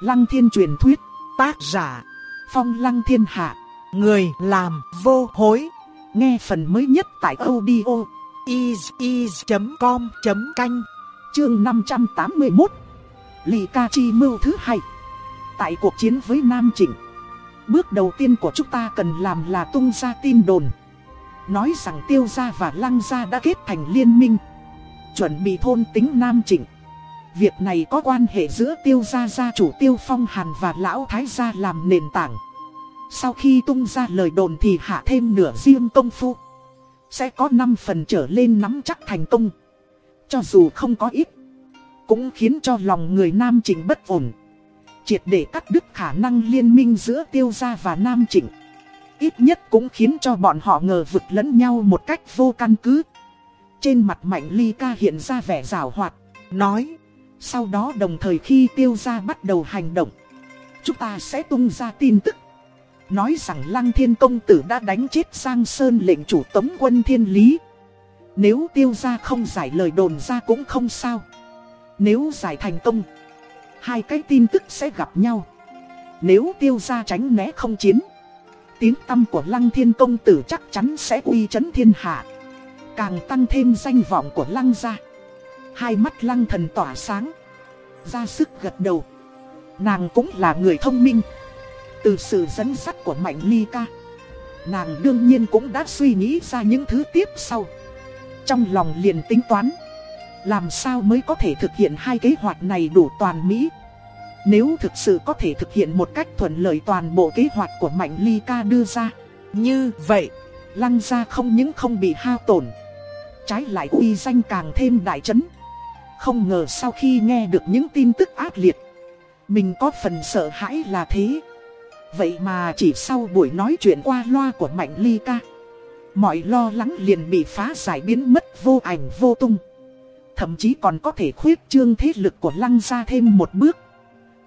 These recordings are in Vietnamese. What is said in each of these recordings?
Lăng thiên truyền thuyết, tác giả, phong lăng thiên hạ, người làm vô hối. Nghe phần mới nhất tại audio is.com.canh, chương 581. Lì ca chi mưu thứ hai. Tại cuộc chiến với Nam Trịnh, bước đầu tiên của chúng ta cần làm là tung ra tin đồn. Nói rằng tiêu gia và lăng gia đã kết thành liên minh, chuẩn bị thôn tính Nam Trịnh. Việc này có quan hệ giữa tiêu gia gia chủ tiêu phong hàn và lão thái gia làm nền tảng. Sau khi tung ra lời đồn thì hạ thêm nửa riêng công phu. Sẽ có 5 phần trở lên nắm chắc thành công. Cho dù không có ít. Cũng khiến cho lòng người Nam Trịnh bất ổn. Triệt để cắt đứt khả năng liên minh giữa tiêu gia và Nam Trịnh. Ít nhất cũng khiến cho bọn họ ngờ vực lẫn nhau một cách vô căn cứ. Trên mặt Mạnh Ly ca hiện ra vẻ rào hoạt. Nói. Sau đó đồng thời khi tiêu gia bắt đầu hành động. Chúng ta sẽ tung ra tin tức. Nói rằng Lăng Thiên Công Tử đã đánh chết Giang Sơn lệnh chủ tống quân thiên lý. Nếu tiêu gia không giải lời đồn ra cũng không sao. Nếu giải thành công, hai cái tin tức sẽ gặp nhau. Nếu tiêu gia tránh né không chiến, tiếng tâm của Lăng Thiên Công Tử chắc chắn sẽ uy chấn thiên hạ. Càng tăng thêm danh vọng của Lăng gia. Hai mắt Lăng thần tỏa sáng, ra sức gật đầu. Nàng cũng là người thông minh. Từ sự dẫn dắt của Mạnh Ly ca Nàng đương nhiên cũng đã suy nghĩ ra những thứ tiếp sau. Trong lòng liền tính toán Làm sao mới có thể thực hiện hai kế hoạch này đủ toàn mỹ? Nếu thực sự có thể thực hiện một cách thuận lợi toàn bộ kế hoạch của Mạnh Ly ca đưa ra. Như vậy Lăng gia không những không bị hao tổn Trái lại uy danh càng thêm đại chấn không ngờ sau khi nghe được những tin tức ác liệt Mình có phần sợ hãi là thế. Vậy mà chỉ sau buổi nói chuyện qua loa của Mạnh Ly ca Mọi lo lắng liền bị phá giải biến mất vô ảnh vô tung. Thậm chí còn có thể khuyết trương thế lực của Lăng ra thêm một bước.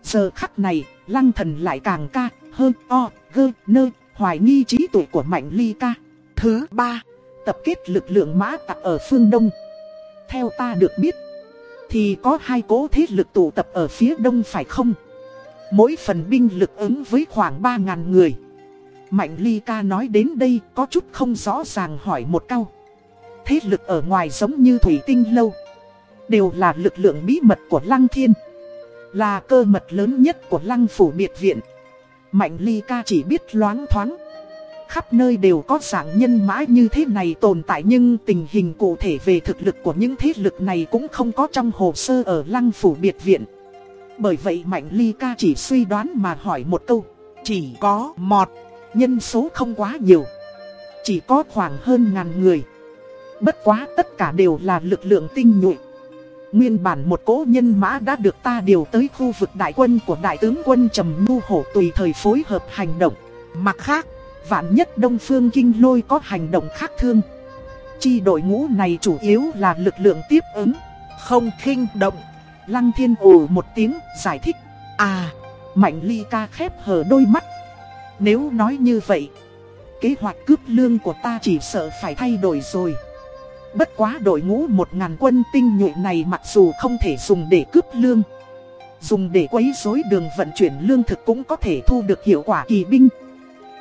Giờ khắc này, Lăng thần lại càng ca, hơn, o, gơ, nơ, hoài nghi trí tuệ của Mạnh Ly ca. Thứ ba, tập kết lực lượng mã tặc ở phương Đông. Theo ta được biết, thì có hai cố thế lực tụ tập ở phía Đông phải không? Mỗi phần binh lực ứng với khoảng 3.000 người. Mạnh Ly ca nói đến đây có chút không rõ ràng hỏi một câu. Thế lực ở ngoài giống như Thủy Tinh Lâu. Đều là lực lượng bí mật của Lăng Thiên. Là cơ mật lớn nhất của Lăng Phủ Biệt Viện. Mạnh Ly ca chỉ biết loáng thoáng. Khắp nơi đều có dạng nhân mã như thế này tồn tại nhưng tình hình cụ thể về thực lực của những thế lực này cũng không có trong hồ sơ ở Lăng Phủ Biệt Viện. Bởi vậy Mạnh Ly ca chỉ suy đoán mà hỏi một câu. Chỉ có một, nhân số không quá nhiều. Chỉ có khoảng hơn ngàn người. Bất quá tất cả đều là lực lượng tinh nhuệ. Nguyên bản một cỗ nhân mã đã được ta điều tới khu vực đại quân của đại tướng quân Trầm Nhu Hổ tùy thời phối hợp hành động. Mặt khác, vạn nhất Đông Phương Kinh Lôi có hành động khác thương. Chi đội ngũ này chủ yếu là lực lượng tiếp ứng, không khinh động. Lăng thiên ồ một tiếng giải thích À Mạnh ly ca khép hờ đôi mắt Nếu nói như vậy Kế hoạch cướp lương của ta chỉ sợ phải thay đổi rồi Bất quá đội ngũ một ngàn quân tinh nhuệ này mặc dù không thể dùng để cướp lương Dùng để quấy rối đường vận chuyển lương thực cũng có thể thu được hiệu quả kỳ binh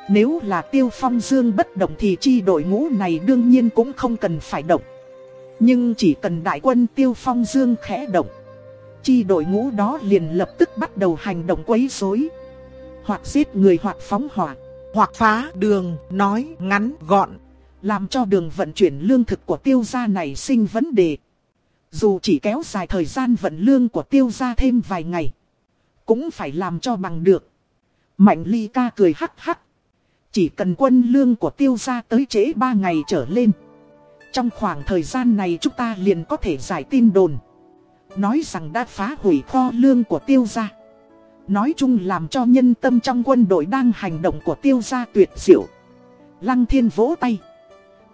nếu là tiêu phong dương bất động thì chi đội ngũ này đương nhiên cũng không cần phải động Nhưng chỉ cần đại quân tiêu phong dương khẽ động chi đội ngũ đó liền lập tức bắt đầu hành động quấy rối Hoặc giết người hoặc phóng hỏa, hoặc phá đường, nói ngắn gọn, làm cho đường vận chuyển lương thực của tiêu gia này sinh vấn đề. Dù chỉ kéo dài thời gian vận lương của tiêu gia thêm vài ngày, cũng phải làm cho bằng được. Mạnh ly ca cười hắc hắc. Chỉ cần quân lương của tiêu gia tới trễ 3 ngày trở lên. Trong khoảng thời gian này chúng ta liền có thể giải tin đồn. Nói rằng đã phá hủy kho lương của tiêu gia. Nói chung làm cho nhân tâm trong quân đội đang hành động của tiêu gia tuyệt diệu. Lăng thiên vỗ tay.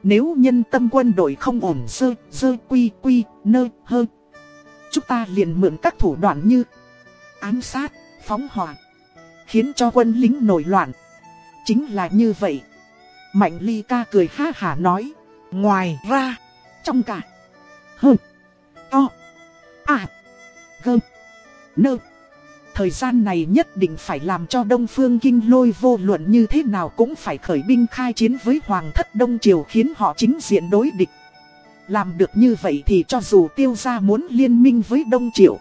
Nếu nhân tâm quân đội không ổn dơ, dơ quy quy, nơ, hơ. Chúng ta liền mượn các thủ đoạn như Ám sát, phóng hỏa Khiến cho quân lính nổi loạn. Chính là như vậy Mạnh ly ca cười ha hả nói Ngoài ra, Trong cả Hơ To À Gơ Nơ Thời gian này nhất định phải làm cho Đông Phương Kinh lôi vô luận như thế nào cũng phải khởi binh khai chiến với Hoàng thất Đông Triều khiến họ chính diện đối địch. Làm được như vậy thì cho dù tiêu gia muốn liên minh với Đông Triều.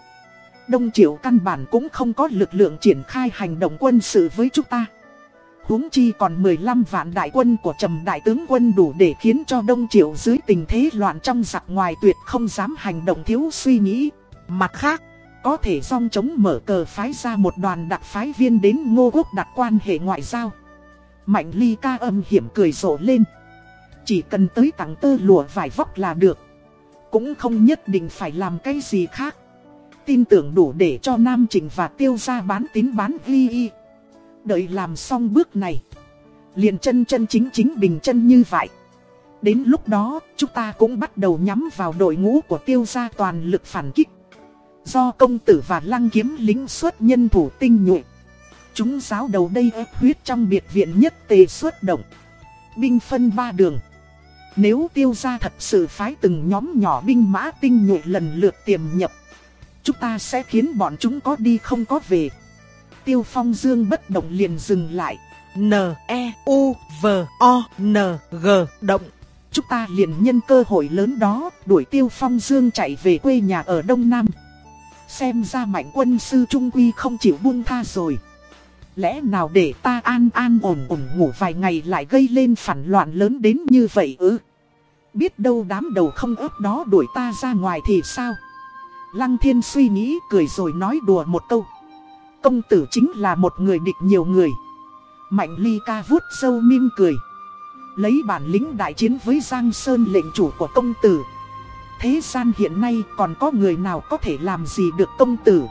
Đông Triều căn bản cũng không có lực lượng triển khai hành động quân sự với chúng ta huống chi còn 15 vạn đại quân của trầm đại tướng quân đủ để khiến cho Đông Triệu dưới tình thế loạn trong giặc ngoài tuyệt không dám hành động thiếu suy nghĩ. Mặt khác, có thể song chống mở cờ phái ra một đoàn đặc phái viên đến ngô quốc đặt quan hệ ngoại giao. Mạnh ly ca âm hiểm cười rộ lên. Chỉ cần tới tặng tơ lụa vải vóc là được. Cũng không nhất định phải làm cái gì khác. Tin tưởng đủ để cho Nam Trình và Tiêu ra bán tín bán ghi y. Đợi làm xong bước này. Liền chân chân chính chính bình chân như vậy. Đến lúc đó, chúng ta cũng bắt đầu nhắm vào đội ngũ của tiêu gia toàn lực phản kích. Do công tử và lăng kiếm lính xuất nhân thủ tinh nhuệ. Chúng giáo đầu đây ép huyết trong biệt viện nhất tề xuất động. Binh phân ba đường. Nếu tiêu gia thật sự phái từng nhóm nhỏ binh mã tinh nhuệ lần lượt tiềm nhập, Chúng ta sẽ khiến bọn chúng có đi không có về. Tiêu Phong Dương bất động liền dừng lại. N-E-U-V-O-N-G động. Chúng ta liền nhân cơ hội lớn đó, đuổi Tiêu Phong Dương chạy về quê nhà ở Đông Nam. Xem ra mạnh quân sư Trung Quy không chịu buông tha rồi. Lẽ nào để ta an an ổn ổn ngủ vài ngày lại gây lên phản loạn lớn đến như vậy ư? Biết đâu đám đầu không ớt đó đuổi ta ra ngoài thì sao? Lăng thiên suy nghĩ, cười rồi nói đùa một câu. Công tử chính là một người địch nhiều người. Mạnh ly ca vuốt sâu mim cười. Lấy bản lĩnh đại chiến với Giang Sơn lệnh chủ của công tử. Thế gian hiện nay còn có người nào có thể làm gì được công tử.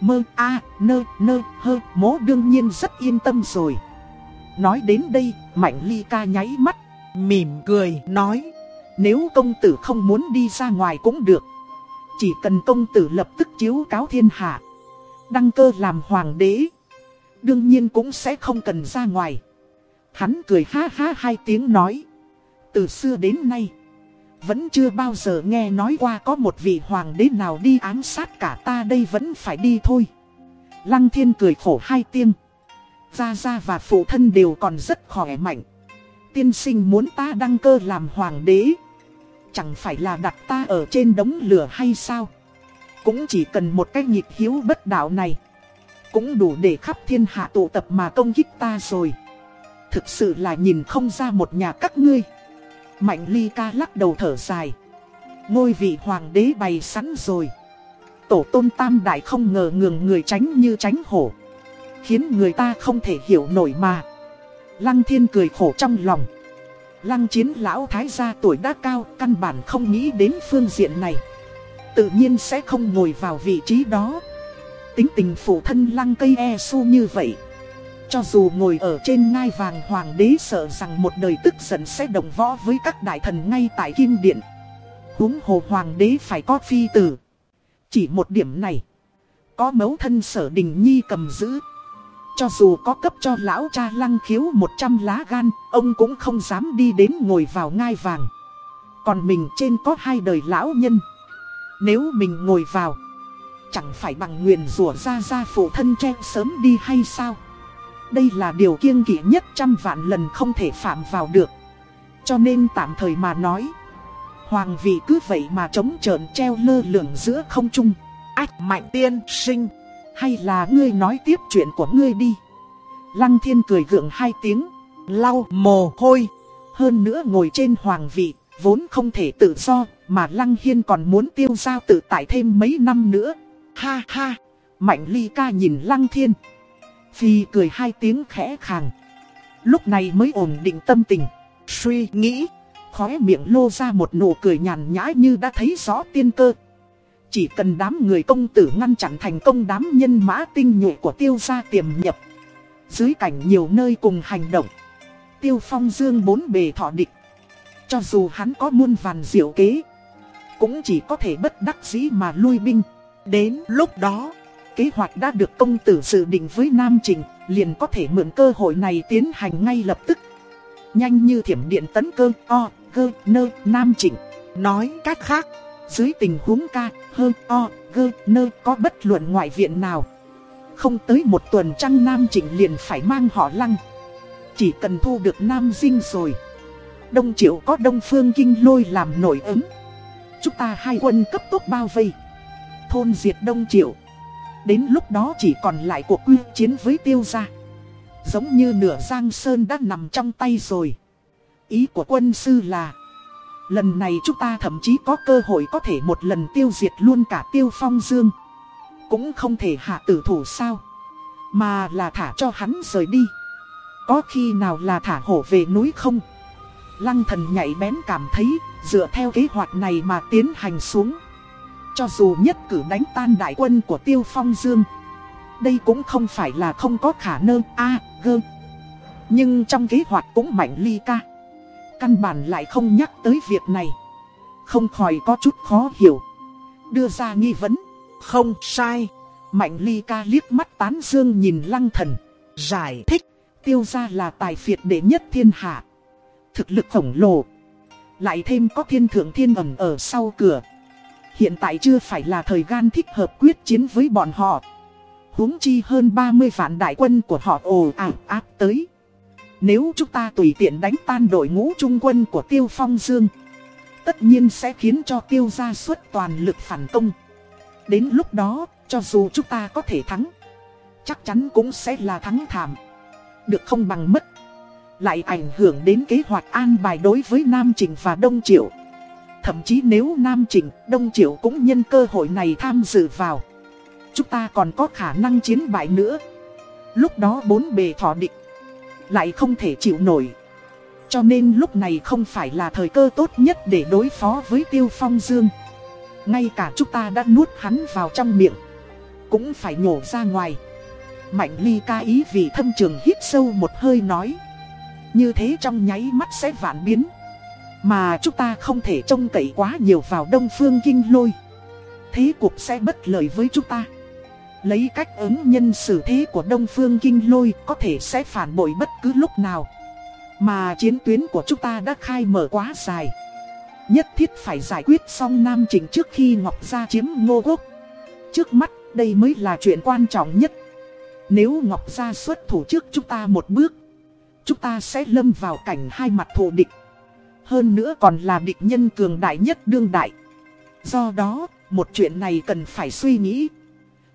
Mơ a nơ nơ hơ mố đương nhiên rất yên tâm rồi. Nói đến đây, Mạnh ly ca nháy mắt, mỉm cười, nói. Nếu công tử không muốn đi ra ngoài cũng được. Chỉ cần công tử lập tức chiếu cáo thiên hạ đăng cơ làm hoàng đế. Đương nhiên cũng sẽ không cần ra ngoài. Hắn cười ha ha hai tiếng nói. Từ xưa đến nay, vẫn chưa bao giờ nghe nói qua có một vị hoàng đế nào đi ám sát cả ta đây vẫn phải đi thôi. Lăng thiên cười khổ hai tiếng. Gia Gia và phụ thân đều còn rất khỏe mạnh. Tiên sinh muốn ta đăng cơ làm hoàng đế. Chẳng phải là đặt ta ở trên đống lửa hay sao? Cũng chỉ cần một cái nhịp hiếu bất đạo này. Cũng đủ để khắp thiên hạ tụ tập mà công kích ta rồi. Thực sự là nhìn không ra một nhà các ngươi. Mạnh ly ca lắc đầu thở dài. Ngôi vị hoàng đế bày sẵn rồi. Tổ tôn tam đại không ngờ ngường người tránh như tránh hổ. Khiến người ta không thể hiểu nổi mà. Lăng thiên cười khổ trong lòng. Lăng chiến lão thái gia tuổi đã cao, Căn bản không nghĩ đến phương diện này tự nhiên sẽ không ngồi vào vị trí đó. Tính tình phụ thân lăng cây e su như vậy. Cho dù ngồi ở trên ngai vàng hoàng đế sợ rằng một đời tức giận sẽ đồng võ với các đại thần ngay tại kim điện. Húng hồ hoàng đế phải có phi tử. Chỉ một điểm này. Có mấu thân sở đình nhi cầm giữ. Cho dù có cấp cho lão cha lăng khiếu 100 lá gan, ông cũng không dám đi đến ngồi vào ngai vàng. Còn mình trên có hai đời lão nhân. Nếu mình ngồi vào, Chẳng phải bằng nguyền rủa ra ra phụ thân che sớm đi hay sao? Đây là điều kiêng kỵ nhất trăm vạn lần không thể phạm vào được. Cho nên tạm thời mà nói, Hoàng vị cứ vậy mà chống trợn treo lơ lửng giữa không trung. Ách, mạnh tiên sinh! Hay là ngươi nói tiếp chuyện của ngươi đi? Lăng thiên cười gượng hai tiếng, Lau mồ hôi. Hơn nữa ngồi trên hoàng vị, Vốn không thể tự do mà Lăng Hiên còn muốn tiêu giao tự tại thêm mấy năm nữa. Ha ha, Mạnh Ly ca nhìn Lăng Thiên. Phi cười hai tiếng khẽ khàng. Lúc này mới ổn định tâm tình. Suy nghĩ, khóe miệng lô ra một nụ cười nhàn nhã như đã thấy rõ tiên cơ. Chỉ cần đám người công tử ngăn chặn thành công đám nhân mã tinh nhuệ của tiêu gia tiềm nhập. Dưới cảnh nhiều nơi cùng hành động. Tiêu phong dương bốn bề thọ địch. Cho dù hắn có muôn vàn diệu kế cũng chỉ có thể bất đắc dĩ mà lui binh. Đến lúc đó, kế hoạch đã được công tử dự định với Nam Trình, liền có thể mượn cơ hội này tiến hành ngay lập tức. Nhanh như thiểm điện tấn cơ, o, gơ, nơ, Nam Trình. Nói cách khác, dưới tình huống ca, hơn, o, gơ, nơ có bất luận ngoại viện nào. không tới một tuần trăng Nam trình liền phải mang họ lăng. Chỉ cần thu được Nam Dinh rồi. Đông Triệu có Đông Phương Kinh Lôi làm nổi ứng. Chúng ta hai quân cấp tốc bao vây. Thôn diệt Đông Triệu. Đến lúc đó chỉ còn lại cuộc quy chiến với tiêu gia. Giống như nửa Giang Sơn đã nằm trong tay rồi. Ý của quân sư là, Lần này chúng ta thậm chí có cơ hội có thể một lần tiêu diệt luôn cả tiêu phong dương Cũng không thể hạ tử thủ sao Mà là thả cho hắn rời đi Có khi nào là thả hổ về núi không Lăng thần nhảy bén cảm thấy Dựa theo kế hoạch này mà tiến hành xuống. Cho dù nhất cử đánh tan đại quân của tiêu phong dương Đây cũng không phải là không có khả năng A, gơ. Nhưng trong kế hoạch cũng mạnh ly ca. Căn bản lại không nhắc tới việc này. Không khỏi có chút khó hiểu. Đưa ra nghi vấn. Không sai. Mạnh ly ca liếc mắt tán dương nhìn lăng thần. Giải thích. Tiêu ra là tài phiệt đệ nhất thiên hạ. Thực lực khổng lồ. Lại thêm có thiên thượng thiên ẩn ở sau cửa. Hiện tại chưa phải là thời gian thích hợp quyết chiến với bọn họ. Huống chi hơn 30 vạn đại quân của họ ồ ạt áp tới. Nếu chúng ta tùy tiện đánh tan đội ngũ trung quân của Tiêu Phong Dương Tất nhiên sẽ khiến cho Tiêu gia suất toàn lực phản công. Đến lúc đó, cho dù chúng ta có thể thắng Chắc chắn cũng sẽ là thắng thảm. Được không bằng mất. Lại ảnh hưởng đến kế hoạch an bài đối với Nam Trình và Đông Triệu Thậm chí nếu Nam Trình, Đông Triệu cũng nhân cơ hội này tham dự vào Chúng ta còn có khả năng chiến bại nữa Lúc đó bốn bề thọ địch lại không thể chịu nổi. Cho nên lúc này không phải là thời cơ tốt nhất để đối phó với Tiêu Phong Dương. Ngay cả chúng ta đã nuốt hắn vào trong miệng, cũng phải nhổ ra ngoài. Mạnh ly ca ý vì thâm trường hít sâu một hơi nói. Như thế trong nháy mắt sẽ vạn biến. Mà chúng ta không thể trông cậy quá nhiều vào đông phương kinh lôi. Thế cục sẽ bất lợi với chúng ta. Lấy cách ứng nhân xử thế của Đông Phương Kinh Lôi có thể sẽ phản bội bất cứ lúc nào. Mà chiến tuyến của chúng ta đã khai mở quá dài. Nhất thiết phải giải quyết xong Nam Trình trước khi Ngọc Gia chiếm Ngô Quốc. Trước mắt đây mới là chuyện quan trọng nhất. Nếu Ngọc Gia xuất thủ trước chúng ta một bước, chúng ta sẽ lâm vào cảnh hai mặt thù địch. Hơn nữa còn là địch nhân cường đại nhất đương đại. Do đó, một chuyện này cần phải suy nghĩ.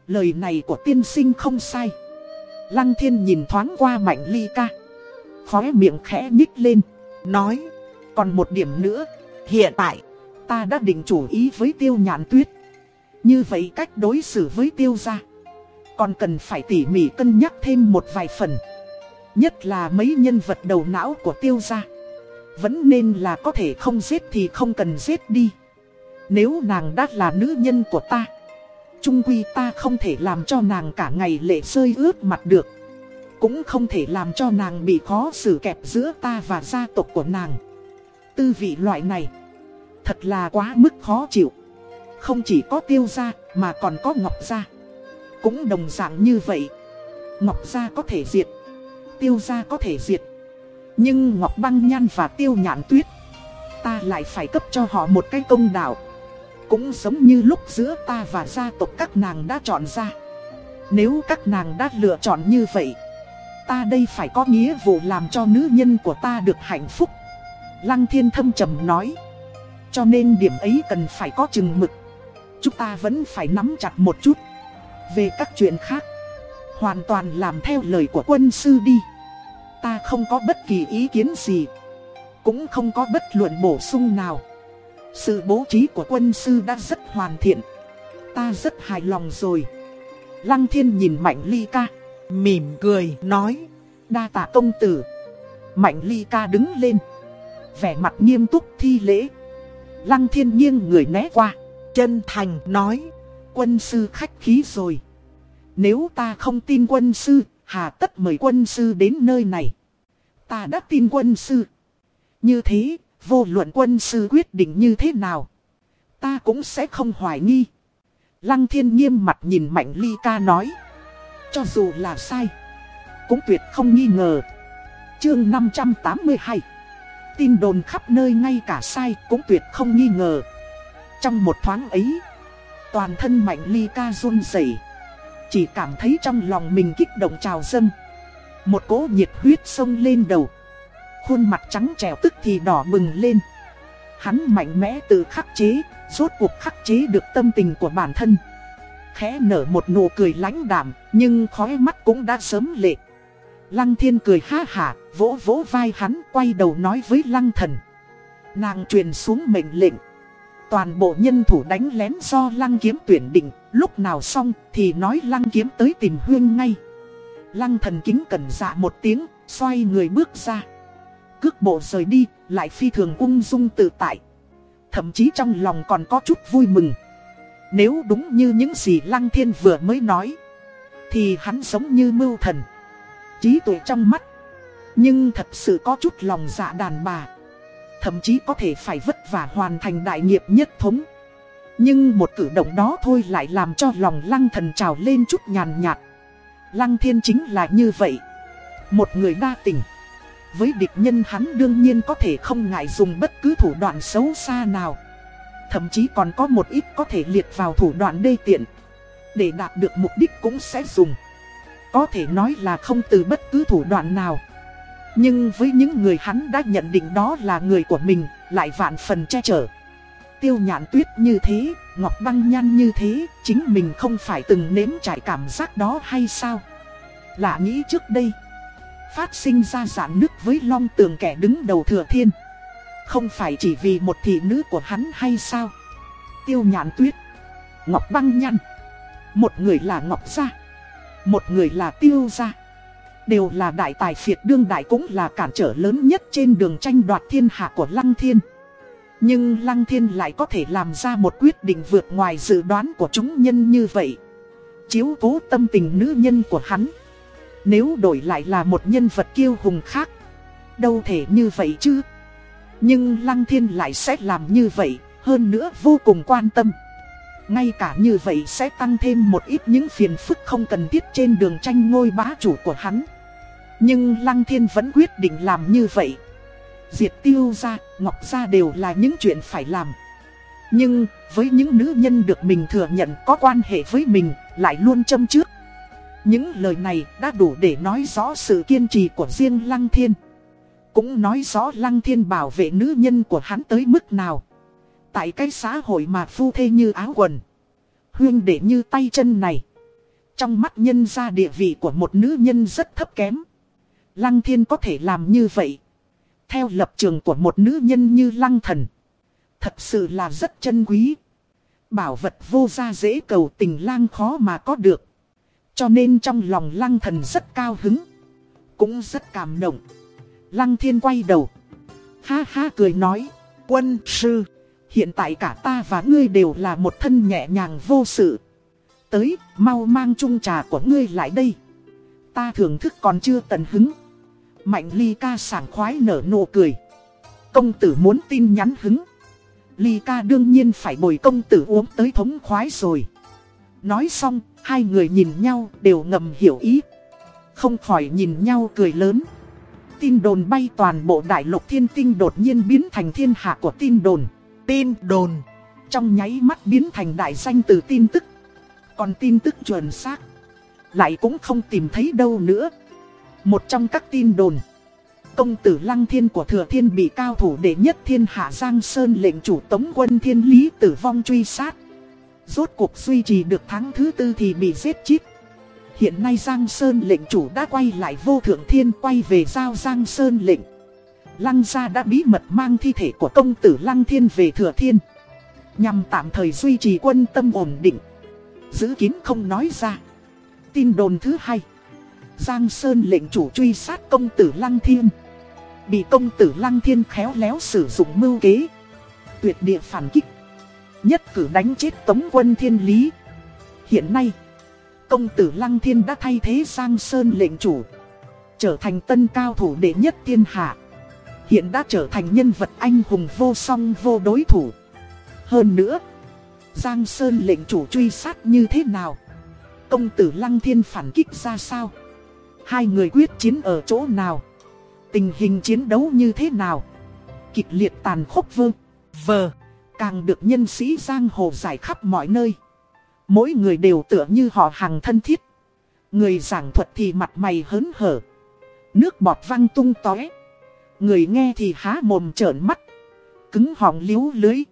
Lời này của tiên sinh không sai. Lăng thiên nhìn thoáng qua mạnh ly ca. Khóe miệng khẽ nhích lên. Nói. Còn một điểm nữa. Hiện tại. Ta đã định chủ ý với tiêu nhạn tuyết. Như vậy cách đối xử với tiêu gia. Còn cần phải tỉ mỉ cân nhắc thêm một vài phần. Nhất là mấy nhân vật đầu não của tiêu gia. Vẫn nên là có thể không giết thì không cần giết đi. Nếu nàng đã là nữ nhân của ta, Trung quy ta không thể làm cho nàng cả ngày lệ rơi ướt mặt được Cũng không thể làm cho nàng bị khó xử kẹp giữa ta và gia tộc của nàng Tư vị loại này, Thật là quá mức khó chịu Không chỉ có tiêu gia mà còn có ngọc gia Cũng đồng dạng như vậy, Ngọc gia có thể diệt Tiêu gia có thể diệt. Nhưng Ngọc Băng Nhan và Tiêu nhãn Tuyết, Ta lại phải cấp cho họ một cái công đạo. Cũng giống như lúc giữa ta và gia tộc các nàng đã chọn ra. Nếu các nàng đã lựa chọn như vậy, Ta đây phải có nghĩa vụ làm cho nữ nhân của ta được hạnh phúc. Lăng thiên thâm trầm nói. Cho nên điểm ấy cần phải có chừng mực. Chúng ta vẫn phải nắm chặt một chút. Về các chuyện khác, Hoàn toàn làm theo lời của quân sư đi. Ta không có bất kỳ ý kiến gì Cũng không có bất luận bổ sung nào sự bố trí của quân sư đã rất hoàn thiện. Ta rất hài lòng rồi. Lăng thiên nhìn Mạnh Ly ca, mỉm cười, nói. Đa tạ công tử. Mạnh Ly ca đứng lên. Vẻ mặt nghiêm túc thi lễ. Lăng thiên nghiêng người né qua. Chân thành nói. Quân sư khách khí rồi. Nếu ta không tin quân sư, hà tất mời quân sư đến nơi này. Ta đã tin quân sư. Như thế, Vô luận quân sư quyết định như thế nào. Ta cũng sẽ không hoài nghi. Lăng thiên nghiêm mặt nhìn mạnh ly ca nói. Cho dù là sai. Cũng tuyệt không nghi ngờ. Chương 582 Tin đồn khắp nơi ngay cả sai cũng tuyệt không nghi ngờ. Trong một thoáng ấy. Toàn thân mạnh ly ca run rẩy chỉ cảm thấy trong lòng mình kích động trào dâng. Một cỗ nhiệt huyết sông lên đầu. Khuôn mặt trắng trẻo tức thì đỏ bừng lên. Hắn mạnh mẽ tự khắc chế, rốt cuộc khắc chế được tâm tình của bản thân. Khẽ nở một nụ cười lãnh đạm, nhưng khói mắt cũng đã sớm lệ. Lăng thiên cười ha hả, vỗ vỗ vai hắn quay đầu nói với lăng thần. Nàng truyền xuống mệnh lệnh. Toàn bộ nhân thủ đánh lén do lăng kiếm tuyển định, lúc nào xong thì nói lăng kiếm tới tìm huyên ngay. Lăng thần kính cẩn dạ một tiếng, xoay người bước ra. Cước bộ rời đi, lại phi thường ung dung tự tại. Thậm chí trong lòng còn có chút vui mừng. Nếu đúng như những gì Lăng Thiên vừa mới nói, thì hắn giống như mưu thần. Trí tuệ trong mắt, nhưng thật sự có chút lòng dạ đàn bà. Thậm chí có thể phải vất vả hoàn thành đại nghiệp nhất thống. Nhưng một cử động đó thôi lại làm cho lòng lăng thần trào lên chút nhàn nhạt. Lăng thiên chính là như vậy. Một người đa tình. Với địch nhân hắn đương nhiên có thể không ngại dùng bất cứ thủ đoạn xấu xa nào. Thậm chí còn có một ít có thể liệt vào thủ đoạn đê tiện. Để đạt được mục đích cũng sẽ dùng. Có thể nói là không từ bất cứ thủ đoạn nào. Nhưng với những người hắn đã nhận định đó là người của mình, lại vạn phần che chở. Tiêu nhạn tuyết như thế, ngọc băng nhan như thế, chính mình không phải từng nếm trải cảm giác đó hay sao? Lạ nghĩ trước đây, phát sinh ra giãn nước với long tường kẻ đứng đầu thừa thiên. Không phải chỉ vì một thị nữ của hắn hay sao? Tiêu nhạn tuyết, ngọc băng Nhan, Một người là ngọc gia, một người là tiêu gia. Đều là đại tài phiệt đương đại cũng là cản trở lớn nhất trên đường tranh đoạt thiên hạ của Lăng Thiên. Nhưng Lăng Thiên lại có thể làm ra một quyết định vượt ngoài dự đoán của chúng nhân như vậy. Chiếu cố tâm tình nữ nhân của hắn. Nếu đổi lại là một nhân vật kiêu hùng khác, đâu thể như vậy chứ. Nhưng Lăng Thiên lại sẽ làm như vậy, hơn nữa vô cùng quan tâm. Ngay cả như vậy sẽ tăng thêm một ít những phiền phức không cần thiết trên đường tranh ngôi bá chủ của hắn. Nhưng Lăng Thiên vẫn quyết định làm như vậy. Diệt tiêu ra, ngọc ra đều là những chuyện phải làm. Nhưng, với những nữ nhân được mình thừa nhận có quan hệ với mình, lại luôn châm trước. Những lời này đã đủ để nói rõ sự kiên trì của riêng Lăng Thiên. Cũng nói rõ Lăng Thiên bảo vệ nữ nhân của hắn tới mức nào. Tại cái xã hội mà phu thê như áo quần, huyên để như tay chân này. Trong mắt nhân ra địa vị của một nữ nhân rất thấp kém. Lăng thiên có thể làm như vậy. Theo lập trường của một nữ nhân như lăng thần. Thật sự là rất chân quý. Bảo vật vô gia dễ cầu tình lang khó mà có được. Cho nên trong lòng lăng thần rất cao hứng. Cũng rất cảm động. Lăng thiên quay đầu. Ha ha cười nói. Quân sư. Hiện tại cả ta và ngươi đều là một thân nhẹ nhàng vô sự. Tới, mau mang chung trà của ngươi lại đây. Ta thưởng thức còn chưa tận hứng. Mạnh ly ca sảng khoái nở nụ cười. Công tử muốn tin nhắn hứng. Ly ca đương nhiên phải bồi công tử uống tới thống khoái rồi. Nói xong, hai người nhìn nhau đều ngầm hiểu ý. Không khỏi nhìn nhau cười lớn. Tin đồn bay toàn bộ đại lục thiên tinh đột nhiên biến thành thiên hạ của tin đồn. Tin đồn. Trong nháy mắt biến thành đại danh từ tin tức. Còn tin tức chuẩn xác. Lại cũng không tìm thấy đâu nữa. Một trong các tin đồn. Công tử Lăng Thiên của Thừa Thiên bị cao thủ đệ nhất thiên hạ Giang Sơn lệnh chủ tống quân thiên lý tử vong truy sát. Rốt cuộc duy trì được tháng thứ tư thì bị giết chết. Hiện nay Giang Sơn lệnh chủ đã quay lại vô thượng thiên, quay về giao Giang Sơn lệnh. Lăng gia đã bí mật mang thi thể của công tử Lăng Thiên về Thừa Thiên. Nhằm tạm thời duy trì quân tâm ổn định. Giữ kín không nói ra. Tin đồn thứ hai. Giang Sơn lệnh chủ truy sát công tử Lăng Thiên. Bị công tử Lăng Thiên khéo léo sử dụng mưu kế. Tuyệt địa phản kích. Nhất cử đánh chết tống quân thiên lý. Hiện nay, công tử Lăng Thiên đã thay thế Giang Sơn lệnh chủ. Trở thành tân cao thủ đệ nhất thiên hạ. Hiện đã trở thành nhân vật anh hùng vô song vô đối thủ. Hơn nữa, Giang Sơn lệnh chủ truy sát như thế nào? Công tử Lăng Thiên phản kích ra sao? Hai người quyết chiến ở chỗ nào? Tình hình chiến đấu như thế nào? Kịch liệt tàn khốc vương, vờ, càng được nhân sĩ giang hồ giải khắp mọi nơi. Mỗi người đều tựa như họ hàng thân thiết. Người giảng thuật thì mặt mày hớn hở. Nước bọt văng tung tóe. Người nghe thì há mồm trợn mắt. Cứng họng liếu lưới.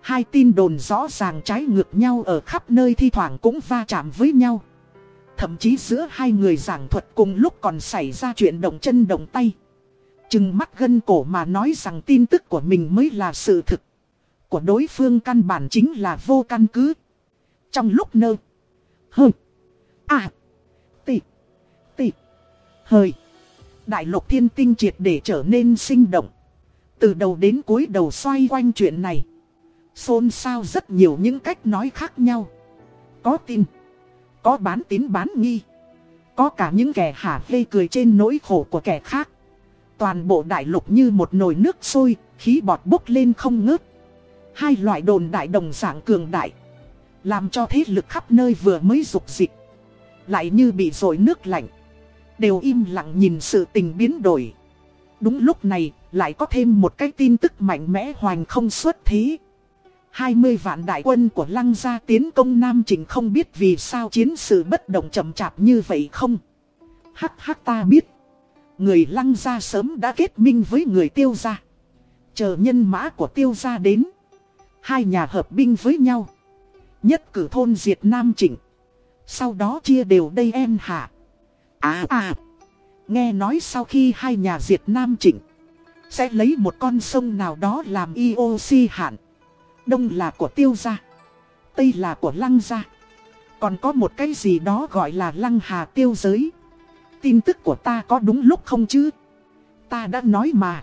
Hai tin đồn rõ ràng trái ngược nhau ở khắp nơi thi thoảng cũng va chạm với nhau. Thậm chí giữa hai người giảng thuật cùng lúc còn xảy ra chuyện động chân động tay. Chừng mắt gân cổ mà nói rằng tin tức của mình mới là sự thực. Của đối phương căn bản chính là vô căn cứ. Trong lúc nơ. Hơ. À. Tị. Tị. Hơi. Đại lục thiên tinh triệt để trở nên sinh động. Từ đầu đến cuối đầu xoay quanh chuyện này. Xôn xao rất nhiều những cách nói khác nhau. Có tin. Có bán tín bán nghi. Có cả những kẻ hả hê cười trên nỗi khổ của kẻ khác. Toàn bộ đại lục như một nồi nước sôi, khí bọt bốc lên không ngớt. Hai loại đồn đại đồng dạng cường đại. Làm cho thế lực khắp nơi vừa mới dục dịch. Lại như bị rội nước lạnh. Đều im lặng nhìn sự tình biến đổi. Đúng lúc này, lại có thêm một cái tin tức mạnh mẽ hoành không xuất thế. 20 vạn đại quân của lăng gia tiến công Nam Trình không biết vì sao chiến sự bất động chậm chạp như vậy không. Hắc hắc ta biết. Người lăng gia sớm đã kết minh với người tiêu gia. Chờ nhân mã của tiêu gia đến. Hai nhà hợp binh với nhau. Nhất cử thôn diệt Nam Trình. Sau đó chia đều đây em hạ. À à. Nghe nói sau khi hai nhà diệt Nam Trịnh Sẽ lấy một con sông nào đó làm IOC hạn Đông là của tiêu gia. Tây là của lăng gia. Còn có một cái gì đó gọi là lăng hà tiêu giới. Tin tức của ta có đúng lúc không chứ? Ta đã nói mà.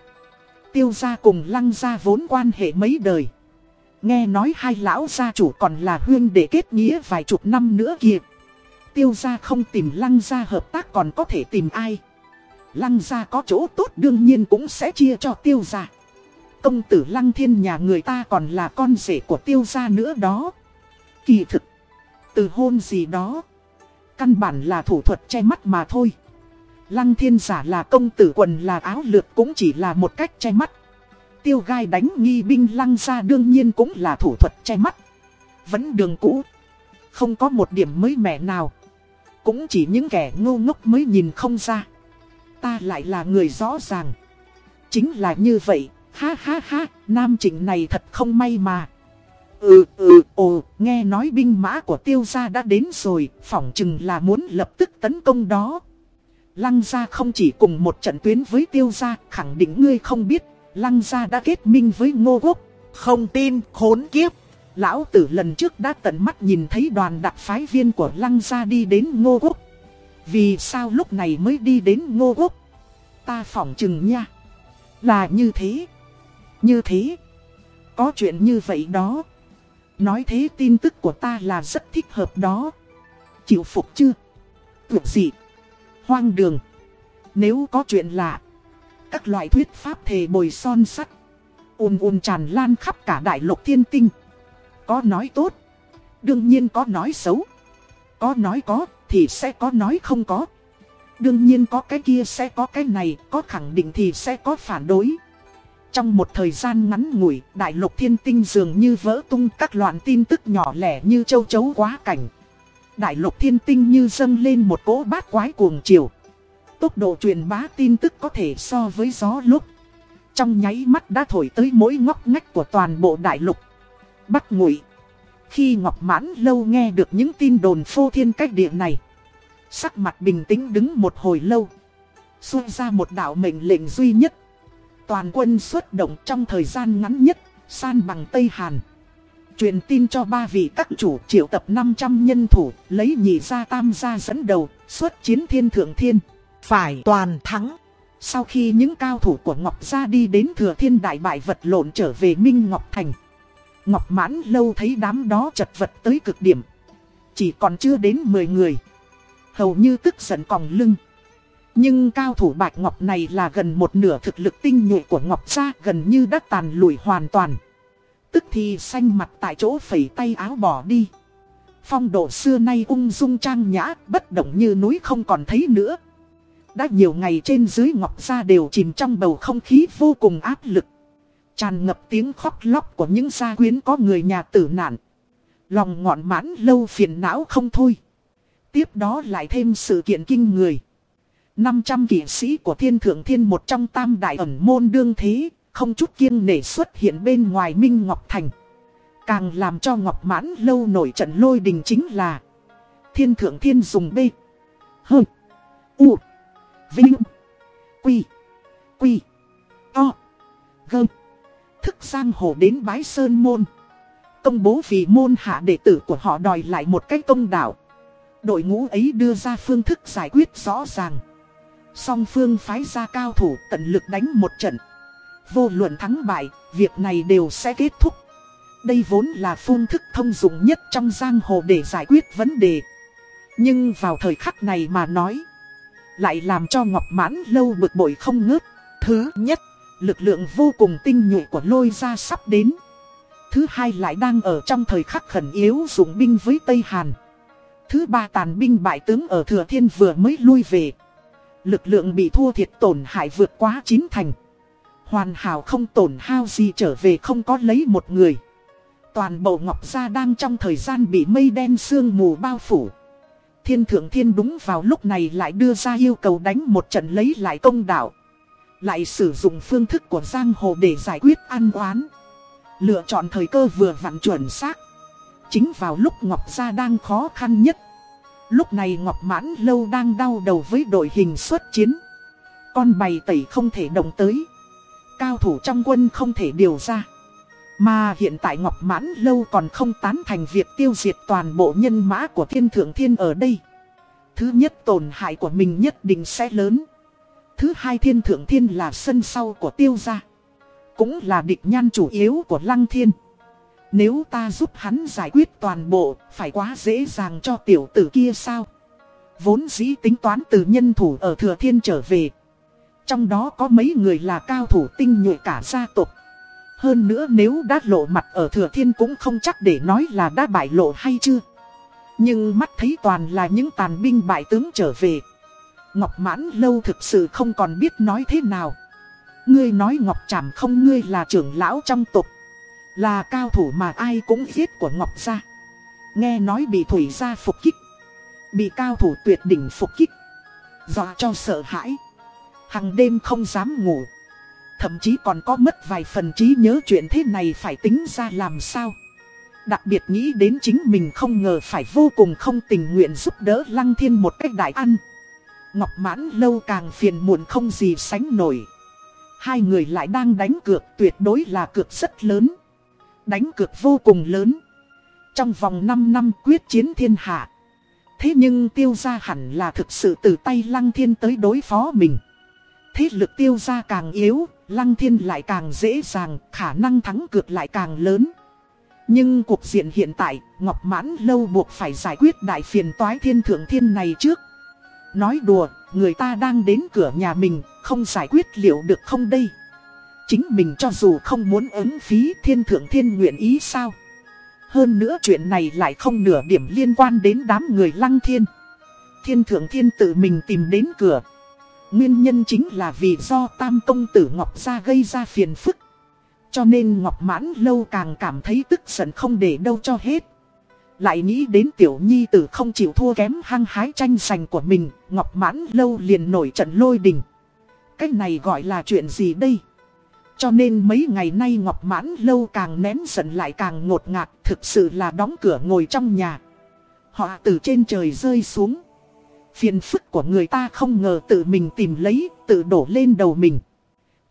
Tiêu gia cùng lăng gia vốn quan hệ mấy đời. Nghe nói hai lão gia chủ còn là huyên để kết nghĩa vài chục năm nữa kìa. Tiêu gia không tìm lăng gia hợp tác còn có thể tìm ai? Lăng gia có chỗ tốt đương nhiên cũng sẽ chia cho tiêu gia. Công tử lăng thiên nhà người ta còn là con rể của tiêu gia nữa đó. Kỳ thực, Từ hôn gì đó, Căn bản là thủ thuật che mắt mà thôi. Lăng thiên giả là công tử quần là áo lược cũng chỉ là một cách che mắt. Tiêu gai đánh nghi binh lăng gia đương nhiên cũng là thủ thuật che mắt. Vẫn đường cũ, Không có một điểm mới mẻ nào. Cũng chỉ những kẻ ngô ngốc mới nhìn không ra. Ta lại là người rõ ràng. Chính là như vậy. Ha ha ha, Nam trịnh này thật không may mà. Ừ ừ ồ, Nghe nói binh mã của tiêu gia đã đến rồi, Phỏng chừng là muốn lập tức tấn công đó. Lăng gia không chỉ cùng một trận tuyến với tiêu gia, Khẳng định ngươi không biết, Lăng gia đã kết minh với ngô quốc. Không tin, khốn kiếp. Lão tử lần trước đã tận mắt nhìn thấy đoàn đặc phái viên của Lăng gia đi đến ngô quốc. Vì sao lúc này mới đi đến ngô quốc? Ta phỏng chừng nha. Là như thế. Như thế. Có chuyện như vậy đó. Nói thế tin tức của ta là rất thích hợp đó. Chịu phục chưa Tuyệt gì? Hoang đường. Nếu có chuyện lạ, Các loại thuyết pháp thề bồi son sắt, ùn ùn tràn lan khắp cả đại lục thiên tinh. Có nói tốt, Đương nhiên có nói xấu. Có nói có, thì sẽ có nói không có. Đương nhiên có cái kia sẽ có cái này, Có khẳng định thì sẽ có phản đối. Trong một thời gian ngắn ngủi, Đại lục thiên tinh dường như vỡ tung các loạn tin tức nhỏ lẻ như châu chấu quá cảnh. Đại lục thiên tinh như dâng lên một cỗ bát quái cuồng chiều. Tốc độ truyền bá tin tức có thể so với gió lúc. Trong nháy mắt đã thổi tới mỗi ngóc ngách của toàn bộ đại lục. Bắc ngụy. Khi Ngọc Mãn lâu nghe được những tin đồn phô thiên cách địa này, Sắc mặt bình tĩnh đứng một hồi lâu. Xui ra một đạo mệnh lệnh duy nhất. Toàn quân xuất động trong thời gian ngắn nhất San bằng Tây Hàn Truyền tin cho ba vị các chủ triệu tập 500 nhân thủ, lấy nhị gia tam gia dẫn đầu, xuất chiến thiên thượng thiên. Phải toàn thắng. Sau khi những cao thủ của Ngọc Gia đi đến thừa thiên đại bại vật lộn trở về Minh Ngọc Thành. Ngọc Mãn lâu thấy đám đó chật vật tới cực điểm. Chỉ còn chưa đến 10 người. Hầu như tức giận còng lưng. Nhưng cao thủ Bạch Ngọc này là gần một nửa thực lực tinh nhuệ của Ngọc Gia gần như đã tàn lùi hoàn toàn. Tức thì xanh mặt tại chỗ phẩy tay áo bỏ đi. Phong độ xưa nay ung dung trang nhã, bất động như núi không còn thấy nữa. Đã nhiều ngày trên dưới Ngọc Gia đều chìm trong bầu không khí vô cùng áp lực. Tràn ngập tiếng khóc lóc của những gia quyến có người nhà tử nạn. Lòng ngọn mãn lâu phiền não không thôi. Tiếp đó lại thêm sự kiện kinh người. 500 kỵ sĩ của thiên thượng thiên một trong tam đại ẩn môn đương thế, không chút kiêng nể xuất hiện bên ngoài Minh Ngọc Thành. Càng làm cho Ngọc Mãn lâu nổi trận lôi đình chính là Thiên thượng thiên dùng B H U Vinh Quy Quy O G Thức giang hồ đến bái sơn môn. Công bố vì môn hạ đệ tử của họ đòi lại một cái công đạo. Đội ngũ ấy đưa ra phương thức giải quyết rõ ràng. Song phương phái ra cao thủ tận lực đánh một trận. Vô luận thắng bại, việc này đều sẽ kết thúc. Đây vốn là phương thức thông dụng nhất trong giang hồ để giải quyết vấn đề. Nhưng vào thời khắc này mà nói Lại làm cho Ngọc Mãn lâu bực bội không ngớt. Thứ nhất, lực lượng vô cùng tinh nhuệ của lôi ra sắp đến. Thứ hai lại đang ở trong thời khắc khẩn yếu dùng binh với Tây Hàn. Thứ ba tàn binh bại tướng ở Thừa Thiên vừa mới lui về. Lực lượng bị thua thiệt tổn hại vượt quá chín thành. Hoàn hảo không tổn hao gì trở về không có lấy một người. Toàn bộ Ngọc Gia đang trong thời gian bị mây đen sương mù bao phủ. Thiên Thượng Thiên đúng vào lúc này lại đưa ra yêu cầu đánh một trận lấy lại công đạo. Lại sử dụng phương thức của Giang Hồ để giải quyết an oán. Lựa chọn thời cơ vừa vặn chuẩn xác. Chính vào lúc Ngọc Gia đang khó khăn nhất Lúc này Ngọc Mãn Lâu đang đau đầu với đội hình xuất chiến. Con bày tẩy không thể động tới. Cao thủ trong quân không thể điều ra. Mà hiện tại Ngọc Mãn Lâu còn không tán thành việc tiêu diệt toàn bộ nhân mã của thiên thượng thiên ở đây. Thứ nhất tổn hại của mình nhất định sẽ lớn. Thứ hai thiên thượng thiên là sân sau của tiêu gia. Cũng là địch nhan chủ yếu của lăng thiên nếu ta giúp hắn giải quyết toàn bộ, phải quá dễ dàng cho tiểu tử kia sao? Vốn dĩ tính toán từ nhân thủ ở Thừa Thiên trở về. Trong đó có mấy người là cao thủ tinh nhuệ cả gia tộc. Hơn nữa nếu đã lộ mặt ở Thừa Thiên cũng không chắc để nói là đã bại lộ hay chưa. Nhưng mắt thấy toàn là những tàn binh bại tướng trở về. Ngọc Mãn Lâu thực sự không còn biết nói thế nào. Ngươi nói Ngọc Trảm không ngươi là trưởng lão trong tộc. Là cao thủ mà ai cũng giết của Ngọc Gia. Nghe nói bị Thủy Gia phục kích, Bị cao thủ tuyệt đỉnh phục kích, Dọa cho sợ hãi. Hằng đêm không dám ngủ, Thậm chí còn có mất vài phần trí nhớ chuyện thế này phải tính ra làm sao. Đặc biệt nghĩ đến chính mình không ngờ phải vô cùng không tình nguyện giúp đỡ Lăng Thiên một cách đại ăn. Ngọc mãn lâu càng phiền muộn không gì sánh nổi. Hai người lại đang đánh cược, tuyệt đối là cược rất lớn đánh cược vô cùng lớn. Trong vòng 5 năm quyết chiến thiên hạ. Thế nhưng tiêu gia hẳn là thực sự từ tay lăng thiên tới đối phó mình. Thế lực tiêu gia càng yếu, lăng thiên lại càng dễ dàng, khả năng thắng cược lại càng lớn. Nhưng cuộc diện hiện tại, Ngọc Mãn lâu buộc phải giải quyết đại phiền toái thiên thượng thiên này trước. Nói đùa, người ta đang đến cửa nhà mình, không giải quyết liệu được không đây? Chính mình cho dù không muốn ứng phí thiên thượng thiên nguyện ý sao? Hơn nữa chuyện này lại không nửa điểm liên quan đến đám người lăng thiên. Thiên thượng thiên tự mình tìm đến cửa. Nguyên nhân chính là vì do tam công tử Ngọc Gia gây ra phiền phức. Cho nên Ngọc Mãn lâu càng cảm thấy tức giận không để đâu cho hết. Lại nghĩ đến tiểu nhi tử không chịu thua kém hăng hái tranh giành của mình, Ngọc Mãn lâu liền nổi trận lôi đình. Cách này gọi là chuyện gì đây? Cho nên mấy ngày nay Ngọc Mãn lâu càng nén giận lại càng ngột ngạt, Thực sự là đóng cửa ngồi trong nhà. Họ từ trên trời rơi xuống. Phiền phức của người ta không ngờ tự mình tìm lấy, Tự đổ lên đầu mình.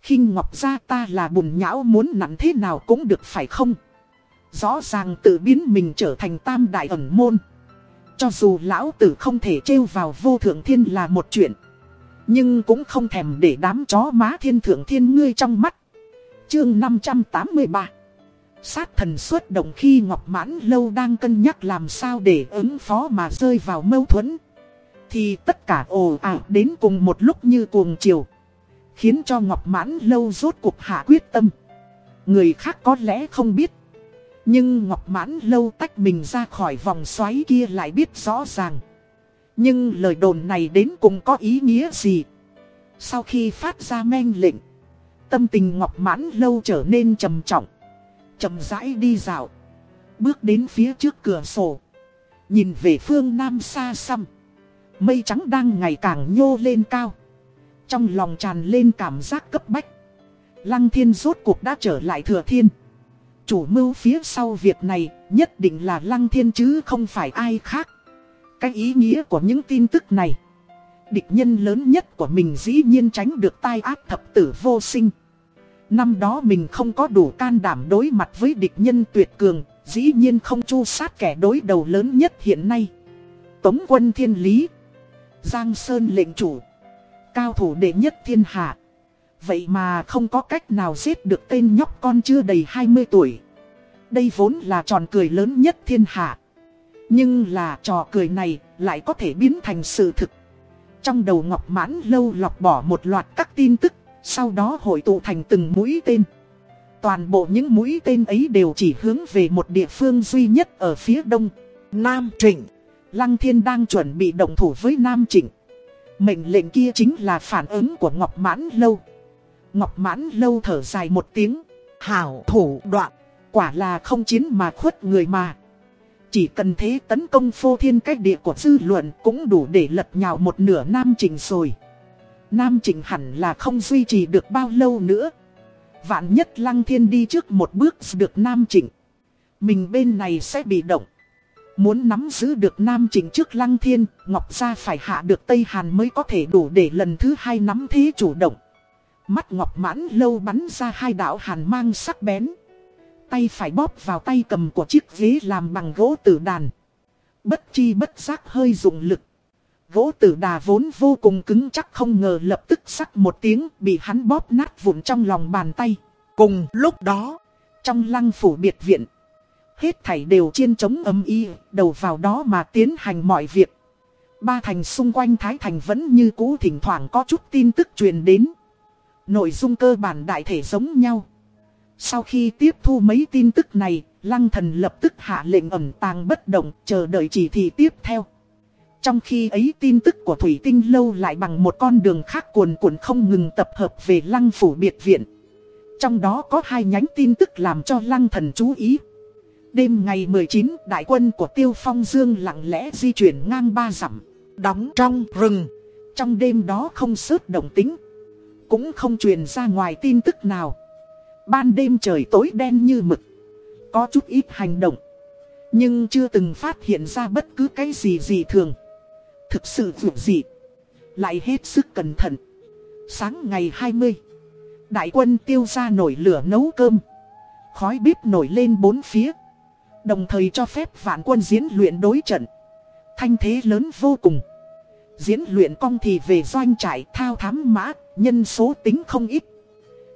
Khinh Ngọc ra ta là bùn nhão muốn nặng thế nào cũng được phải không? Rõ ràng tự biến mình trở thành tam đại ẩn môn. Cho dù lão tử không thể trêu vào vô thượng thiên là một chuyện. Nhưng cũng không thèm để đám chó má thiên thượng thiên ngươi trong mắt. Chương 583 Sát thần xuất động khi Ngọc Mãn Lâu đang cân nhắc làm sao để ứng phó mà rơi vào mâu thuẫn. Thì tất cả ồ ạt đến cùng một lúc như cuồng chiều, Khiến cho Ngọc Mãn Lâu rốt cuộc hạ quyết tâm. Người khác có lẽ không biết, Nhưng Ngọc Mãn Lâu tách mình ra khỏi vòng xoáy kia lại biết rõ ràng. Nhưng lời đồn này đến cùng có ý nghĩa gì? Sau khi phát ra men lệnh Tâm tình ngọc mãn lâu trở nên trầm trọng. chậm rãi đi dạo. Bước đến phía trước cửa sổ. Nhìn về phương nam xa xăm. Mây trắng đang ngày càng nhô lên cao. Trong lòng tràn lên cảm giác cấp bách. Lăng thiên rốt cuộc đã trở lại thừa thiên. Chủ mưu phía sau việc này nhất định là lăng thiên chứ không phải ai khác. Cái ý nghĩa của những tin tức này. Địch nhân lớn nhất của mình dĩ nhiên tránh được tai ác thập tử vô sinh. Năm đó mình không có đủ can đảm đối mặt với địch nhân tuyệt cường, dĩ nhiên không chu sát kẻ đối đầu lớn nhất hiện nay. Tống quân thiên lý, Giang Sơn lệnh chủ, cao thủ đệ nhất thiên hạ. Vậy mà không có cách nào giết được tên nhóc con chưa đầy 20 tuổi. Đây vốn là tròn cười lớn nhất thiên hạ. Nhưng là trò cười này lại có thể biến thành sự thực. Trong đầu Ngọc Mãn lâu lọc bỏ một loạt các tin tức, sau đó hội tụ thành từng mũi tên. Toàn bộ những mũi tên ấy đều chỉ hướng về một địa phương duy nhất ở phía đông, Nam Trịnh. Lăng Thiên đang chuẩn bị động thủ với Nam Trịnh. Mệnh lệnh kia chính là phản ứng của Ngọc Mãn Lâu. Ngọc Mãn Lâu thở dài một tiếng, hảo thủ đoạn, quả là không chiến mà khuất người mà. Chỉ cần thế tấn công phô thiên cách địa của dư luận cũng đủ để lật nhào một nửa Nam Trình rồi. Nam Trình hẳn là không duy trì được bao lâu nữa. Vạn nhất Lăng Thiên đi trước một bước được Nam Trình. Mình bên này sẽ bị động. Muốn nắm giữ được Nam Trình trước Lăng Thiên, Ngọc Gia phải hạ được Tây Hàn mới có thể đủ để lần thứ hai nắm thế chủ động. Mắt Ngọc mãn lâu bắn ra hai đạo hàn mang sắc bén. Tay phải bóp vào tay cầm của chiếc ghế làm bằng gỗ tử đàn. Bất chi bất giác hơi dùng lực. Gỗ tử đà vốn vô cùng cứng chắc không ngờ lập tức sắc một tiếng bị hắn bóp nát vụn trong lòng bàn tay. Cùng lúc đó, trong lăng phủ biệt viện, hết thảy đều chiên chống âm y, đầu vào đó mà tiến hành mọi việc. Ba thành xung quanh Thái Thành vẫn như cũ thỉnh thoảng có chút tin tức truyền đến. Nội dung cơ bản đại thể giống nhau. Sau khi tiếp thu mấy tin tức này, Lăng thần lập tức hạ lệnh ẩm tàng bất động, chờ đợi chỉ thị tiếp theo. Trong khi ấy tin tức của Thủy Tinh Lâu lại bằng một con đường khác cuồn cuộn không ngừng tập hợp về Lăng Phủ Biệt Viện. Trong đó có hai nhánh tin tức làm cho Lăng thần chú ý. Đêm ngày 19, đại quân của Tiêu Phong Dương lặng lẽ di chuyển ngang ba dặm, đóng trong rừng. Trong đêm đó không sớt động tính, cũng không truyền ra ngoài tin tức nào. Ban đêm trời tối đen như mực, có chút ít hành động, nhưng chưa từng phát hiện ra bất cứ cái gì gì thường. Thực sự vượt gì? lại hết sức cẩn thận. Sáng ngày 20, đại quân tiêu ra nổi lửa nấu cơm, khói bếp nổi lên bốn phía. Đồng thời cho phép vạn quân diễn luyện đối trận. Thanh thế lớn vô cùng. Diễn luyện cong thì về doanh trại thao thám mã, nhân số tính không ít.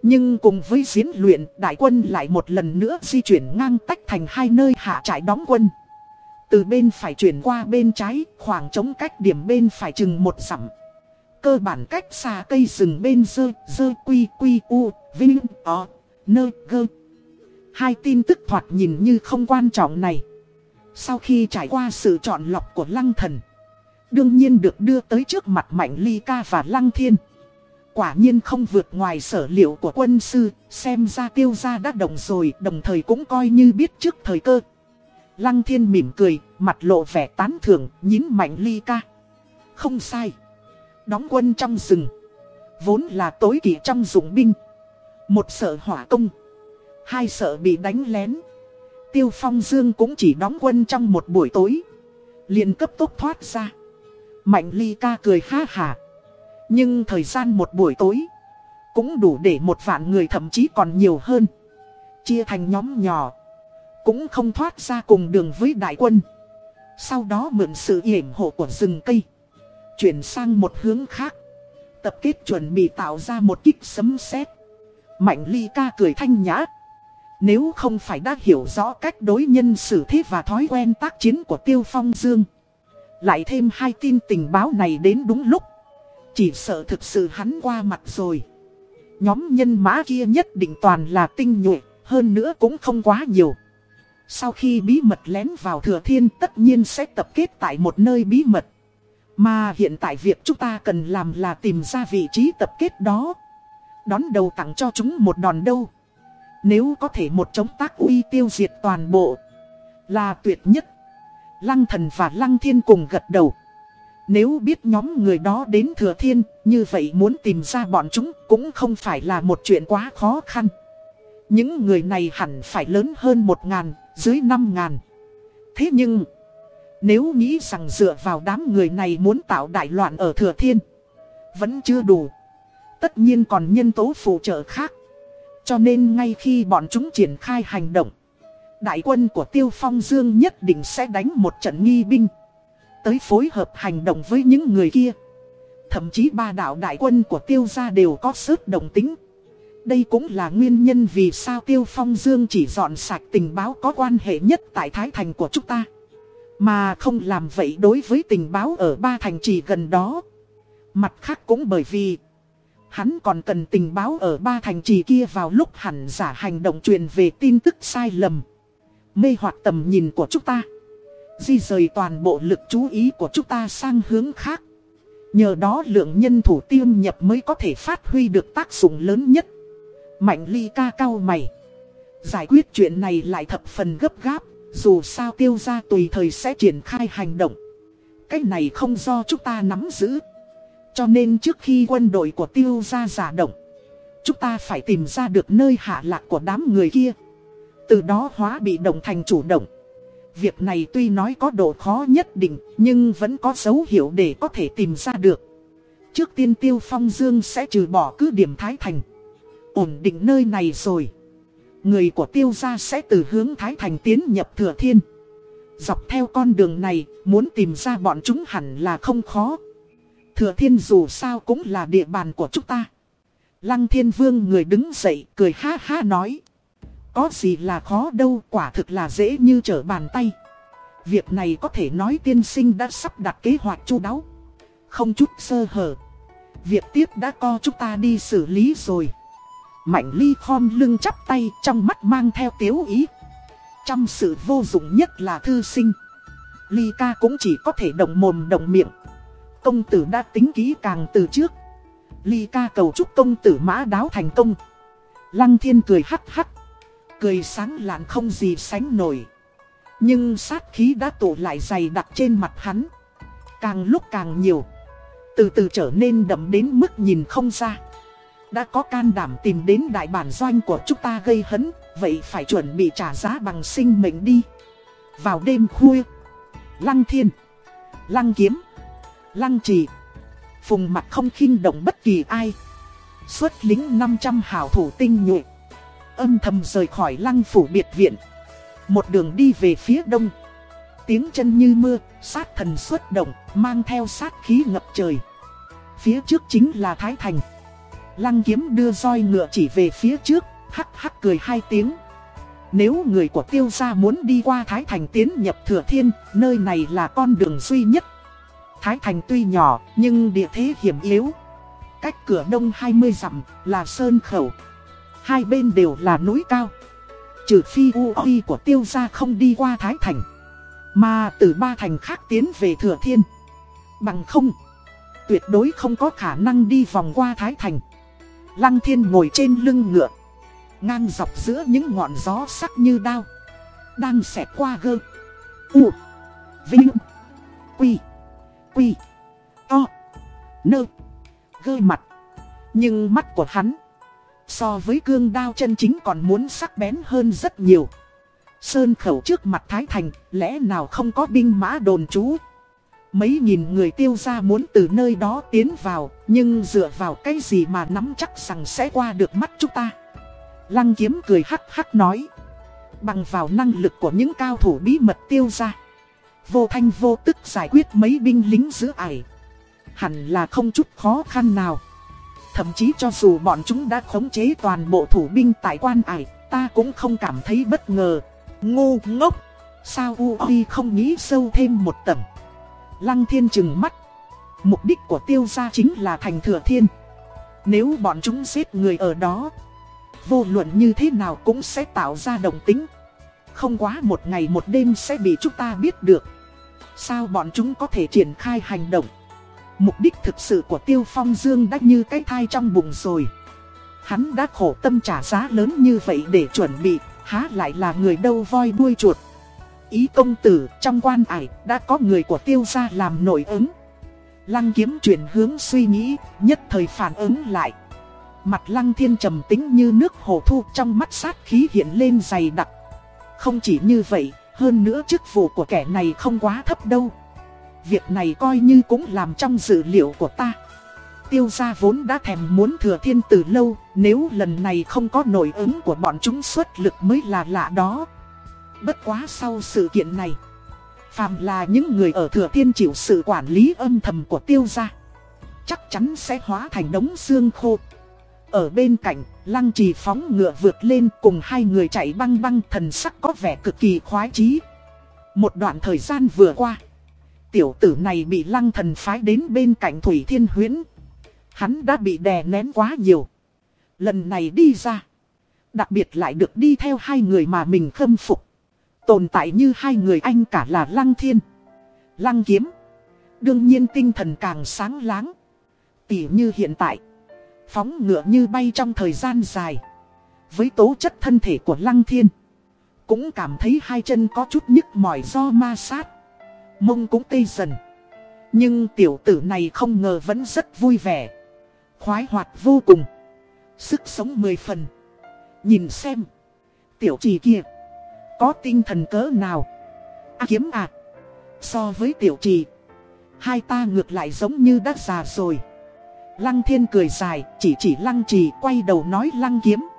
Nhưng cùng với diễn luyện, đại quân lại một lần nữa di chuyển ngang tách thành hai nơi hạ trại đóng quân. Từ bên phải chuyển qua bên trái, khoảng trống cách điểm bên phải chừng một dặm. Cơ bản cách xa cây rừng bên dơ, dơ quy quy u, vinh, o, nơ, gơ. Hai tin tức thoạt nhìn như không quan trọng này. Sau khi trải qua sự chọn lọc của lăng thần, đương nhiên được đưa tới trước mặt Mạnh Ly Ca và Lăng Thiên. Quả nhiên không vượt ngoài sở liệu của quân sư, xem ra tiêu gia đã đồng rồi, đồng thời cũng coi như biết trước thời cơ. Lăng Thiên mỉm cười, mặt lộ vẻ tán thưởng, nhín Mạnh Ly Ca. Không sai. Đóng quân trong rừng. Vốn là tối kỵ trong dụng binh. Một sợ hỏa công. Hai sợ bị đánh lén. Tiêu Phong Dương cũng chỉ đóng quân trong một buổi tối. liền cấp tốc thoát ra. Mạnh ly ca cười ha hà. Nhưng thời gian một buổi tối. Cũng đủ để một vạn người thậm chí còn nhiều hơn. Chia thành nhóm nhỏ. Cũng không thoát ra cùng đường với đại quân. Sau đó mượn sự yểm hộ của rừng cây. Chuyển sang một hướng khác. Tập kết chuẩn bị tạo ra một kích sấm sét. Mạnh ly ca cười thanh nhã. Nếu không phải đã hiểu rõ cách đối nhân xử thế và thói quen tác chiến của Tiêu Phong Dương, Lại thêm hai tin tình báo này đến đúng lúc chỉ sợ thực sự hắn qua mặt rồi. Nhóm nhân mã kia nhất định toàn là tinh nhuệ, Hơn nữa cũng không quá nhiều. Sau khi bí mật lén vào thừa thiên tất nhiên sẽ tập kết tại một nơi bí mật. Mà hiện tại việc chúng ta cần làm là tìm ra vị trí tập kết đó. Đón đầu tặng cho chúng một đòn đâu. Nếu có thể một chống tác uy tiêu diệt toàn bộ, Là tuyệt nhất. Lăng thần và lăng thiên cùng gật đầu. Nếu biết nhóm người đó đến thừa thiên, như vậy muốn tìm ra bọn chúng cũng không phải là một chuyện quá khó khăn. Những người này hẳn phải lớn hơn một ngàn, dưới năm ngàn. Thế nhưng, nếu nghĩ rằng dựa vào đám người này muốn tạo đại loạn ở thừa thiên, vẫn chưa đủ. Tất nhiên còn nhân tố phụ trợ khác. Cho nên ngay khi bọn chúng triển khai hành động, đại quân của Tiêu Phong Dương nhất định sẽ đánh một trận nghi binh. Tới phối hợp hành động với những người kia. Thậm chí ba đạo đại quân của Tiêu gia đều có sức đồng tính. Đây cũng là nguyên nhân vì sao Tiêu Phong Dương chỉ dọn sạch tình báo có quan hệ nhất tại Thái Thành của chúng ta. Mà không làm vậy đối với tình báo ở ba thành trì gần đó. Mặt khác cũng bởi vì Hắn còn cần tình báo ở ba thành trì kia vào lúc hẳn giả hành động truyền về tin tức sai lầm. Mê hoặc tầm nhìn của chúng ta. Di rời toàn bộ lực chú ý của chúng ta sang hướng khác. Nhờ đó lượng nhân thủ tiêm nhập mới có thể phát huy được tác dụng lớn nhất. Mạnh ly ca cao mày. Giải quyết chuyện này lại thập phần gấp gáp. Dù sao tiêu ra tùy thời sẽ triển khai hành động. Cái này không do chúng ta nắm giữ. Cho nên trước khi quân đội của tiêu ra giả động, chúng ta phải tìm ra được nơi hạ lạc của đám người kia. Từ đó hóa bị động thành chủ động. Việc này tuy nói có độ khó nhất định, nhưng vẫn có dấu hiệu để có thể tìm ra được. Trước tiên tiêu phong dương sẽ trừ bỏ cứ điểm Thái Thành. Ổn định nơi này rồi. Người của tiêu gia sẽ từ hướng Thái Thành tiến nhập thừa thiên. Dọc theo con đường này, muốn tìm ra bọn chúng hẳn là không khó. Thừa thiên dù sao cũng là địa bàn của chúng ta. Lăng thiên vương người đứng dậy cười ha ha nói. Có gì là khó đâu, quả thực là dễ như trở bàn tay. Việc này có thể nói tiên sinh đã sắp đặt kế hoạch chu đáo. Không chút sơ hở. Việc tiếp đã co chúng ta đi xử lý rồi. Mạnh ly khom lưng chắp tay trong mắt mang theo tiếu ý. Trong sự vô dụng nhất là thư sinh. Ly ca cũng chỉ có thể động mồm động miệng. Công tử đã tính kỹ càng từ trước. Ly ca cầu chúc công tử mã đáo thành công. Lăng thiên cười hắc hắc. Cười sáng lạn không gì sánh nổi. Nhưng sát khí đã tụ lại dày đặc trên mặt hắn. Càng lúc càng nhiều. Từ từ trở nên đậm đến mức nhìn không ra. Đã có can đảm tìm đến đại bản doanh của chúng ta gây hấn. Vậy phải chuẩn bị trả giá bằng sinh mệnh đi. Vào đêm khuya. Lăng thiên. Lăng kiếm, Lăng trì. Phùng mặt không khinh động bất kỳ ai. Xuất lính 500 hảo thủ tinh nhuệ. Âm thầm rời khỏi lăng phủ biệt viện. Một đường đi về phía đông. Tiếng chân như mưa, sát thần xuất động, mang theo sát khí ngập trời. Phía trước chính là Thái Thành. Lăng kiếm đưa roi ngựa chỉ về phía trước, hắc hắc cười hai tiếng. Nếu người của tiêu gia muốn đi qua Thái Thành tiến nhập Thừa Thiên, nơi này là con đường duy nhất Thái Thành tuy nhỏ, nhưng địa thế hiểm yếu. Cách cửa đông 20 dặm là Sơn Khẩu. Hai bên đều là núi cao. Trừ phi Uy của tiêu gia không đi qua Thái Thành. Mà từ ba thành khác tiến về Thừa Thiên. Bằng không, tuyệt đối không có khả năng đi vòng qua Thái Thành. Lăng Thiên ngồi trên lưng ngựa. Ngang dọc giữa những ngọn gió sắc như đao. Đang xẹt qua gơ. U. Vinh. Quy quy, to, nơ, gơ mặt. Nhưng mắt của hắn, so với cương đao chân chính còn muốn sắc bén hơn rất nhiều. Sơn khẩu trước mặt Thái Thành, lẽ nào không có binh mã đồn trú? Mấy nghìn người tiêu ra muốn từ nơi đó tiến vào, nhưng dựa vào cái gì mà nắm chắc rằng sẽ qua được mắt chúng ta? Lăng kiếm cười hắc hắc nói. Bằng vào năng lực của những cao thủ bí mật tiêu ra vô thanh vô tức giải quyết mấy binh lính giữ ải. Hẳn là không chút khó khăn nào. Thậm chí cho dù bọn chúng đã khống chế toàn bộ thủ binh tại quan ải, ta cũng không cảm thấy bất ngờ. Ngu ngốc, sao Ui không nghĩ sâu thêm một tầng. Lăng thiên chừng mắt. Mục đích của tiêu gia chính là thành thừa thiên. Nếu bọn chúng giết người ở đó, vô luận như thế nào cũng sẽ tạo ra đồng tính. Không quá một ngày một đêm sẽ bị chúng ta biết được. Sao bọn chúng có thể triển khai hành động? Mục đích thực sự của Tiêu Phong Dương đã như cái thai trong bụng rồi. Hắn đã khổ tâm trả giá lớn như vậy để chuẩn bị, há lại là người đâu voi đuôi chuột. Ý công tử trong quan ải đã có người của tiêu gia làm nổi ứng Lăng kiếm chuyển hướng suy nghĩ nhất thời phản ứng lại Mặt lăng thiên trầm tính như nước hồ thu trong mắt sát khí hiện lên dày đặc Không chỉ như vậy hơn nữa chức vụ của kẻ này không quá thấp đâu Việc này coi như cũng làm trong dự liệu của ta. Tiêu gia vốn đã thèm muốn thừa thiên từ lâu Nếu lần này không có nổi ứng của bọn chúng xuất lực mới là lạ đó. Bất quá sau sự kiện này Phàm là những người ở thừa thiên chịu sự quản lý âm thầm của tiêu gia Chắc chắn sẽ hóa thành đống xương khô. Ở bên cạnh, lăng trì phóng ngựa vượt lên cùng hai người chạy băng băng thần sắc có vẻ cực kỳ khoái chí. Một đoạn thời gian vừa qua Tiểu tử này bị lăng thần phái đến bên cạnh Thủy Thiên Huyến Hắn đã bị đè nén quá nhiều. Lần này đi ra. Đặc biệt lại được đi theo hai người mà mình khâm phục. Tồn tại như hai người anh cả là Lăng Thiên. Lăng Kiếm. Đương nhiên tinh thần càng sáng láng. Tỉ như hiện tại. Phóng ngựa như bay trong thời gian dài. Với tố chất thân thể của Lăng Thiên. Cũng cảm thấy hai chân có chút nhức mỏi do ma sát. Mông cũng tê dần. Nhưng tiểu tử này không ngờ vẫn rất vui vẻ. Khoái hoạt vô cùng. Sức sống mười phần. Nhìn xem. Tiểu trì kia. Có tinh thần cỡ nào? À, Kiếm à. So với tiểu trì. Hai ta ngược lại giống như đã già rồi. Lăng thiên cười dài Chỉ chỉ lăng trì quay đầu nói lăng kiếm.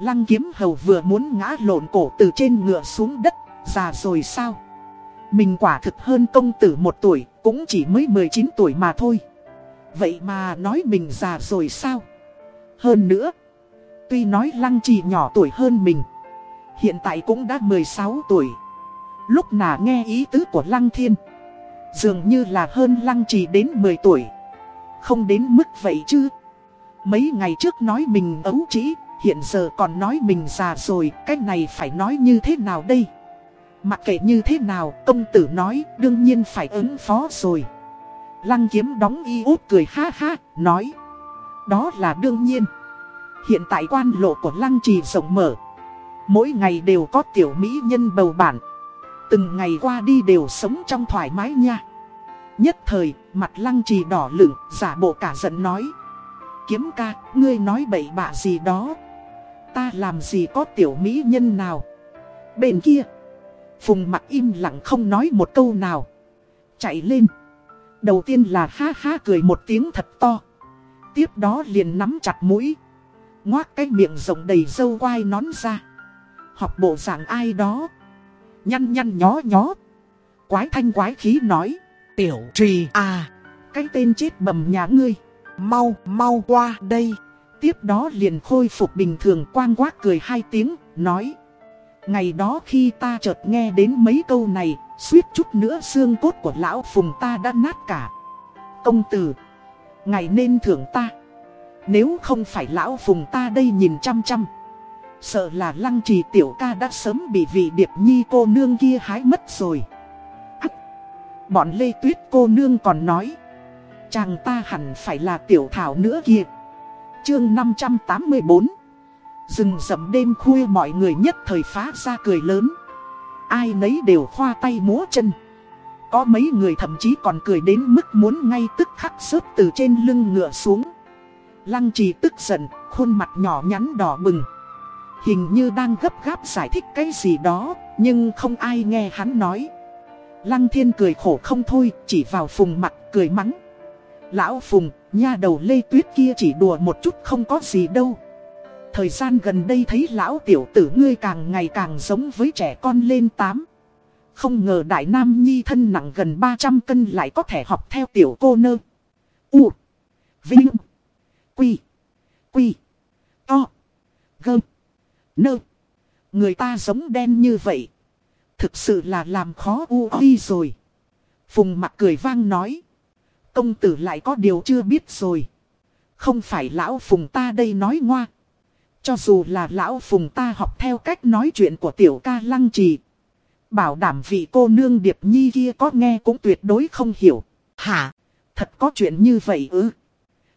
Lăng kiếm hầu vừa muốn ngã lộn cổ từ trên ngựa xuống đất Già rồi sao? Mình quả thực hơn công tử một tuổi, Cũng chỉ mới 19 tuổi mà thôi. Vậy mà nói mình già rồi sao? Hơn nữa, Tuy nói lăng trì nhỏ tuổi hơn mình, Hiện tại cũng đã 16 tuổi. Lúc nào nghe ý tứ của lăng thiên, Dường như là hơn lăng trì đến 10 tuổi. Không đến mức vậy chứ. Mấy ngày trước nói mình ấu trĩ, Hiện giờ còn nói mình già rồi, Cái này phải nói như thế nào đây? Mặc kệ như thế nào Công tử nói đương nhiên phải ứng phó rồi. Lăng kiếm đóng y út cười ha ha Nói. Đó là đương nhiên. Hiện tại quan lộ của lăng trì rộng mở. Mỗi ngày đều có tiểu mỹ nhân bầu bản Từng ngày qua đi đều sống trong thoải mái nha. Nhất thời, mặt lăng trì đỏ lửng, giả bộ cả giận nói. Kiếm ca, ngươi nói bậy bạ gì đó? Ta làm gì có tiểu mỹ nhân nào? Bên kia Phùng mặt im lặng không nói một câu nào. Chạy lên. Đầu tiên là ha ha cười một tiếng thật to. Tiếp đó liền nắm chặt mũi. Ngoác cái miệng rộng đầy dâu quai nón ra. Học bộ dạng ai đó. Nhăn nhăn nhó nhó. Quái thanh quái khí nói. Tiểu trì à. Cái tên chết bầm nhà ngươi. Mau mau qua đây. Tiếp đó liền khôi phục bình thường quang quát cười hai tiếng Nói Ngày đó khi ta chợt nghe đến mấy câu này, Suýt chút nữa xương cốt của lão phùng ta đã nát cả. Công tử Ngày nên thưởng ta. Nếu không phải lão phùng ta đây nhìn chăm chăm, Sợ là lăng trì tiểu ca đã sớm bị vị điệp nhi cô nương kia hái mất rồi. Hắc! Bọn Lê Tuyết cô nương còn nói, Chàng ta hẳn phải là tiểu thảo nữa kia Chương 584 Rừng rậm đêm khuya mọi người nhất thời phá ra cười lớn. Ai nấy đều khoa tay múa chân. Có mấy người thậm chí còn cười đến mức muốn ngay tức khắc rớt từ trên lưng ngựa xuống. Lăng trì tức giận, khuôn mặt nhỏ nhắn đỏ bừng. Hình như đang gấp gáp giải thích cái gì đó Nhưng không ai nghe hắn nói. Lăng thiên cười khổ không thôi Chỉ vào phùng mặt cười mắng. Lão phùng, nha đầu lê tuyết kia chỉ đùa một chút không có gì đâu. Thời gian gần đây thấy lão tiểu tử ngươi càng ngày càng giống với trẻ con lên 8 Không ngờ đại nam nhi thân nặng gần 300 cân lại có thể học theo tiểu cô nơ. U. Vinh. Quy. Quy. To. Gơm Nơ. Người ta giống đen như vậy. Thực sự là làm khó u huy rồi. Phùng mặt cười vang nói. Công tử lại có điều chưa biết rồi. Không phải lão phùng ta đây nói ngoa cho dù là lão phùng ta học theo cách nói chuyện của tiểu ca lăng trì. Bảo đảm vị cô nương điệp nhi kia có nghe cũng tuyệt đối không hiểu. Hả? Thật có chuyện như vậy ư?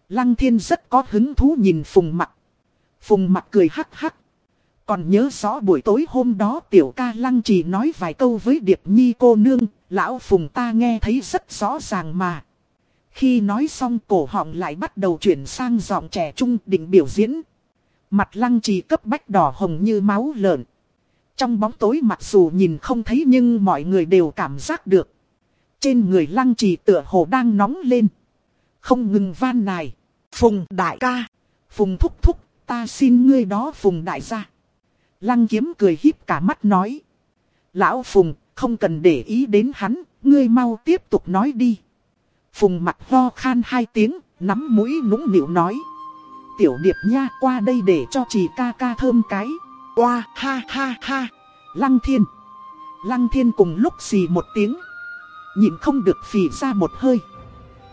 Lăng thiên rất có hứng thú nhìn phùng mặt. Phùng mặt cười hắc hắc. Còn nhớ rõ buổi tối hôm đó tiểu ca lăng trì nói vài câu với Điệp Nhi cô nương, lão phùng ta nghe thấy rất rõ ràng mà. Khi nói xong cổ họng lại bắt đầu chuyển sang giọng trẻ trung định biểu diễn. Mặt lăng trì cấp bách đỏ hồng như máu lợn. Trong bóng tối mặc dù nhìn không thấy nhưng mọi người đều cảm giác được. Trên người lăng trì tựa hồ đang nóng lên. Không ngừng van nài. Phùng đại ca. Phùng thúc thúc, ta xin ngươi đó phùng đại gia. Lăng kiếm cười híp cả mắt nói. Lão phùng, không cần để ý đến hắn, ngươi mau tiếp tục nói đi. Phùng mặt ho khan hai tiếng, nắm mũi nũng nịu nói. Tiểu điệp nha qua đây để cho chị ca ca thơm cái. Qua ha ha ha. Lăng thiên. Lăng thiên cùng lúc xì một tiếng. Nhìn không được phì ra một hơi.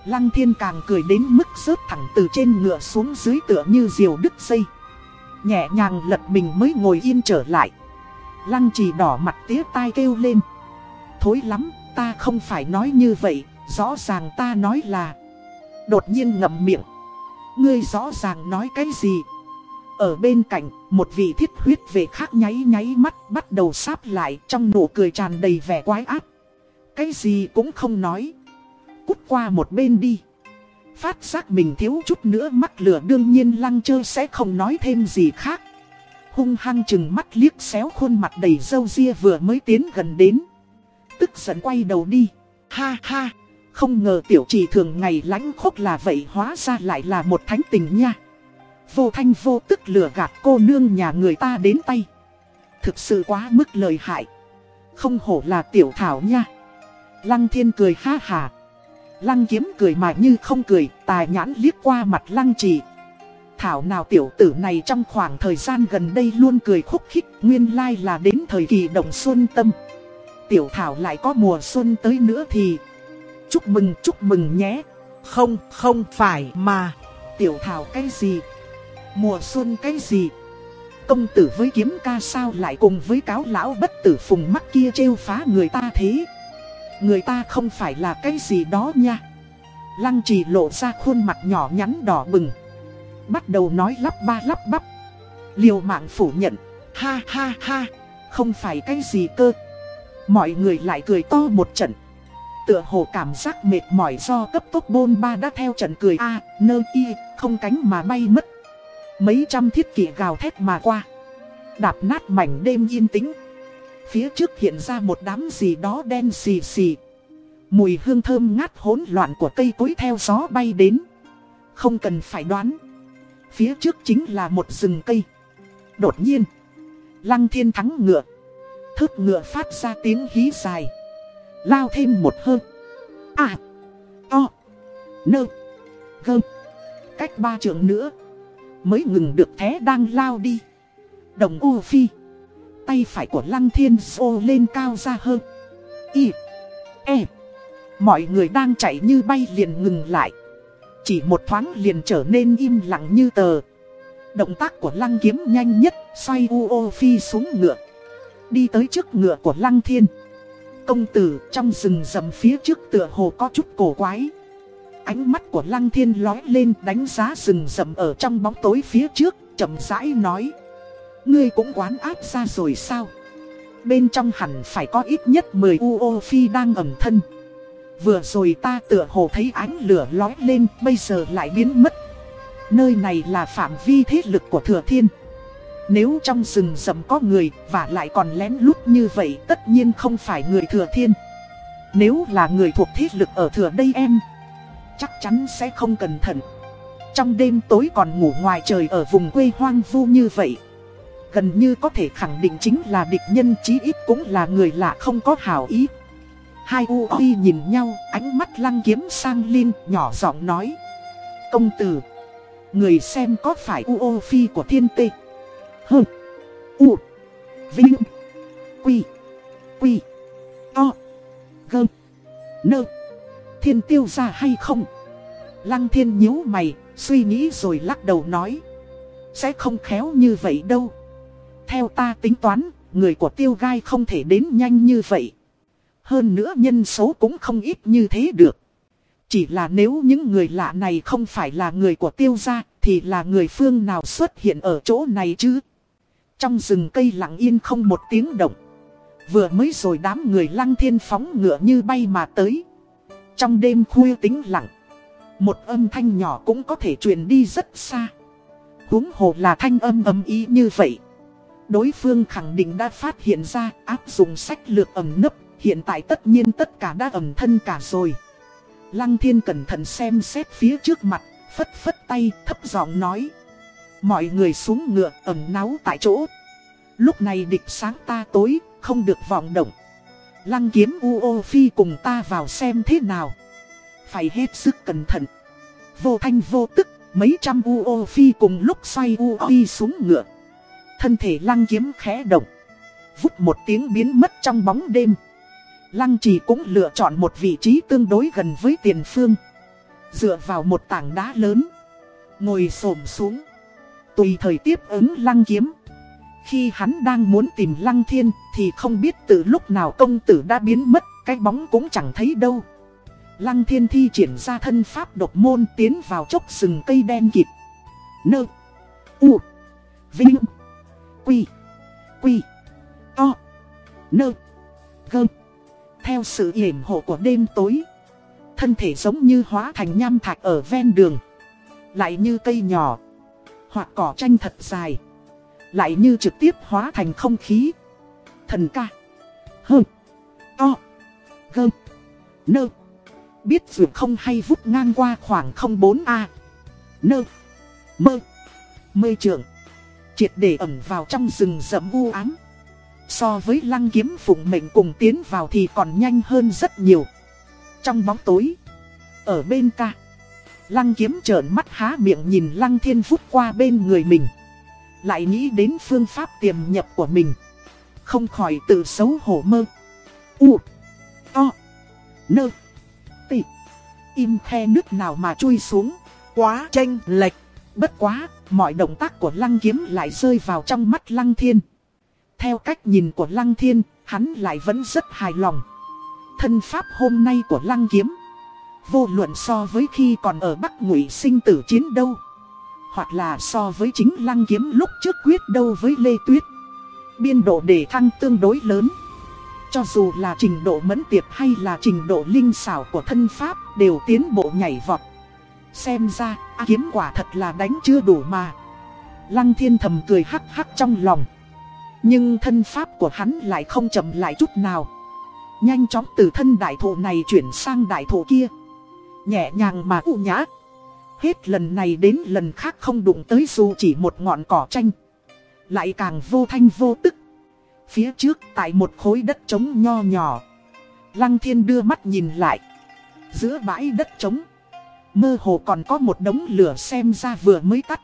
Lăng thiên càng cười đến mức rớt thẳng từ trên ngựa xuống dưới tựa như diều đứt dây. Nhẹ nhàng lật mình mới ngồi yên trở lại. Lăng trì đỏ mặt tía tai kêu lên. Thối lắm, ta không phải nói như vậy, rõ ràng ta nói là... Đột nhiên ngậm miệng. Ngươi rõ ràng nói cái gì? Ở bên cạnh, một vị thiết huyết về khác nháy nháy mắt bắt đầu sáp lại trong nụ cười tràn đầy vẻ quái ác. Cái gì cũng không nói. Cút qua một bên đi. Phát giác mình thiếu chút nữa mắt lửa đương nhiên lăng chơ sẽ không nói thêm gì khác. Hung hăng chừng mắt liếc xéo khuôn mặt đầy dâu ria vừa mới tiến gần đến. Tức giận quay đầu đi. Ha ha, không ngờ tiểu trì thường ngày lãnh khốc là vậy hóa ra lại là một thánh tình nha. Vô thanh vô tức lừa gạt cô nương nhà người ta đến tay. Thực sự quá mức lời hại. Không hổ là tiểu thảo nha. Lăng thiên cười ha hà. Lăng kiếm cười mà như không cười, tài nhãn liếc qua mặt lăng trì. Thảo nào tiểu tử này trong khoảng thời gian gần đây luôn cười khúc khích, nguyên lai là đến thời kỳ đồng xuân tâm. Tiểu thảo lại có mùa xuân tới nữa thì... Chúc mừng, chúc mừng nhé. Không, không phải mà. Tiểu thảo cái gì? Mùa xuân cái gì? Công tử với kiếm ca sao lại cùng với cáo lão bất tử phùng mắt kia trêu phá người ta thế? Người ta không phải là cái gì đó nha. Lăng trì lộ ra khuôn mặt nhỏ nhắn đỏ bừng. Bắt đầu nói lắp ba lắp bắp. Liều mạng phủ nhận. Ha ha ha. Không phải cái gì cơ. Mọi người lại cười to một trận. Tựa hồ cảm giác mệt mỏi do cấp tốc bôn ba đã theo trận cười A, nơ y, không cánh mà bay mất. Mấy trăm thiết kỷ gào thét mà qua. Đạp nát mảnh đêm yên tĩnh. Phía trước hiện ra một đám gì đó đen xì xì. Mùi hương thơm ngát hỗn loạn của cây cối theo gió bay đến. Không cần phải đoán. Phía trước chính là một rừng cây. Đột nhiên. Lăng thiên thắng ngựa. Thước ngựa phát ra tiếng hí dài. Lao thêm một hơi. À. o Nơ. Gơm. Cách ba trường nữa. Mới ngừng được thế đang lao đi. Đồng U Phi. Tay phải của Lăng Thiên xô lên cao ra hơn. Y. E. Mọi người đang chạy như bay liền ngừng lại. Chỉ một thoáng liền trở nên im lặng như tờ. Động tác của Lăng Kiếm nhanh nhất, xoay U ô Phi xuống ngựa. Đi tới trước ngựa của Lăng Thiên. Công tử trong rừng rậm phía trước tựa hồ có chút cổ quái. Ánh mắt của Lăng Thiên lói lên đánh giá rừng rậm ở trong bóng tối phía trước, chậm rãi nói. Ngươi cũng quán áp ra rồi sao? Bên trong hẳn phải có ít nhất 10 UO Phi đang ẩn thân. Vừa rồi ta tựa hồ thấy ánh lửa lói lên, bây giờ lại biến mất. Nơi này là phạm vi thế lực của thừa thiên. Nếu trong rừng rậm có người và lại còn lén lút như vậy tất nhiên không phải người thừa thiên. Nếu là người thuộc thế lực ở thừa đây em, chắc chắn sẽ không cẩn thận. Trong đêm tối còn ngủ ngoài trời ở vùng quê hoang vu như vậy. Gần như có thể khẳng định chính là địch nhân chí ít cũng là người lạ không có hảo ý. Hai u uy nhìn nhau, ánh mắt lăng kiếm sang Linh, nhỏ giọng nói. Công tử, người xem có phải u ô phi của thiên tê. Hơ, u, vinh, quy, quy, to, gơ, nơ, thiên tiêu ra hay không? Lăng thiên nhíu mày, suy nghĩ rồi lắc đầu nói. Sẽ không khéo như vậy đâu. Theo ta tính toán, người của tiêu gai không thể đến nhanh như vậy. Hơn nữa nhân số cũng không ít như thế được. Chỉ là nếu những người lạ này không phải là người của tiêu gia, thì là người phương nào xuất hiện ở chỗ này chứ? Trong rừng cây lặng yên không một tiếng động. Vừa mới rồi đám người lăng thiên phóng ngựa như bay mà tới. Trong đêm khuya tĩnh lặng, Một âm thanh nhỏ cũng có thể truyền đi rất xa. Huống hồ là thanh âm âm ý như vậy. Đối phương khẳng định đã phát hiện ra áp dụng sách lược ẩm nấp, Hiện tại tất nhiên tất cả đã ẩm thân cả rồi. Lăng thiên cẩn thận xem xét phía trước mặt, Phất phất tay, thấp giọng nói. Mọi người xuống ngựa ẩm náu tại chỗ. Lúc này địch sáng ta tối, không được vọng động. Lăng kiếm u ô phi cùng ta vào xem thế nào. Phải hết sức cẩn thận. Vô thanh vô tức, Mấy trăm u ô phi cùng lúc xoay u phi xuống ngựa. Thân thể lăng kiếm khẽ động. Vút một tiếng biến mất trong bóng đêm. Lăng trì cũng lựa chọn một vị trí tương đối gần với tiền phương. Dựa vào một tảng đá lớn. Ngồi xổm xuống. Tùy thời tiếp ứng lăng kiếm Khi hắn đang muốn tìm lăng thiên, Thì không biết từ lúc nào công tử đã biến mất, Cái bóng cũng chẳng thấy đâu Lăng thiên thi triển ra thân pháp độc môn tiến vào chốc sừng cây đen kịt. Nơ. U. Vinh. Quy. Quy. To. Nơ. Gơ. Theo sự yểm hộ của đêm tối. Thân thể giống như hóa thành nham thạch ở ven đường. Lại như cây nhỏ. Hoặc cỏ tranh thật dài. Lại như trực tiếp hóa thành không khí. Thần ca. Hơ. To. Gơ. Nơ biết dù không hay vút ngang qua khoảng 04A. Nơ. Mơ. Mơ trường. Triệt để ẩn vào trong rừng rậm u ám. So với lăng kiếm phụng mệnh cùng tiến vào thì còn nhanh hơn rất nhiều. Trong bóng tối. Ở bên ca. Lăng kiếm trợn mắt há miệng nhìn lăng thiên phúc qua bên người mình. Lại nghĩ đến phương pháp tiềm nhập của mình. Không khỏi tự xấu hổ mơ. U. To. Nơ tị. Im khe nước nào mà chui xuống. Quá tranh lệch. Bất quá, mọi động tác của lăng kiếm lại rơi vào trong mắt lăng thiên. Theo cách nhìn của lăng thiên, hắn lại vẫn rất hài lòng. Thân pháp hôm nay của lăng kiếm. Vô luận so với khi còn ở Bắc Ngụy sinh tử chiến đâu. Hoặc là so với chính lăng kiếm lúc trước quyết đâu với Lê Tuyết. Biên độ đề thăng tương đối lớn. Cho dù là trình độ mẫn tiệp hay là trình độ linh xảo của thân pháp đều tiến bộ nhảy vọt. Xem ra, kiếm quả thật là đánh chưa đủ mà. Lăng thiên thầm cười hắc hắc trong lòng. Nhưng thân pháp của hắn lại không chậm lại chút nào. Nhanh chóng từ thân đại thụ này chuyển sang đại thụ kia. Nhẹ nhàng mà u nhã. Hết lần này đến lần khác không đụng tới dù chỉ một ngọn cỏ tranh. Lại càng vô thanh vô tức. Phía trước tại một khối đất trống nho nhỏ. Lăng thiên đưa mắt nhìn lại. Giữa bãi đất trống. Mơ hồ còn có một đống lửa xem ra vừa mới tắt.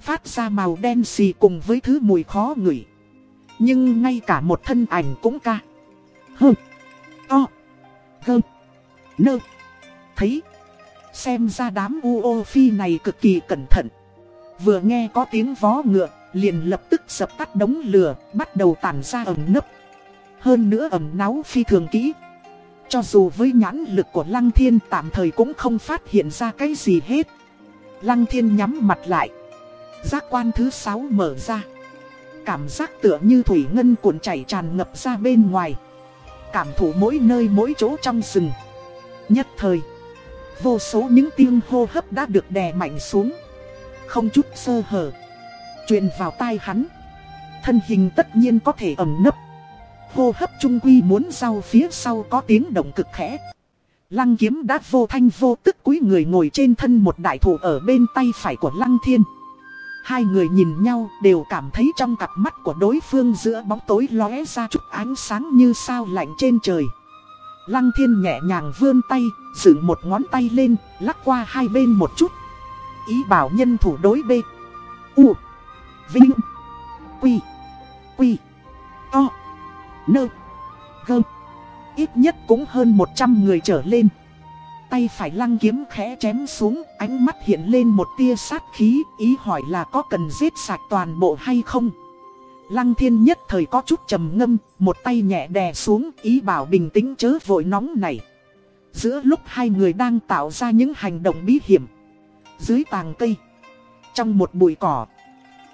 Phát ra màu đen xì cùng với thứ mùi khó ngửi. Nhưng ngay cả một thân ảnh cũng ca. Hơ. To. Gơ. Nơ. Thấy. Xem ra đám uo phi này cực kỳ cẩn thận. Vừa nghe có tiếng vó ngựa liền lập tức dập tắt đống lửa, bắt đầu tản ra ẩm nấp. Hơn nữa ẩm náu phi thường kỹ. Cho dù với nhãn lực của Lăng Thiên tạm thời cũng không phát hiện ra cái gì hết. Lăng Thiên nhắm mặt lại. Giác quan thứ 6 mở ra. Cảm giác tựa như thủy ngân cuộn chảy tràn ngập ra bên ngoài. Cảm thụ mỗi nơi mỗi chỗ trong rừng. Nhất thời. Vô số những tiếng hô hấp đã được đè mạnh xuống. Không chút sơ hở. Truyền vào tai hắn. Thân hình tất nhiên có thể ẩm nấp. Hô hấp trung quy muốn sau phía sau có tiếng động cực khẽ. Lăng kiếm đã vô thanh vô tức cúi người ngồi trên thân một đại thủ ở bên tay phải của lăng thiên. Hai người nhìn nhau đều cảm thấy trong cặp mắt của đối phương giữa bóng tối lóe ra chút ánh sáng như sao lạnh trên trời. Lăng thiên nhẹ nhàng vươn tay, dựng một ngón tay lên, lắc qua hai bên một chút Ý bảo nhân thủ đối bê U Vinh. Quy. Quy. To. Nơ. Gơ. Ít nhất cũng hơn 100 người trở lên. Tay phải lăng kiếm khẽ chém xuống, ánh mắt hiện lên một tia sát khí, ý hỏi là có cần giết sạch toàn bộ hay không. Lăng thiên nhất thời có chút trầm ngâm, một tay nhẹ đè xuống, ý bảo bình tĩnh chớ vội nóng này. Giữa lúc hai người đang tạo ra những hành động bí hiểm. Dưới tàng cây, trong một bụi cỏ,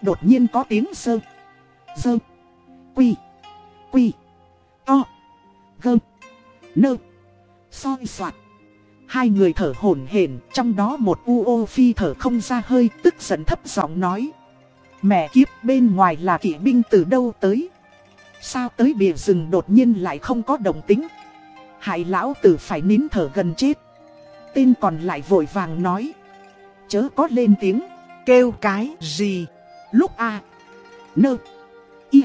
Đột nhiên có tiếng sơ sơ, Quy. Quy. To. Gơ. Nơ. Soi soạt. Hai người thở hổn hển, trong đó một u ô phi thở không ra hơi, tức giận thấp giọng nói. Mẹ kiếp bên ngoài là kỵ binh từ đâu tới? Sao tới bìa rừng đột nhiên lại không có đồng tính? Hại lão tử phải nín thở gần chết. Tên còn lại vội vàng nói. Chớ có lên tiếng, kêu cái gì? Lúc A. Nơ. Y.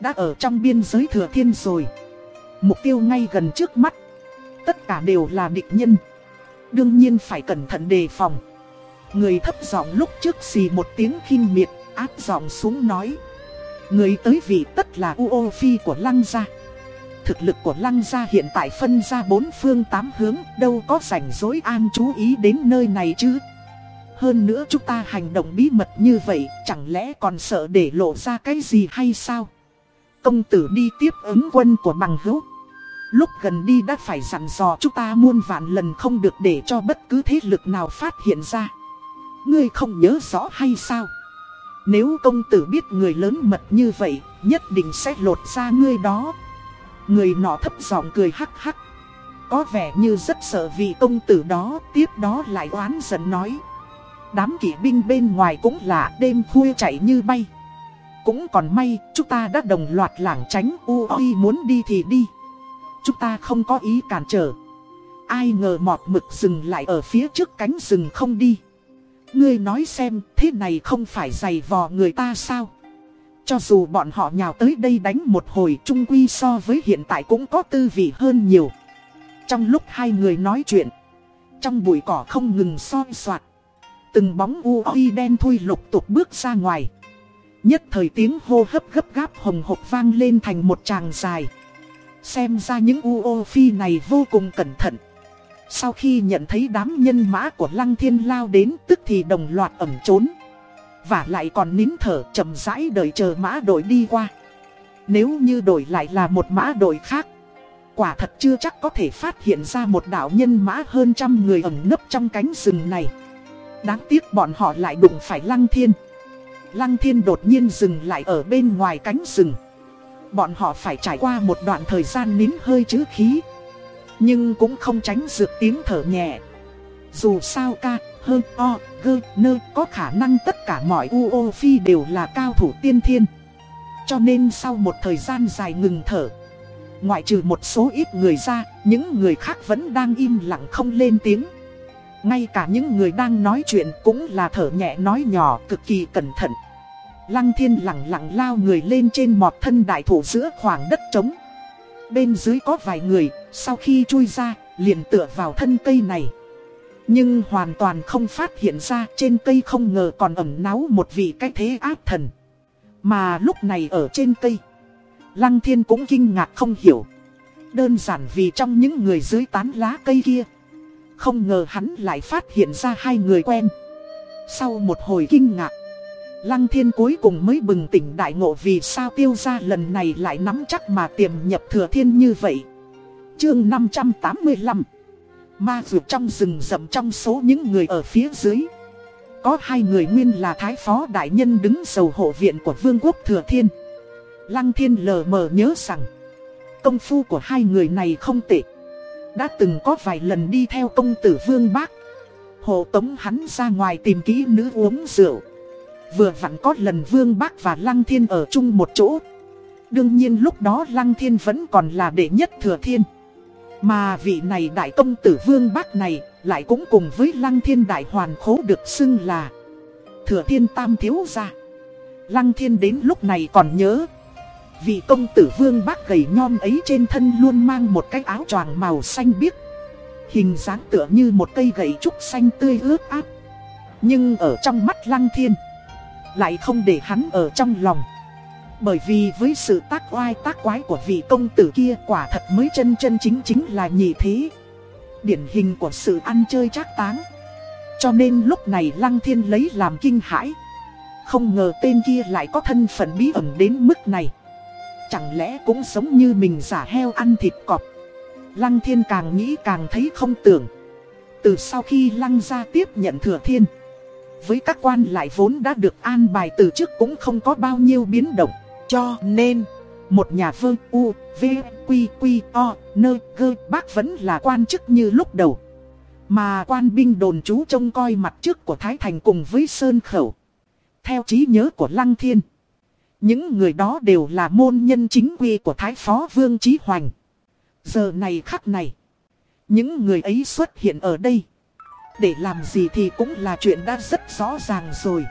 Đã ở trong biên giới thừa thiên rồi. Mục tiêu ngay gần trước mắt. Tất cả đều là địch nhân. Đương nhiên phải cẩn thận đề phòng. Người thấp giọng lúc trước xì một tiếng khinh miệt, áp giọng xuống nói. Người tới vị tất là UO Phi của Lăng Gia. Thực lực của Lăng Gia hiện tại phân ra bốn phương tám hướng, đâu có rảnh rỗi an chú ý đến nơi này chứ. Hơn nữa chúng ta hành động bí mật như vậy, chẳng lẽ còn sợ để lộ ra cái gì hay sao? Công tử đi tiếp ứng quân của bằng hữu. Lúc gần đi đã phải dặn dò chúng ta muôn vạn lần không được để cho bất cứ thế lực nào phát hiện ra. Ngươi không nhớ rõ hay sao? Nếu công tử biết người lớn mật như vậy, nhất định sẽ lột ra ngươi đó. Người nọ thấp giọng cười hắc hắc. Có vẻ như rất sợ vì công tử đó, tiếp đó lại oán giận nói. Đám kỵ binh bên ngoài cũng là đêm khuya chạy như bay. Cũng còn may, chúng ta đã đồng loạt lảng tránh u muốn đi thì đi. Chúng ta không có ý cản trở. Ai ngờ mọt mực dừng lại ở phía trước cánh rừng không đi. Ngươi nói xem, thế này không phải giày vò người ta sao? Cho dù bọn họ nhào tới đây đánh một hồi trung quy so với hiện tại cũng có tư vị hơn nhiều. Trong lúc hai người nói chuyện, trong bụi cỏ không ngừng soi soạt. Từng bóng u uy đen thui lục tục bước ra ngoài. Nhất thời tiếng hô hấp gấp gáp hồng hộc vang lên thành một tràng dài. Xem ra những u ô phi này vô cùng cẩn thận. Sau khi nhận thấy đám nhân mã của Lăng Thiên lao đến tức thì đồng loạt ẩm trốn. Và lại còn nín thở chậm rãi đợi chờ mã đội đi qua. Nếu như đổi lại là một mã đội khác. Quả thật chưa chắc có thể phát hiện ra một đạo nhân mã hơn trăm người ẩn nấp trong cánh rừng này. Đáng tiếc bọn họ lại đụng phải Lăng Thiên. Lăng Thiên đột nhiên dừng lại ở bên ngoài cánh rừng. Bọn họ phải trải qua một đoạn thời gian nín hơi chứ khí. Nhưng cũng không tránh được tiếng thở nhẹ. Dù sao ca, hơn o, gơ, nơ có khả năng tất cả mọi UO phi đều là cao thủ tiên thiên. Cho nên sau một thời gian dài ngừng thở, ngoại trừ một số ít người ra, những người khác vẫn đang im lặng không lên tiếng. Ngay cả những người đang nói chuyện cũng là thở nhẹ nói nhỏ cực kỳ cẩn thận. Lăng thiên lặng lặng lao người lên trên mọt thân đại thủ giữa khoảng đất trống. Bên dưới có vài người, sau khi chui ra, liền tựa vào thân cây này. Nhưng hoàn toàn không phát hiện ra trên cây không ngờ còn ẩm náu một vị cái thế áp thần. Mà lúc này ở trên cây, Lăng thiên cũng kinh ngạc không hiểu. Đơn giản vì trong những người dưới tán lá cây kia, không ngờ hắn lại phát hiện ra hai người quen. Sau một hồi kinh ngạc, Lăng thiên cuối cùng mới bừng tỉnh đại ngộ vì sao tiêu gia lần này lại nắm chắc mà tiềm nhập thừa thiên như vậy. Chương 585 Ma vượt trong rừng rậm trong số những người ở phía dưới. Có hai người nguyên là Thái Phó Đại Nhân đứng sầu hộ viện của Vương quốc Thừa Thiên. Lăng thiên lờ mờ nhớ rằng, công phu của hai người này không tệ. Đã từng có vài lần đi theo công tử Vương Bác. Hộ tống hắn ra ngoài tìm kỹ nữ uống rượu. Vừa vặn có lần Vương Bác và Lăng Thiên ở chung một chỗ. Đương nhiên lúc đó Lăng Thiên vẫn còn là đệ nhất thừa thiên. Mà vị này đại công tử Vương Bác này lại cũng cùng với Lăng Thiên đại hoàn khố được xưng là Thừa thiên tam thiếu gia. Lăng Thiên đến lúc này còn nhớ. Vị công tử Vương Bác gầy nhom ấy trên thân luôn mang một cái áo choàng màu xanh biếc. Hình dáng tựa như một cây gậy trúc xanh tươi ướt áp. Nhưng ở trong mắt Lăng Thiên lại không để hắn ở trong lòng. Bởi vì với sự tác oai tác quái của vị công tử kia quả thật mới chân chân chính chính là nhị thế. Điển hình của sự ăn chơi trác táng. Cho nên lúc này Lăng Thiên lấy làm kinh hãi. Không ngờ tên kia lại có thân phận bí ẩn đến mức này. Chẳng lẽ cũng giống như mình giả heo ăn thịt cọp. Lăng Thiên càng nghĩ càng thấy không tưởng. Từ sau khi Lăng ra tiếp nhận thừa thiên, với các quan lại vốn đã được an bài từ trước cũng không có bao nhiêu biến động. Cho nên, một nhà vương U, V, Quy, Quy, O, Nơ, Gơ, bác vẫn là quan chức như lúc đầu. Mà quan binh đồn trú trông coi mặt trước của Thái Thành cùng với Sơn Khẩu. Theo trí nhớ của Lăng Thiên, những người đó đều là môn nhân chính quy của Thái Phó Vương Trí Hoành. Giờ này khắc này, những người ấy xuất hiện ở đây. Để làm gì thì cũng là chuyện đã rất rõ ràng rồi.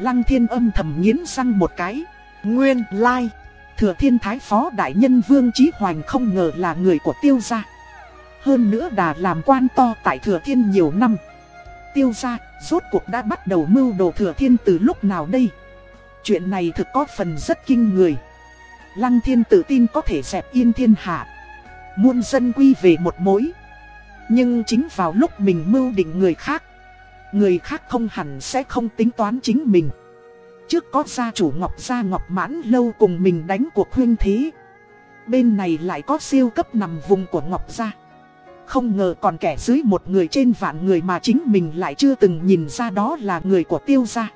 Lăng Thiên âm thầm nghiến răng một cái nguyên lai. Thừa thiên thái phó đại nhân Vương Trí Hoành không ngờ là người của tiêu gia. Hơn nữa đã làm quan to tại thừa thiên nhiều năm. Tiêu gia, rốt cuộc đã bắt đầu mưu đồ thừa thiên từ lúc nào đây? Chuyện này thực có phần rất kinh người. Lăng thiên tự tin có thể dẹp yên thiên hạ. Muôn dân quy về một mối. Nhưng chính vào lúc mình mưu định người khác, người khác không hẳn sẽ không tính toán chính mình. Trước có gia chủ Ngọc Gia Ngọc Mãn lâu cùng mình đánh cuộc huyên thí Bên này lại có siêu cấp nằm vùng của Ngọc Gia. Không ngờ còn kẻ dưới một người trên vạn người mà chính mình lại chưa từng nhìn ra đó là người của tiêu gia.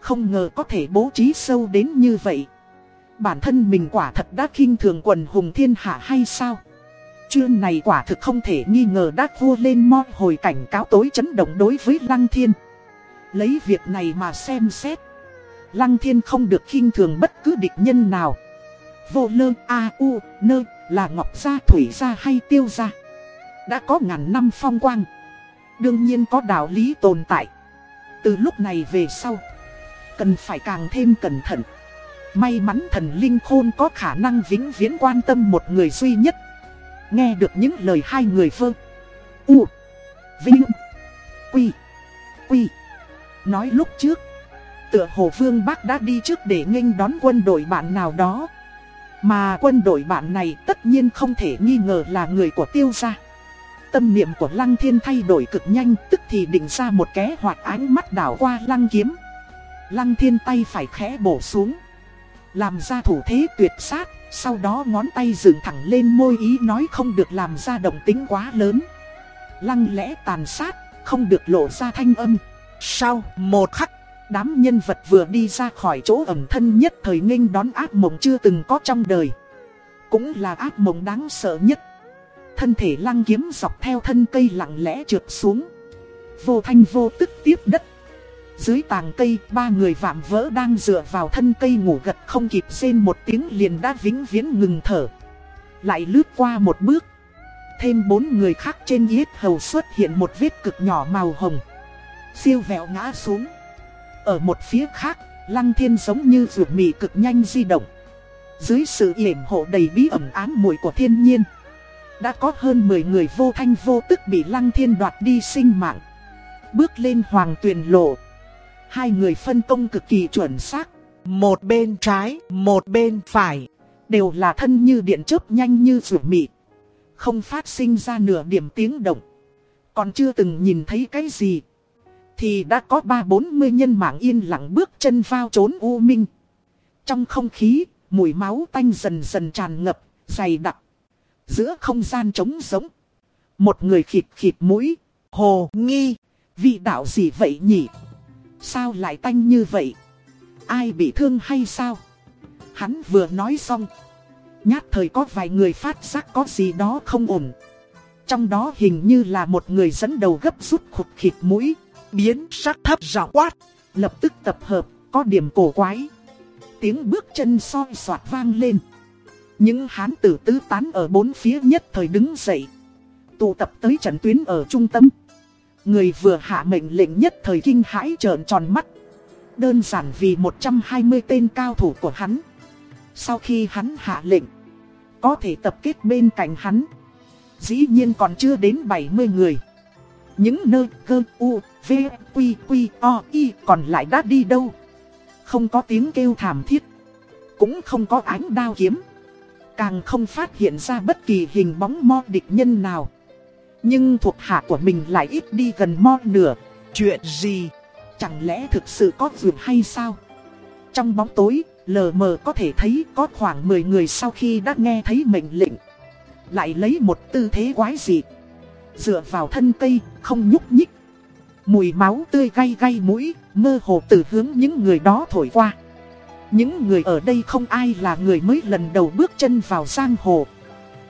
Không ngờ có thể bố trí sâu đến như vậy. Bản thân mình quả thật đã khinh thường quần hùng thiên hạ hay sao? chuyên này quả thực không thể nghi ngờ đắc vua lên mo hồi cảnh cáo tối chấn động đối với Lăng Thiên. Lấy việc này mà xem xét. Lăng Thiên không được khinh thường bất cứ địch nhân nào. Vô lơ, A, U, nơ, là Ngọc Gia, Thủy Gia hay Tiêu Gia. Đã có ngàn năm phong quang. Đương nhiên có đạo lý tồn tại. Từ lúc này về sau. Cần phải càng thêm cẩn thận. May mắn thần linh khôn có khả năng vĩnh viễn quan tâm một người duy nhất. Nghe được những lời hai người vơ U, Vinh, Quy Quy Nói lúc trước Tựa hồ vương bác đã đi trước để nghênh đón quân đội bạn nào đó. Mà quân đội bạn này tất nhiên không thể nghi ngờ là người của tiêu gia. Tâm niệm của lăng thiên thay đổi cực nhanh Tức thì định ra một ké hoạt ánh mắt đảo qua lăng kiếm. Lăng thiên tay phải khẽ bổ xuống. Làm ra thủ thế tuyệt sát sau đó ngón tay dựng thẳng lên môi ý nói không được làm ra động tính quá lớn. Lăng lẽ tàn sát, không được lộ ra thanh âm. Sau một khắc, đám nhân vật vừa đi ra khỏi chỗ ẩm thân nhất thời nghênh đón ác mộng chưa từng có trong đời Cũng là ác mộng đáng sợ nhất Thân thể lăng kiếm dọc theo thân cây lặng lẽ trượt xuống Vô thanh vô tức tiếp đất dưới tàng cây, ba người vạm vỡ đang dựa vào thân cây ngủ gật không kịp rên một tiếng liền đã vĩnh viễn ngừng thở. Lại lướt qua một bước. Thêm bốn người khác trên yết hầu xuất hiện một vết cực nhỏ màu hồng. Siêu vẹo ngã xuống. Ở một phía khác, lăng thiên giống như ruột mì cực nhanh di động. Dưới sự yểm hộ đầy bí ẩn ám mùi của thiên nhiên. Đã có hơn 10 người vô thanh vô tức bị lăng thiên đoạt đi sinh mạng. Bước lên hoàng tuyền lộ. Hai người phân công cực kỳ chuẩn xác. Một bên trái, một bên phải. Đều là thân như điện chớp nhanh như ruột mị. Không phát sinh ra nửa điểm tiếng động. Còn chưa từng nhìn thấy cái gì. Thì đã có ba bốn mươi nhân mạng yên lặng bước chân vào trốn u minh. Trong không khí, mùi máu tanh dần dần tràn ngập, dày đặc. Giữa không gian trống rỗng. Một người khịt khịt mũi. Hồ nghi. Vị đạo gì vậy nhỉ? Sao lại tanh như vậy? Ai bị thương hay sao? Hắn vừa nói xong. Nhát thời có vài người phát giác có gì đó không ổn. Trong đó hình như là một người dẫn đầu gấp rút khụt khịt mũi. Biến sắc thấp giọng quát. Lập tức tập hợp, có điểm cổ quái. Tiếng bước chân soi soạt vang lên. Những hán tử tứ tán ở bốn phía nhất thời đứng dậy. Tụ tập tới trận tuyến ở trung tâm. Người vừa hạ mệnh lệnh nhất thời kinh hãi trợn tròn mắt. Đơn giản vì 120 tên cao thủ của hắn. Sau khi hắn hạ lệnh, có thể tập kết bên cạnh hắn. Dĩ nhiên còn chưa đến 70 người. Những nơi cơ u, v, quy, quy, o, y còn lại đã đi đâu. Không có tiếng kêu thảm thiết. Cũng không có ánh đao kiếm. Càng không phát hiện ra bất kỳ hình bóng mo địch nhân nào. Nhưng thuộc hạ của mình lại ít đi gần mo nửa. Chuyện gì? Chẳng lẽ thực sự có vượt hay sao? Trong bóng tối, lờ mờ có thể thấy có khoảng 10 người sau khi đã nghe thấy mệnh lệnh. Lại lấy một tư thế quái dị. Dựa vào thân cây, không nhúc nhích. Mùi máu tươi gay gay mũi, mơ hồ từ hướng những người đó thổi qua. Những người ở đây không ai là người mới lần đầu bước chân vào giang hồ.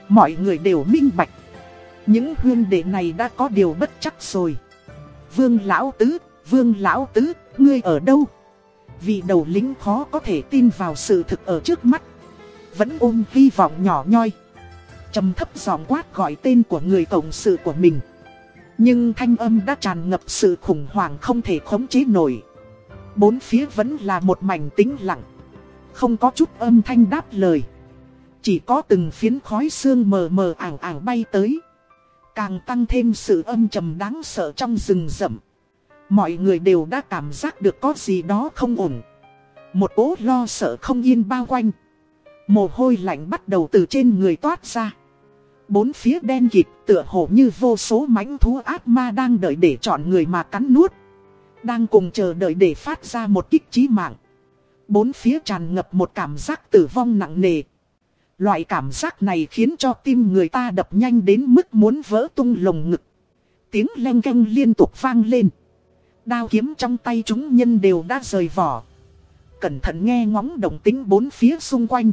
Mọi người đều minh bạch. Những huyên đệ này đã có điều bất chắc rồi. Vương Lão Tứ, Vương Lão Tứ, ngươi ở đâu? Vì đầu lính khó có thể tin vào sự thực ở trước mắt. Vẫn ôm hy vọng nhỏ nhoi. trầm thấp giọng quát gọi tên của người cộng sự của mình. Nhưng thanh âm đã tràn ngập sự khủng hoảng không thể khống chế nổi. Bốn phía vẫn là một mảnh tĩnh lặng. Không có chút âm thanh đáp lời. Chỉ có từng phiến khói xương mờ mờ ảng ảng bay tới. Càng tăng thêm sự âm trầm đáng sợ trong rừng rậm. Mọi người đều đã cảm giác được có gì đó không ổn. Một ố lo sợ không yên bao quanh. Mồ hôi lạnh bắt đầu từ trên người toát ra. Bốn phía đen kịt tựa hồ như vô số mãnh thú ác ma đang đợi để chọn người mà cắn nuốt. Đang cùng chờ đợi để phát ra một kích trí mạng. Bốn phía tràn ngập một cảm giác tử vong nặng nề. Loại cảm giác này khiến cho tim người ta đập nhanh đến mức muốn vỡ tung lồng ngực. Tiếng len canh liên tục vang lên. Đao kiếm trong tay chúng nhân đều đã rời vỏ. Cẩn thận nghe ngóng đồng tính bốn phía xung quanh.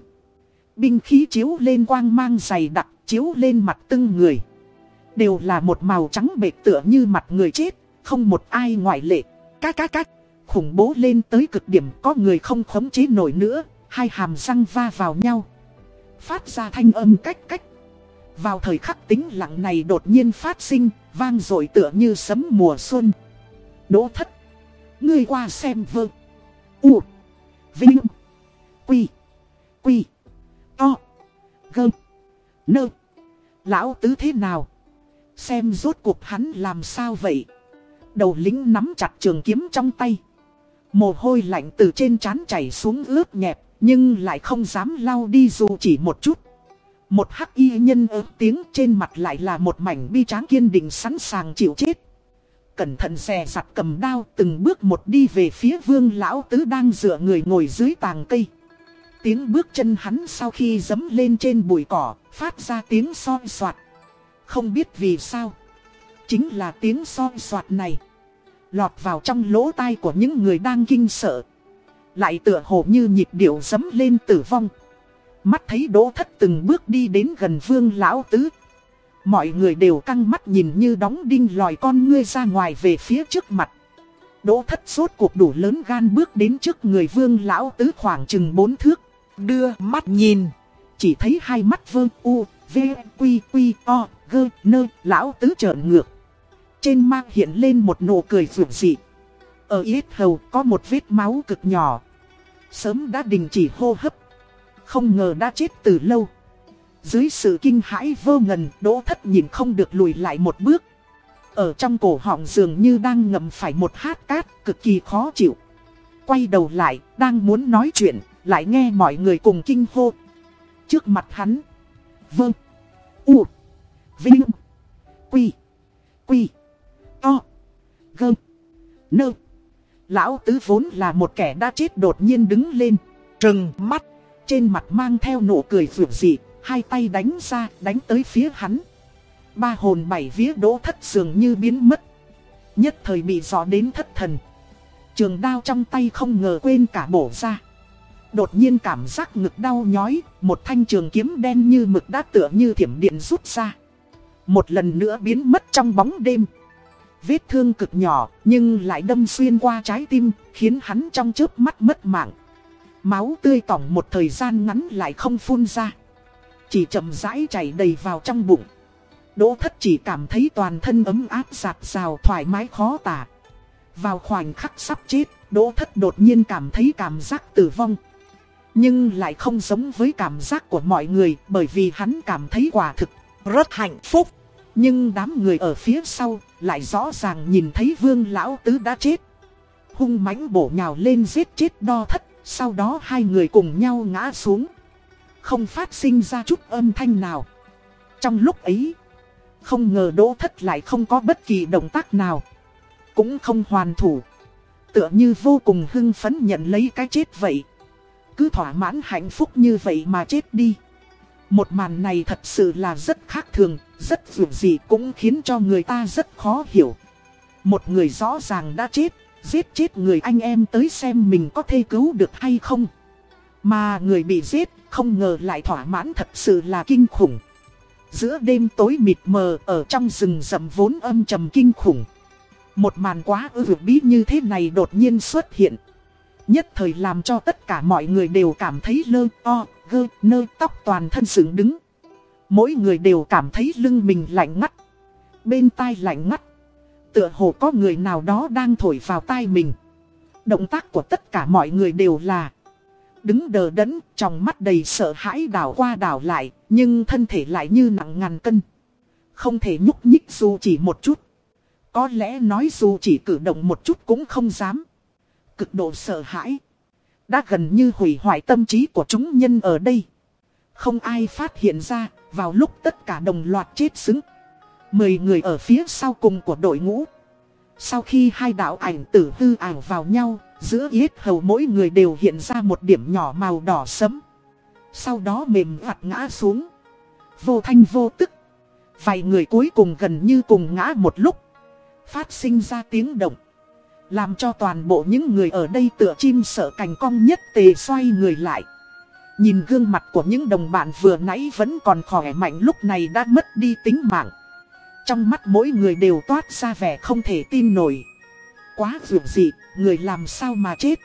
Binh khí chiếu lên quang mang dày đặc, chiếu lên mặt từng người. Đều là một màu trắng bệt tựa như mặt người chết, không một ai ngoại lệ. Cách cách cách, khủng bố lên tới cực điểm có người không khống chế nổi nữa, hai hàm răng va vào nhau. Phát ra thanh âm cách cách. Vào thời khắc tính lặng này đột nhiên phát sinh, vang dội tựa như sấm mùa xuân. Đỗ thất. Ngươi qua xem vơ. U. Vinh. Quy. Quy. To. Gơm. Nơ. Lão tứ thế nào? Xem rốt cuộc hắn làm sao vậy? Đầu lính nắm chặt trường kiếm trong tay. Mồ hôi lạnh từ trên trán chảy xuống ướt nhẹp, nhưng lại không dám lau đi dù chỉ một chút. Một hắc y nhân ớt tiếng trên mặt lại là một mảnh bi tráng kiên định sẵn sàng chịu chết. Cẩn thận xè sặt cầm đao từng bước một đi về phía vương lão tứ đang dựa người ngồi dưới tàng cây. Tiếng bước chân hắn sau khi dấm lên trên bụi cỏ, phát ra tiếng soi soạt. Không biết vì sao. Chính là tiếng soi soạt này. Lọt vào trong lỗ tai của những người đang kinh sợ. Lại tựa hồ như nhịp điệu dấm lên tử vong. Mắt thấy đỗ thất từng bước đi đến gần vương lão tứ. Mọi người đều căng mắt nhìn như đóng đinh lòi con ngươi ra ngoài về phía trước mặt. Đỗ thất sốt cuộc đủ lớn gan bước đến trước người vương lão tứ khoảng chừng bốn thước. Đưa mắt nhìn. Chỉ thấy hai mắt vương u, v, quy, quy, o, gơ, nơ, lão tứ trợn ngược. Trên mang hiện lên một nụ cười rượu dị. Ở yết hầu có một vết máu cực nhỏ. Sớm đã đình chỉ hô hấp. Không ngờ đã chết từ lâu. Dưới sự kinh hãi vô ngần, đỗ thất nhìn không được lùi lại một bước. Ở trong cổ họng dường như đang ngầm phải một hát cát, cực kỳ khó chịu. Quay đầu lại, đang muốn nói chuyện, lại nghe mọi người cùng kinh hô. Trước mặt hắn. Vâng. U. Vinh. Quy. Quy. To. Gơ. Nơ. Lão tứ vốn là một kẻ đã chết đột nhiên đứng lên. Trừng mắt. Trên mặt mang theo nụ cười vượt dị. Hai tay đánh ra, đánh tới phía hắn. Ba hồn bảy vía đỗ thất dường như biến mất. Nhất thời bị gió đến thất thần. Trường đao trong tay không ngờ quên cả bổ ra. Đột nhiên cảm giác ngực đau nhói, một thanh trường kiếm đen như mực đã tựa như thiểm điện rút ra. Một lần nữa biến mất trong bóng đêm. Vết thương cực nhỏ, nhưng lại đâm xuyên qua trái tim, khiến hắn trong chớp mắt mất mạng. Máu tươi tỏng một thời gian ngắn lại không phun ra. Chỉ chậm rãi chảy đầy vào trong bụng. Đỗ thất chỉ cảm thấy toàn thân ấm áp giạt rào thoải mái khó tả. Vào khoảnh khắc sắp chết, đỗ thất đột nhiên cảm thấy cảm giác tử vong. Nhưng lại không giống với cảm giác của mọi người bởi vì hắn cảm thấy quả thực rất hạnh phúc. Nhưng đám người ở phía sau lại rõ ràng nhìn thấy vương lão tứ đã chết. Hung mãnh bổ nhào lên giết chết đo thất, sau đó hai người cùng nhau ngã xuống. Không phát sinh ra chút âm thanh nào. Trong lúc ấy, không ngờ đỗ thất lại không có bất kỳ động tác nào. Cũng không hoàn thủ. Tựa như vô cùng hưng phấn nhận lấy cái chết vậy. Cứ thỏa mãn hạnh phúc như vậy mà chết đi. Một màn này thật sự là rất khác thường, rất dù gì cũng khiến cho người ta rất khó hiểu. Một người rõ ràng đã chết, giết chết người anh em tới xem mình có thể cứu được hay không. Mà người bị giết không ngờ lại thỏa mãn thật sự là kinh khủng. Giữa đêm tối mịt mờ ở trong rừng rậm vốn âm trầm kinh khủng. Một màn quá ư bí như thế này đột nhiên xuất hiện. Nhất thời làm cho tất cả mọi người đều cảm thấy lơ o, gơ, nơ tóc toàn thân dựng đứng. Mỗi người đều cảm thấy lưng mình lạnh ngắt. Bên tai lạnh ngắt. Tựa hồ có người nào đó đang thổi vào tai mình. Động tác của tất cả mọi người đều là đứng đờ đẫn, trong mắt đầy sợ hãi đảo qua đảo lại, nhưng thân thể lại như nặng ngàn cân. Không thể nhúc nhích dù chỉ một chút. Có lẽ nói dù chỉ cử động một chút cũng không dám. Cực độ sợ hãi. Đã gần như hủy hoại tâm trí của chúng nhân ở đây. Không ai phát hiện ra, vào lúc tất cả đồng loạt chết xứng. Mười người ở phía sau cùng của đội ngũ. Sau khi hai đạo ảnh tử hư ảo vào nhau, giữa yết hầu mỗi người đều hiện ra một điểm nhỏ màu đỏ sẫm. Sau đó mềm vặt ngã xuống. Vô thanh vô tức. Vài người cuối cùng gần như cùng ngã một lúc. Phát sinh ra tiếng động. Làm cho toàn bộ những người ở đây tựa chim sợ cành cong nhất tề xoay người lại. Nhìn gương mặt của những đồng bạn vừa nãy vẫn còn khỏe mạnh lúc này đã mất đi tính mạng. Trong mắt mỗi người đều toát ra vẻ không thể tin nổi. Quá dù gì, người làm sao mà chết?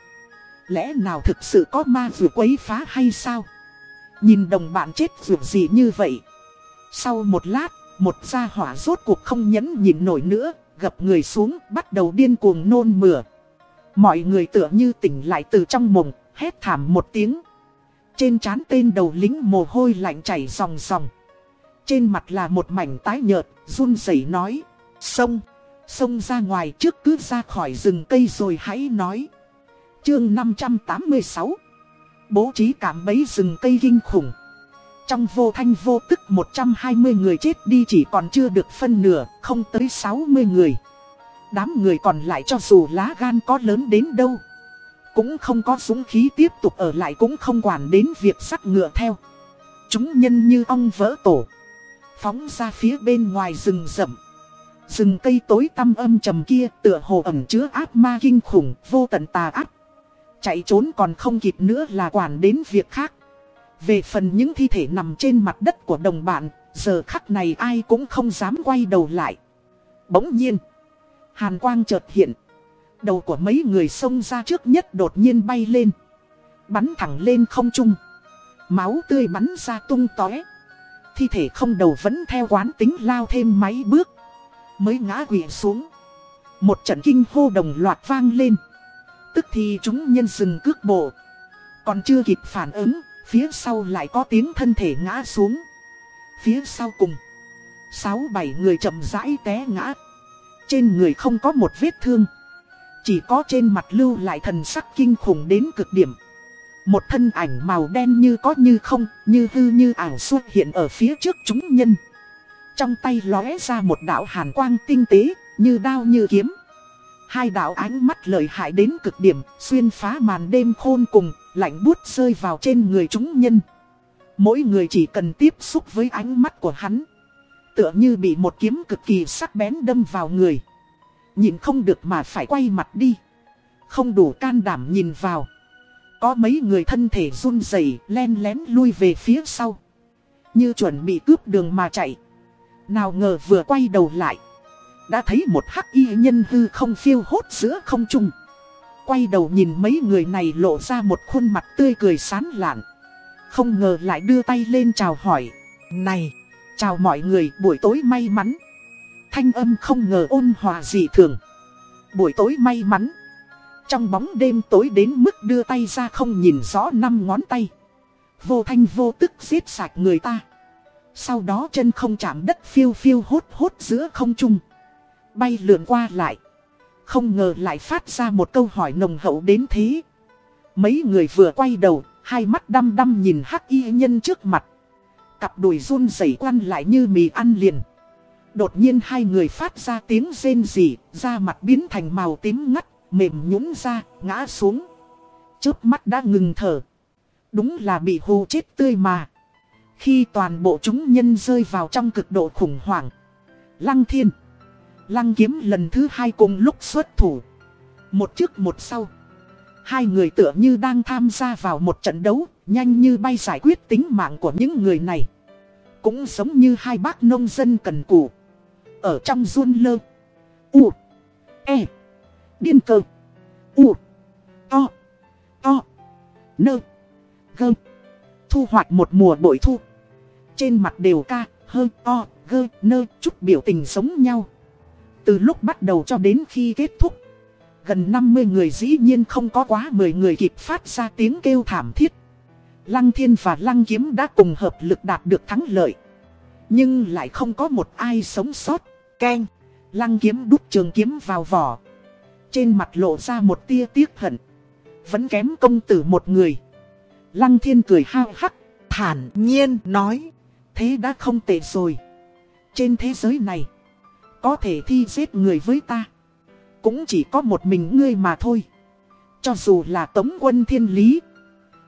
Lẽ nào thực sự có ma dù quấy phá hay sao? Nhìn đồng bạn chết dù gì như vậy. Sau một lát, một gia hỏa rốt cuộc không nhẫn nhìn nổi nữa, gập người xuống, bắt đầu điên cuồng nôn mửa. Mọi người tựa như tỉnh lại từ trong mộng, hét thảm một tiếng. Trên trán tên đầu lính mồ hôi lạnh chảy ròng ròng. Trên mặt là một mảnh tái nhợt, run rẩy nói. Sông, sông ra ngoài trước cứ ra khỏi rừng cây rồi hãy nói. Chương 586 Bố trí cảm bấy rừng cây kinh khủng. Trong vô thanh vô tức 120 người chết đi chỉ còn chưa được phân nửa, không tới 60 người. Đám người còn lại cho dù lá gan có lớn đến đâu. Cũng không có súng khí tiếp tục ở lại cũng không quản đến việc sắt ngựa theo. Chúng nhân như ong vỡ tổ. Phóng ra phía bên ngoài rừng rậm. Rừng cây tối tăm âm trầm kia tựa hồ ẩm chứa ác ma kinh khủng, vô tận tà ác. Chạy trốn còn không kịp nữa là quản đến việc khác. Về phần những thi thể nằm trên mặt đất của đồng bạn, giờ khắc này ai cũng không dám quay đầu lại. Bỗng nhiên, hàn quang chợt hiện. Đầu của mấy người xông ra trước nhất đột nhiên bay lên. Bắn thẳng lên không trung. Máu tươi bắn ra tung tóe. Thi thể không đầu vẫn theo quán tính lao thêm mấy bước. Mới ngã quỵ xuống. Một trận kinh hô đồng loạt vang lên. Tức thì chúng nhân dừng cước bộ. Còn chưa kịp phản ứng, phía sau lại có tiếng thân thể ngã xuống. Phía sau cùng, sáu bảy người chậm rãi té ngã. Trên người không có một vết thương. Chỉ có trên mặt lưu lại thần sắc kinh khủng đến cực điểm. Một thân ảnh màu đen như có như không, như hư như ảo xuất hiện ở phía trước chúng nhân. Trong tay lóe ra một đạo hàn quang tinh tế, như đao như kiếm. Hai đạo ánh mắt lợi hại đến cực điểm, xuyên phá màn đêm khôn cùng, lạnh buốt rơi vào trên người chúng nhân. Mỗi người chỉ cần tiếp xúc với ánh mắt của hắn. Tựa như bị một kiếm cực kỳ sắc bén đâm vào người. Nhìn không được mà phải quay mặt đi. Không đủ can đảm nhìn vào. Có mấy người thân thể run rẩy len lén lui về phía sau. Như chuẩn bị cướp đường mà chạy. Nào ngờ vừa quay đầu lại. Đã thấy một hắc y nhân hư không phiêu hốt giữa không trung. Quay đầu nhìn mấy người này lộ ra một khuôn mặt tươi cười sán lạn. Không ngờ lại đưa tay lên chào hỏi. Này, chào mọi người buổi tối may mắn. Thanh âm không ngờ ôn hòa dị thường. Buổi tối may mắn. Trong bóng đêm tối đến mức đưa tay ra không nhìn rõ năm ngón tay. Vô thanh vô tức giết sạch người ta. Sau đó chân không chạm đất phiêu phiêu hốt hốt giữa không trung. Bay lượn qua lại. Không ngờ lại phát ra một câu hỏi nồng hậu đến thế. Mấy người vừa quay đầu, hai mắt đăm đăm nhìn hắc y nhân trước mặt. Cặp đùi run rẩy quan lại như mì ăn liền. Đột nhiên hai người phát ra tiếng rên rỉ, da mặt biến thành màu tím ngắt, mềm nhũn ra, ngã xuống. Chớp mắt đã ngừng thở. Đúng là bị hù chết tươi mà. Khi toàn bộ chúng nhân rơi vào trong cực độ khủng hoảng. Lăng thiên. Lăng kiếm lần thứ hai cùng lúc xuất thủ. Một trước một sau. Hai người tựa như đang tham gia vào một trận đấu, nhanh như bay giải quyết tính mạng của những người này. Cũng giống như hai bác nông dân cần cù. Ở trong run lơ. U. E. Điên cơ. U. To. To. Nơ. Gơ. Thu hoạch một mùa bội thu. Trên mặt đều ca, hơ, to, gơ, nơ, chút biểu tình giống nhau. Từ lúc bắt đầu cho đến khi kết thúc. Gần 50 người dĩ nhiên không có quá 10 người kịp phát ra tiếng kêu thảm thiết. Lăng thiên và lăng kiếm đã cùng hợp lực đạt được thắng lợi. Nhưng lại không có một ai sống sót. Keng, lăng kiếm đút trường kiếm vào vỏ. Trên mặt lộ ra một tia tiếc hận. Vẫn kém công tử một người. Lăng thiên cười hao hắc, thản nhiên nói. Thế đã không tệ rồi. Trên thế giới này, có thể thi giết người với ta. Cũng chỉ có một mình ngươi mà thôi. Cho dù là tống quân thiên lý.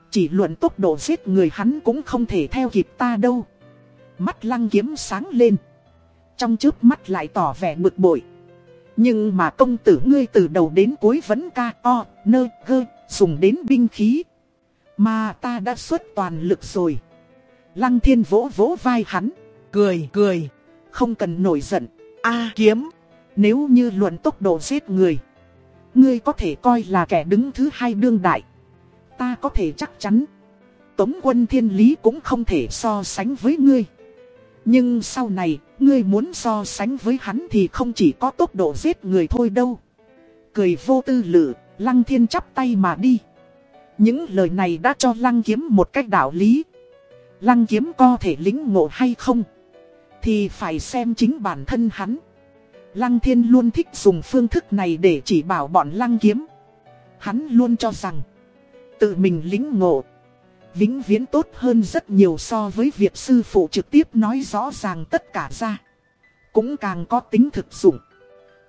Chỉ luận tốc độ giết người hắn cũng không thể theo kịp ta đâu. Mắt lăng kiếm sáng lên. Trong trước mắt lại tỏ vẻ bực bội. Nhưng mà công tử ngươi từ đầu đến cuối vẫn ca o, nơ, gơ, dùng đến binh khí. Mà ta đã xuất toàn lực rồi. Lăng thiên vỗ vỗ vai hắn. Cười, cười. Không cần nổi giận a kiếm. Nếu như luận tốc độ giết người. Ngươi có thể coi là kẻ đứng thứ hai đương đại. Ta có thể chắc chắn. Tống quân thiên lý cũng không thể so sánh với ngươi. Nhưng sau này, ngươi muốn so sánh với hắn thì không chỉ có tốc độ giết người thôi đâu. Cười vô tư lự, lăng thiên chắp tay mà đi. Những lời này đã cho lăng kiếm một cách đạo lý. Lăng kiếm có thể lính ngộ hay không? Thì phải xem chính bản thân hắn. Lăng thiên luôn thích dùng phương thức này để chỉ bảo bọn lăng kiếm. Hắn luôn cho rằng, tự mình lính ngộ, vĩnh viễn tốt hơn rất nhiều so với việc sư phụ trực tiếp nói rõ ràng tất cả ra. Cũng càng có tính thực dụng.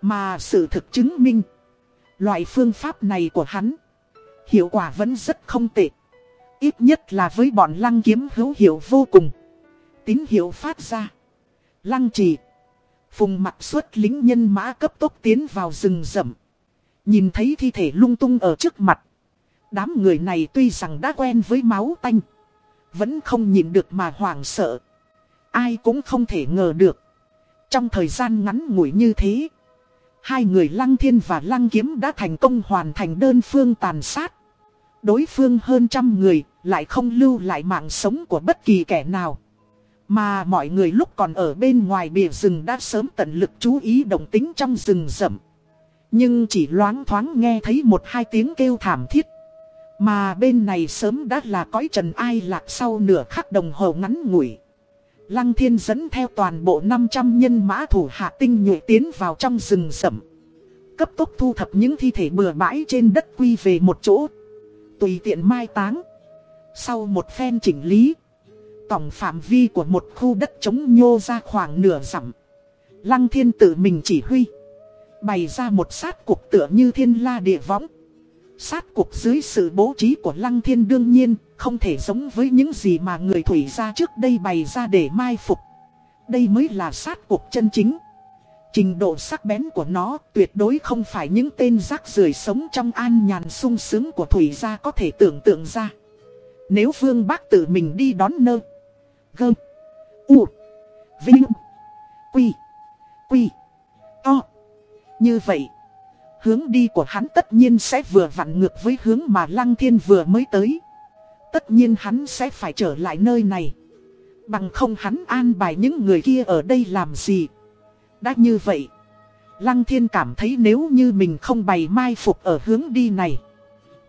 Mà sự thực chứng minh, loại phương pháp này của hắn, hiệu quả vẫn rất không tệ. Ít nhất là với bọn lăng kiếm hữu hiệu vô cùng. Tín hiệu phát ra. Lăng trì. Phùng mặt xuất lính nhân mã cấp tốc tiến vào rừng rậm. Nhìn thấy thi thể lung tung ở trước mặt. Đám người này tuy rằng đã quen với máu tanh. Vẫn không nhìn được mà hoảng sợ. Ai cũng không thể ngờ được. Trong thời gian ngắn ngủi như thế. Hai người lăng thiên và lăng kiếm đã thành công hoàn thành đơn phương tàn sát. Đối phương hơn trăm người, lại không lưu lại mạng sống của bất kỳ kẻ nào. Mà mọi người lúc còn ở bên ngoài bìa rừng đã sớm tận lực chú ý động tính trong rừng rậm. Nhưng chỉ loáng thoáng nghe thấy một hai tiếng kêu thảm thiết. Mà bên này sớm đã là cõi trần ai lạc sau nửa khắc đồng hồ ngắn ngủi. Lăng thiên dẫn theo toàn bộ 500 nhân mã thủ hạ tinh nhuệ tiến vào trong rừng rậm. Cấp tốc thu thập những thi thể bừa bãi trên đất quy về một chỗ. Tùy tiện mai táng. Sau một phen chỉnh lý. Tổng phạm vi của một khu đất trống nhô ra khoảng nửa dặm. Lăng thiên tự mình chỉ huy. Bày ra một sát cục tựa như thiên la địa võng. Sát cục dưới sự bố trí của Lăng Thiên đương nhiên không thể giống với những gì mà người thủy ra trước đây bày ra để mai phục. Đây mới là sát cục chân chính. Trình độ sắc bén của nó tuyệt đối không phải những tên rác rưởi sống trong an nhàn sung sướng của thủy gia có thể tưởng tượng ra. Nếu Vương Bác tự mình đi đón nơ. Gơ. U. Vinh. Quy. Quy. To. Như vậy. Hướng đi của hắn tất nhiên sẽ vừa vặn ngược với hướng mà Lăng Thiên vừa mới tới. Tất nhiên hắn sẽ phải trở lại nơi này. Bằng không hắn an bài những người kia ở đây làm gì. Đã như vậy. Lăng Thiên cảm thấy nếu như mình không bày mai phục ở hướng đi này.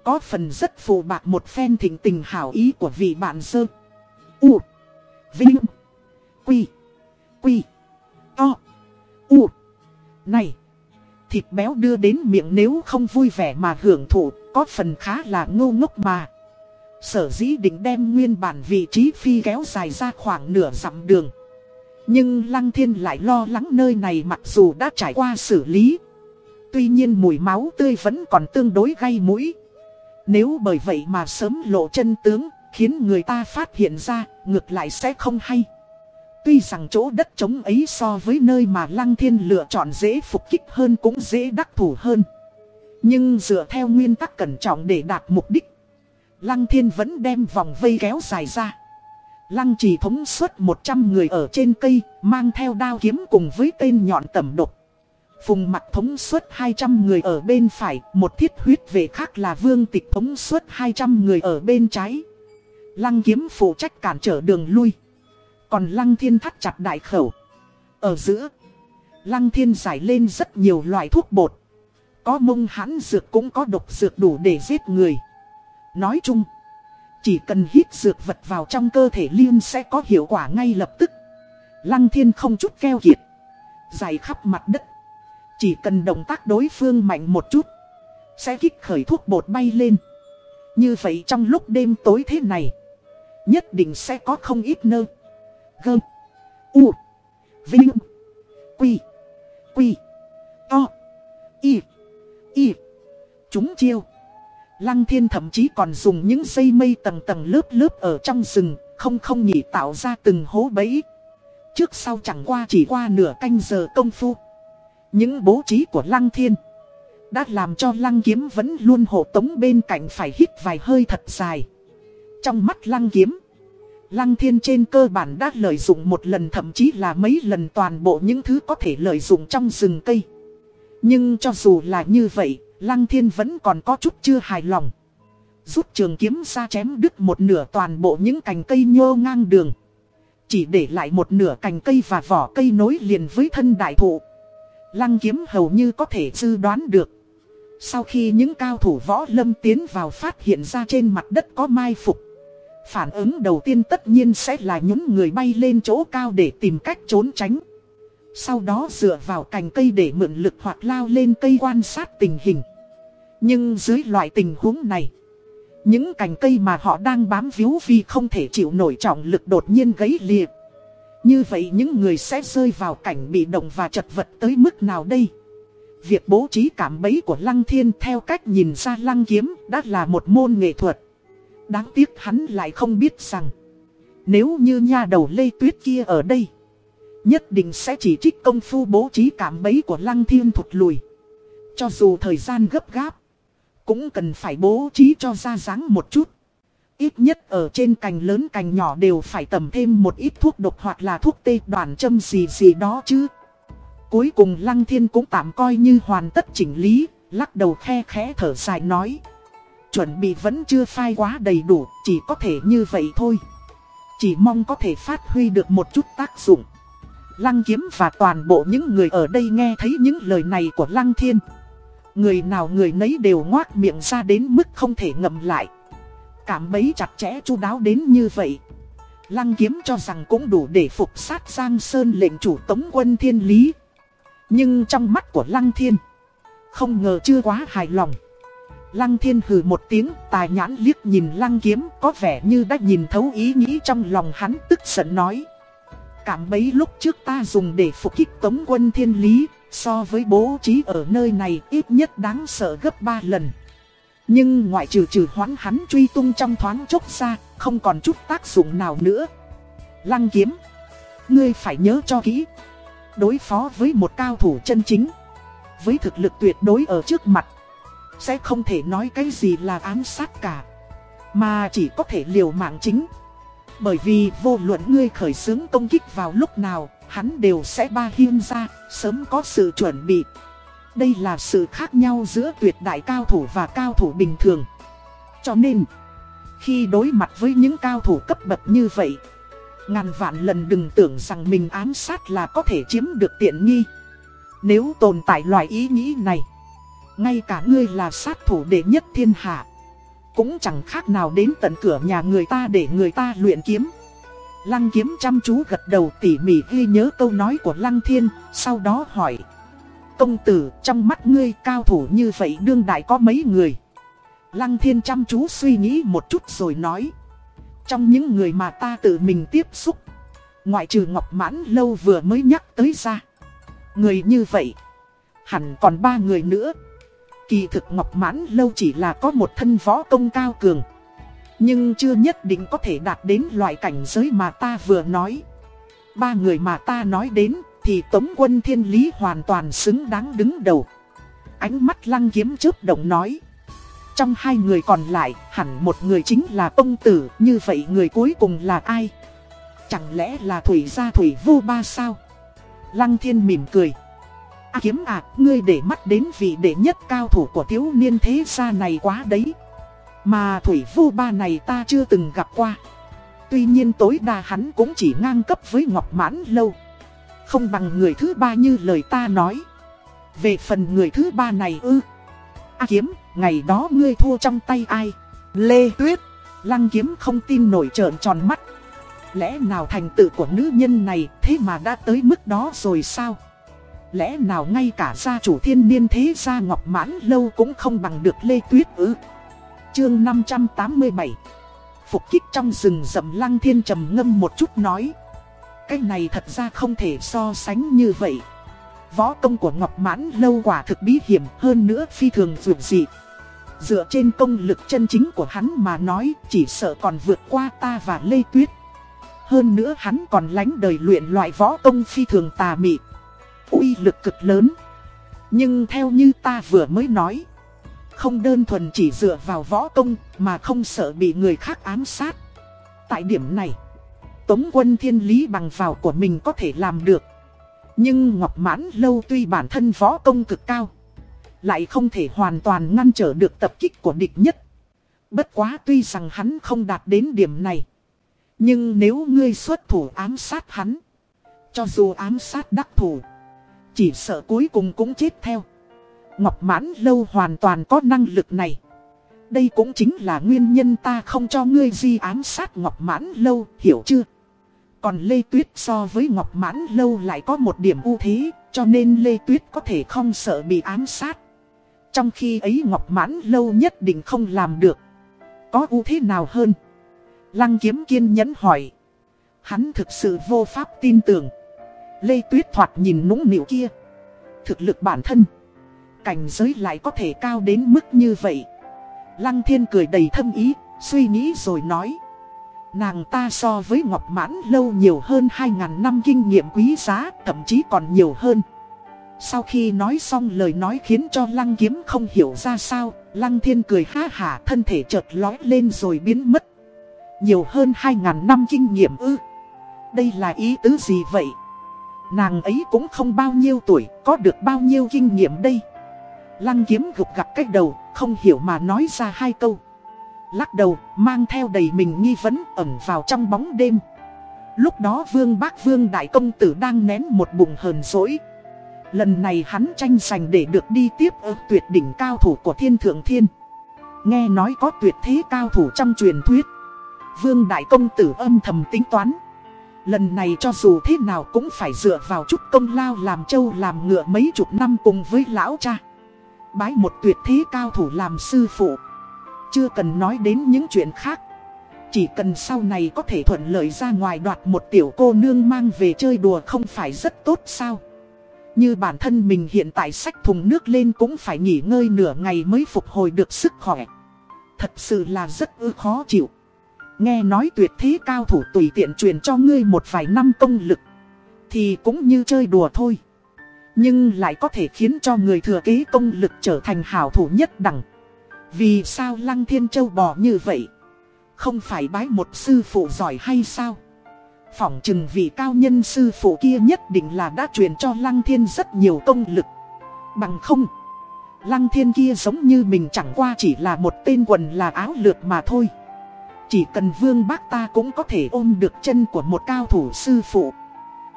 Có phần rất phù bạc một phen thịnh tình hảo ý của vị bạn sơ. U. Vinh. Quy. Quy. To. U. Này. Thịt béo đưa đến miệng nếu không vui vẻ mà hưởng thụ, có phần khá là ngô ngốc mà. Sở dĩ định đem nguyên bản vị trí phi kéo dài ra khoảng nửa dặm đường. Nhưng Lăng Thiên lại lo lắng nơi này mặc dù đã trải qua xử lý. Tuy nhiên mùi máu tươi vẫn còn tương đối gây mũi. Nếu bởi vậy mà sớm lộ chân tướng, khiến người ta phát hiện ra, ngược lại sẽ không hay. Tuy rằng chỗ đất trống ấy so với nơi mà Lăng Thiên lựa chọn dễ phục kích hơn cũng dễ đắc thủ hơn. Nhưng dựa theo nguyên tắc cẩn trọng để đạt mục đích Lăng thiên vẫn đem vòng vây kéo dài ra Lăng trì thống suất 100 người ở trên cây Mang theo đao kiếm cùng với tên nhọn tẩm độc Phùng mặt thống suất 200 người ở bên phải Một thiết huyết về khác là vương tịch thống suất 200 người ở bên trái Lăng kiếm phụ trách cản trở đường lui. Còn lăng thiên thắt chặt đại khẩu. Ở giữa, Lăng thiên giải lên rất nhiều loại thuốc bột. Có mông hãn dược cũng có độc dược đủ để giết người. Nói chung, Chỉ cần hít dược vật vào trong cơ thể liên sẽ có hiệu quả ngay lập tức. Lăng thiên không chút keo kiệt, Dài khắp mặt đất. Chỉ cần động tác đối phương mạnh một chút, Sẽ kích khởi thuốc bột bay lên. Như vậy trong lúc đêm tối thế này Nhất định sẽ có không ít nơ Gơ U, Vinh, Quy Quy, To, Y Y. Chúng chiêu. Lăng thiên thậm chí còn dùng những dây mây tầng tầng lớp lớp ở trong rừng, Không không nhỉ tạo ra từng hố bẫy. Trước sau chẳng qua chỉ qua nửa canh giờ công phu. Những bố trí của lăng thiên Đã làm cho lăng kiếm vẫn luôn hộ tống bên cạnh phải hít vài hơi thật dài. Trong mắt lăng kiếm Lăng thiên trên cơ bản đã lợi dụng một lần thậm chí là mấy lần toàn bộ những thứ có thể lợi dụng trong rừng cây. Nhưng cho dù là như vậy, lăng thiên vẫn còn có chút chưa hài lòng. Rút trường kiếm ra chém đứt một nửa toàn bộ những cành cây nhô ngang đường. Chỉ để lại một nửa cành cây và vỏ cây nối liền với thân đại thụ. Lăng kiếm hầu như có thể dự đoán được. Sau khi những cao thủ võ lâm tiến vào phát hiện ra trên mặt đất có mai phục. Phản ứng đầu tiên tất nhiên sẽ là những người bay lên chỗ cao để tìm cách trốn tránh. Sau đó dựa vào cành cây để mượn lực hoặc lao lên cây quan sát tình hình. Nhưng dưới loại tình huống này, những cành cây mà họ đang bám víu vì không thể chịu nổi trọng lực đột nhiên gãy liệt. Như vậy những người sẽ rơi vào cảnh bị động và chật vật tới mức nào đây? Việc bố trí cảm bẫy của Lăng Thiên theo cách nhìn ra Lăng Kiếm đã là một môn nghệ thuật. Đáng tiếc hắn lại không biết rằng, Nếu như nha đầu lê tuyết kia ở đây, Nhất định sẽ chỉ trích công phu bố trí cảm bấy của lăng thiên thụt lùi. Cho dù thời gian gấp gáp, Cũng cần phải bố trí cho ra dáng một chút. Ít nhất ở trên cành lớn cành nhỏ đều phải tầm thêm một ít thuốc độc hoặc là thuốc tê đoàn châm gì gì đó chứ. Cuối cùng Lăng Thiên cũng tạm coi như hoàn tất chỉnh lý, Lắc đầu khe khẽ thở dài nói chuẩn bị vẫn chưa phai quá đầy đủ, chỉ có thể như vậy thôi. Chỉ mong có thể phát huy được một chút tác dụng. Lăng kiếm và toàn bộ những người ở đây nghe thấy những lời này của Lăng Thiên. Người nào người nấy đều ngoác miệng ra đến mức không thể ngậm lại. Cảm mấy chặt chẽ chu đáo đến như vậy. Lăng kiếm cho rằng cũng đủ để phục sát Giang Sơn lệnh chủ tống quân thiên lý. Nhưng trong mắt của Lăng Thiên, không ngờ chưa quá hài lòng. Lăng thiên hừ một tiếng, tài nhãn liếc nhìn lăng kiếm, có vẻ như đã nhìn thấu ý nghĩ trong lòng hắn tức giận nói. Cảm mấy lúc trước ta dùng để phục kích tống quân thiên lý, so với bố trí ở nơi này ít nhất đáng sợ gấp 3 lần. Nhưng ngoại trừ trừ hoãn hắn truy tung trong thoáng chốc ra, không còn chút tác dụng nào nữa. Lăng kiếm, ngươi phải nhớ cho kỹ. Đối phó với một cao thủ chân chính, với thực lực tuyệt đối ở trước mặt sẽ không thể nói cái gì là ám sát cả, Mà chỉ có thể liều mạng chính. Bởi vì vô luận ngươi khởi xướng công kích vào lúc nào, Hắn đều sẽ ba hiên ra, Sớm có sự chuẩn bị. Đây là sự khác nhau giữa tuyệt đại cao thủ và cao thủ bình thường. Cho nên, Khi đối mặt với những cao thủ cấp bậc như vậy, Ngàn vạn lần đừng tưởng rằng mình ám sát là có thể chiếm được tiện nghi. Nếu tồn tại loại ý nghĩ này ngay cả ngươi là sát thủ đệ nhất thiên hạ. Cũng chẳng khác nào đến tận cửa nhà người ta để người ta luyện kiếm. Lăng kiếm chăm chú gật đầu tỉ mỉ ghi nhớ câu nói của Lăng Thiên, Sau đó hỏi. Công tử, trong mắt ngươi cao thủ như vậy đương đại có mấy người? Lăng Thiên chăm chú suy nghĩ một chút rồi nói. Trong những người mà ta tự mình tiếp xúc, Ngoại trừ Ngọc Mãn Lâu vừa mới nhắc tới ra. Người như vậy, Hẳn còn ba người nữa. Kỳ thực Ngọc Mãn Lâu chỉ là có một thân võ công cao cường Nhưng chưa nhất định có thể đạt đến loại cảnh giới mà ta vừa nói Ba người mà ta nói đến thì Tống quân Thiên Lý hoàn toàn xứng đáng đứng đầu ánh mắt lăng kiếm chớp động nói. Trong hai người còn lại, hẳn một người chính là công tử, như vậy người cuối cùng là ai? Chẳng lẽ là Thủy gia Thủy vô ba sao? Lăng thiên mỉm cười à, kiếm à, ngươi để mắt đến vị đệ nhất cao thủ của thiếu niên thế gia này quá đấy. Mà Thủy vu ba này ta chưa từng gặp qua. Tuy nhiên tối đa hắn cũng chỉ ngang cấp với Ngọc Mãn Lâu. Không bằng người thứ ba như lời ta nói. Về phần người thứ ba này ư. A kiếm, ngày đó ngươi thua trong tay ai? Lê Tuyết. Lăng kiếm không tin nổi trợn tròn mắt. Lẽ nào thành tựu của nữ nhân này thế mà đã tới mức đó rồi sao? Lẽ nào ngay cả gia chủ thiên niên thế gia Ngọc Mãn Lâu cũng không bằng được Lê Tuyết ư? Chương 587 Phục kích trong rừng rậm lăng thiên trầm ngâm một chút nói. Cái này thật ra không thể so sánh như vậy. Võ công của Ngọc Mãn Lâu quả thực bí hiểm hơn nữa phi thường dường dị. Dựa trên công lực chân chính của hắn mà nói, chỉ sợ còn vượt qua ta và Lê Tuyết. Hơn nữa hắn còn lánh đời luyện loại võ công phi thường tà mị uy lực cực lớn. Nhưng theo như ta vừa mới nói. Không đơn thuần chỉ dựa vào võ công mà không sợ bị người khác ám sát. Tại điểm này. Tống quân thiên lý bằng vào của mình có thể làm được. Nhưng Ngọc Mãn Lâu tuy bản thân võ công cực cao. Lại không thể hoàn toàn ngăn trở được tập kích của địch nhất. Bất quá tuy rằng hắn không đạt đến điểm này. Nhưng nếu ngươi xuất thủ ám sát hắn, cho dù ám sát đắc thủ, chỉ sợ cuối cùng cũng chết theo. Ngọc Mãn Lâu hoàn toàn có năng lực này. Đây cũng chính là nguyên nhân ta không cho ngươi di ám sát Ngọc Mãn Lâu, hiểu chưa? Còn Lê Tuyết so với Ngọc Mãn Lâu lại có một điểm ưu thế, cho nên Lê Tuyết có thể không sợ bị ám sát. Trong khi ấy Ngọc Mãn Lâu nhất định không làm được. Có ưu thế nào hơn? Lăng kiếm kiên nhẫn hỏi. Hắn thực sự vô pháp tin tưởng. Lê Tuyết thoạt nhìn nũng nịu kia. Thực lực bản thân. Cảnh giới lại có thể cao đến mức như vậy. Lăng thiên cười đầy thâm ý, suy nghĩ rồi nói. Nàng ta so với Ngọc Mãn lâu nhiều hơn 2.000 năm kinh nghiệm quý giá, thậm chí còn nhiều hơn. Sau khi nói xong lời nói khiến cho Lăng Kiếm không hiểu ra sao, Lăng Thiên cười ha hả thân thể chợt lói lên rồi biến mất. Nhiều hơn 2.000 năm kinh nghiệm ư. Đây là ý tứ gì vậy? Nàng ấy cũng không bao nhiêu tuổi, có được bao nhiêu kinh nghiệm đây? Lăng kiếm gục gặp cách đầu, không hiểu mà nói ra hai câu. Lắc đầu, mang theo đầy mình nghi vấn ẩn vào trong bóng đêm. Lúc đó vương bác vương đại công tử đang nén một bụng hờn dỗi. Lần này hắn tranh giành để được đi tiếp ở tuyệt đỉnh cao thủ của thiên thượng thiên. Nghe nói có tuyệt thế cao thủ trong truyền thuyết. Vương Đại Công Tử âm thầm tính toán. Lần này cho dù thế nào cũng phải dựa vào chút công lao làm trâu làm ngựa mấy chục năm cùng với lão cha. Bái một tuyệt thế cao thủ làm sư phụ. Chưa cần nói đến những chuyện khác. Chỉ cần sau này có thể thuận lợi ra ngoài đoạt một tiểu cô nương mang về chơi đùa không phải rất tốt sao. Như bản thân mình hiện tại sách thùng nước lên cũng phải nghỉ ngơi nửa ngày mới phục hồi được sức khỏe. Thật sự là rất ư khó chịu. Nghe nói tuyệt thế cao thủ tùy tiện truyền cho ngươi một vài năm công lực. Thì cũng như chơi đùa thôi. Nhưng lại có thể khiến cho người thừa kế công lực trở thành hảo thủ nhất đẳng. Vì sao Lăng Thiên Châu bò như vậy? Không phải bái một sư phụ giỏi hay sao? Phỏng chừng vị cao nhân sư phụ kia nhất định là đã truyền cho Lăng Thiên rất nhiều công lực. Bằng không, Lăng Thiên kia giống như mình chẳng qua chỉ là một tên quần là áo lượt mà thôi chỉ cần vương bác ta cũng có thể ôm được chân của một cao thủ sư phụ.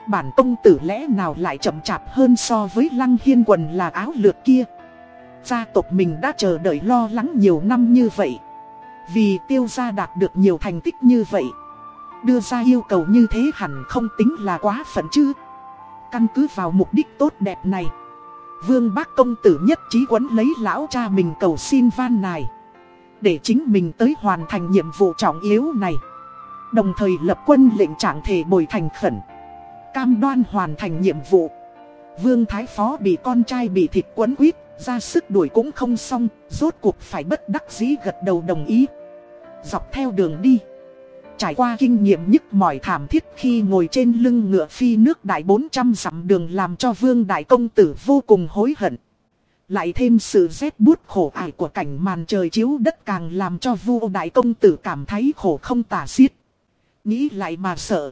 Bản công tử lẽ nào lại chậm chạp hơn so với lăng hiên quần là áo lược kia? Gia tộc mình đã chờ đợi lo lắng nhiều năm như vậy. Vì tiêu gia đạt được nhiều thành tích như vậy, Đưa ra yêu cầu như thế hẳn không tính là quá phận chứ? Căn cứ vào mục đích tốt đẹp này, Vương bác công tử nhất trí quấn lấy lão cha mình cầu xin van này để chính mình tới hoàn thành nhiệm vụ trọng yếu này. Đồng thời lập quân lệnh trạng thể bồi thành khẩn. Cam đoan hoàn thành nhiệm vụ. Vương Thái Phó bị con trai bị thịt quấn quýt, Ra sức đuổi cũng không xong, Rốt cuộc phải bất đắc dĩ gật đầu đồng ý. Dọc theo đường đi, Trải qua kinh nghiệm nhức mỏi thảm thiết khi ngồi trên lưng ngựa phi nước đại 400 dặm đường làm cho vương đại công tử vô cùng hối hận. Lại thêm sự rét bút khổ ải của cảnh màn trời chiếu đất càng làm cho vua đại công tử cảm thấy khổ không tả xiết. Nghĩ lại mà sợ.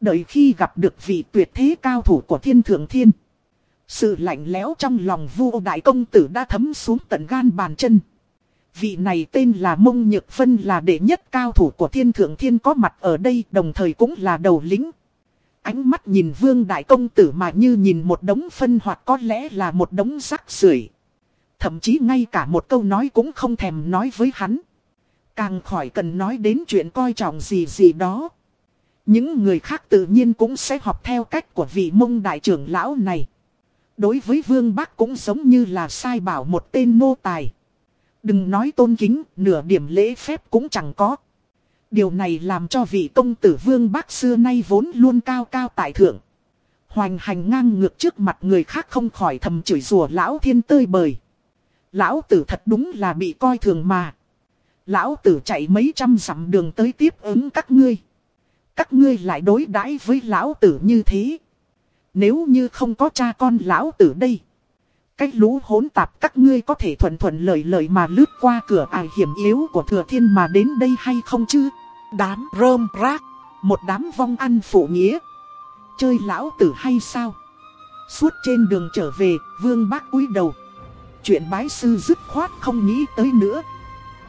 Đợi khi gặp được vị tuyệt thế cao thủ của thiên thượng thiên. Sự lạnh lẽo trong lòng vua đại công tử đã thấm xuống tận gan bàn chân. Vị này tên là Mông Nhược Phân là đệ nhất cao thủ của thiên thượng thiên có mặt ở đây, đồng thời cũng là đầu lĩnh. Ánh mắt nhìn vương đại công tử mà như nhìn một đống phân hoặc có lẽ là một đống rác rưởi Thậm chí ngay cả một câu nói cũng không thèm nói với hắn. Càng khỏi cần nói đến chuyện coi trọng gì gì đó. Những người khác tự nhiên cũng sẽ học theo cách của vị mông đại trưởng lão này. Đối với vương bác cũng giống như là sai bảo một tên nô tài. Đừng nói tôn kính, nửa điểm lễ phép cũng chẳng có. Điều này làm cho vị công tử vương bác xưa nay vốn luôn cao cao tại thượng. Hoành hành ngang ngược trước mặt người khác không khỏi thầm chửi rủa lão thiên tơi bời. Lão tử thật đúng là bị coi thường mà. Lão tử chạy mấy trăm dặm đường tới tiếp ứng các ngươi. Các ngươi lại đối đãi với lão tử như thế. Nếu như không có cha con lão tử đây. Cách lũ hỗn tạp các ngươi có thể thuận thuận lợi lợi mà lướt qua cửa ải hiểm yếu của thừa thiên mà đến đây hay không chứ? Đám rơm rác, một đám vong ăn phụ nghĩa. Chơi lão tử hay sao? Suốt trên đường trở về, vương bác cúi đầu. Chuyện bái sư dứt khoát không nghĩ tới nữa.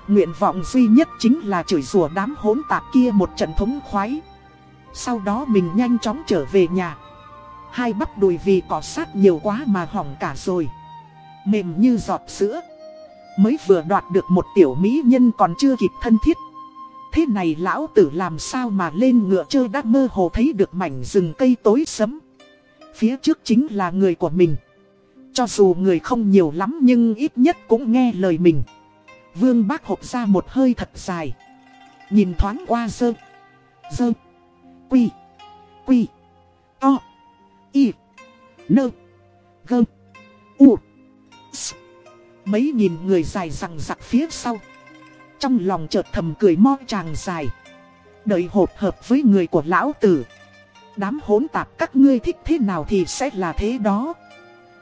Nguyện vọng duy nhất chính là chửi rủa đám hỗn tạp kia một trận thống khoái. Sau đó mình nhanh chóng trở về nhà. Hai bắp đùi vì cỏ sát nhiều quá mà hỏng cả rồi mềm như giọt sữa. Mới vừa đoạt được một tiểu mỹ nhân còn chưa kịp thân thiết. Thế này lão tử làm sao mà lên ngựa chơi đã mơ hồ thấy được mảnh rừng cây tối sấm. Phía trước chính là người của mình. Cho dù người không nhiều lắm nhưng ít nhất cũng nghe lời mình. Vương bác hộp ra một hơi thật dài. Nhìn thoáng qua dơ. Dơ. Quy. Quy. To. Y. Nơ. Gơ. U. Mấy nghìn người dài rằng rặc phía sau. Trong lòng chợt thầm cười mo chàng dài. Đợi hộp hợp với người của lão tử. Đám hỗn tạp các ngươi thích thế nào thì sẽ là thế đó.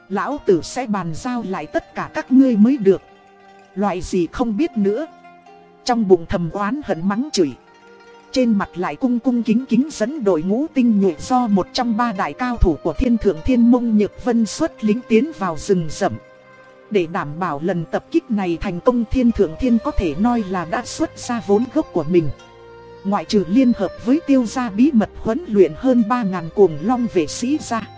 Lão tử sẽ bàn giao lại tất cả các ngươi mới được. Loại gì không biết nữa. Trong bụng thầm oán hận mắng chửi. Trên mặt lại cung cung kính kính dẫn đội ngũ tinh nhuệ do một trong ba đại cao thủ của thiên thượng thiên mông nhược vân xuất lính tiến vào rừng rậm. Để đảm bảo lần tập kích này thành công thiên thượng thiên có thể nói là đã xuất ra vốn gốc của mình. Ngoại trừ liên hợp với tiêu gia bí mật huấn luyện hơn 3.000 cuồng long vệ sĩ ra.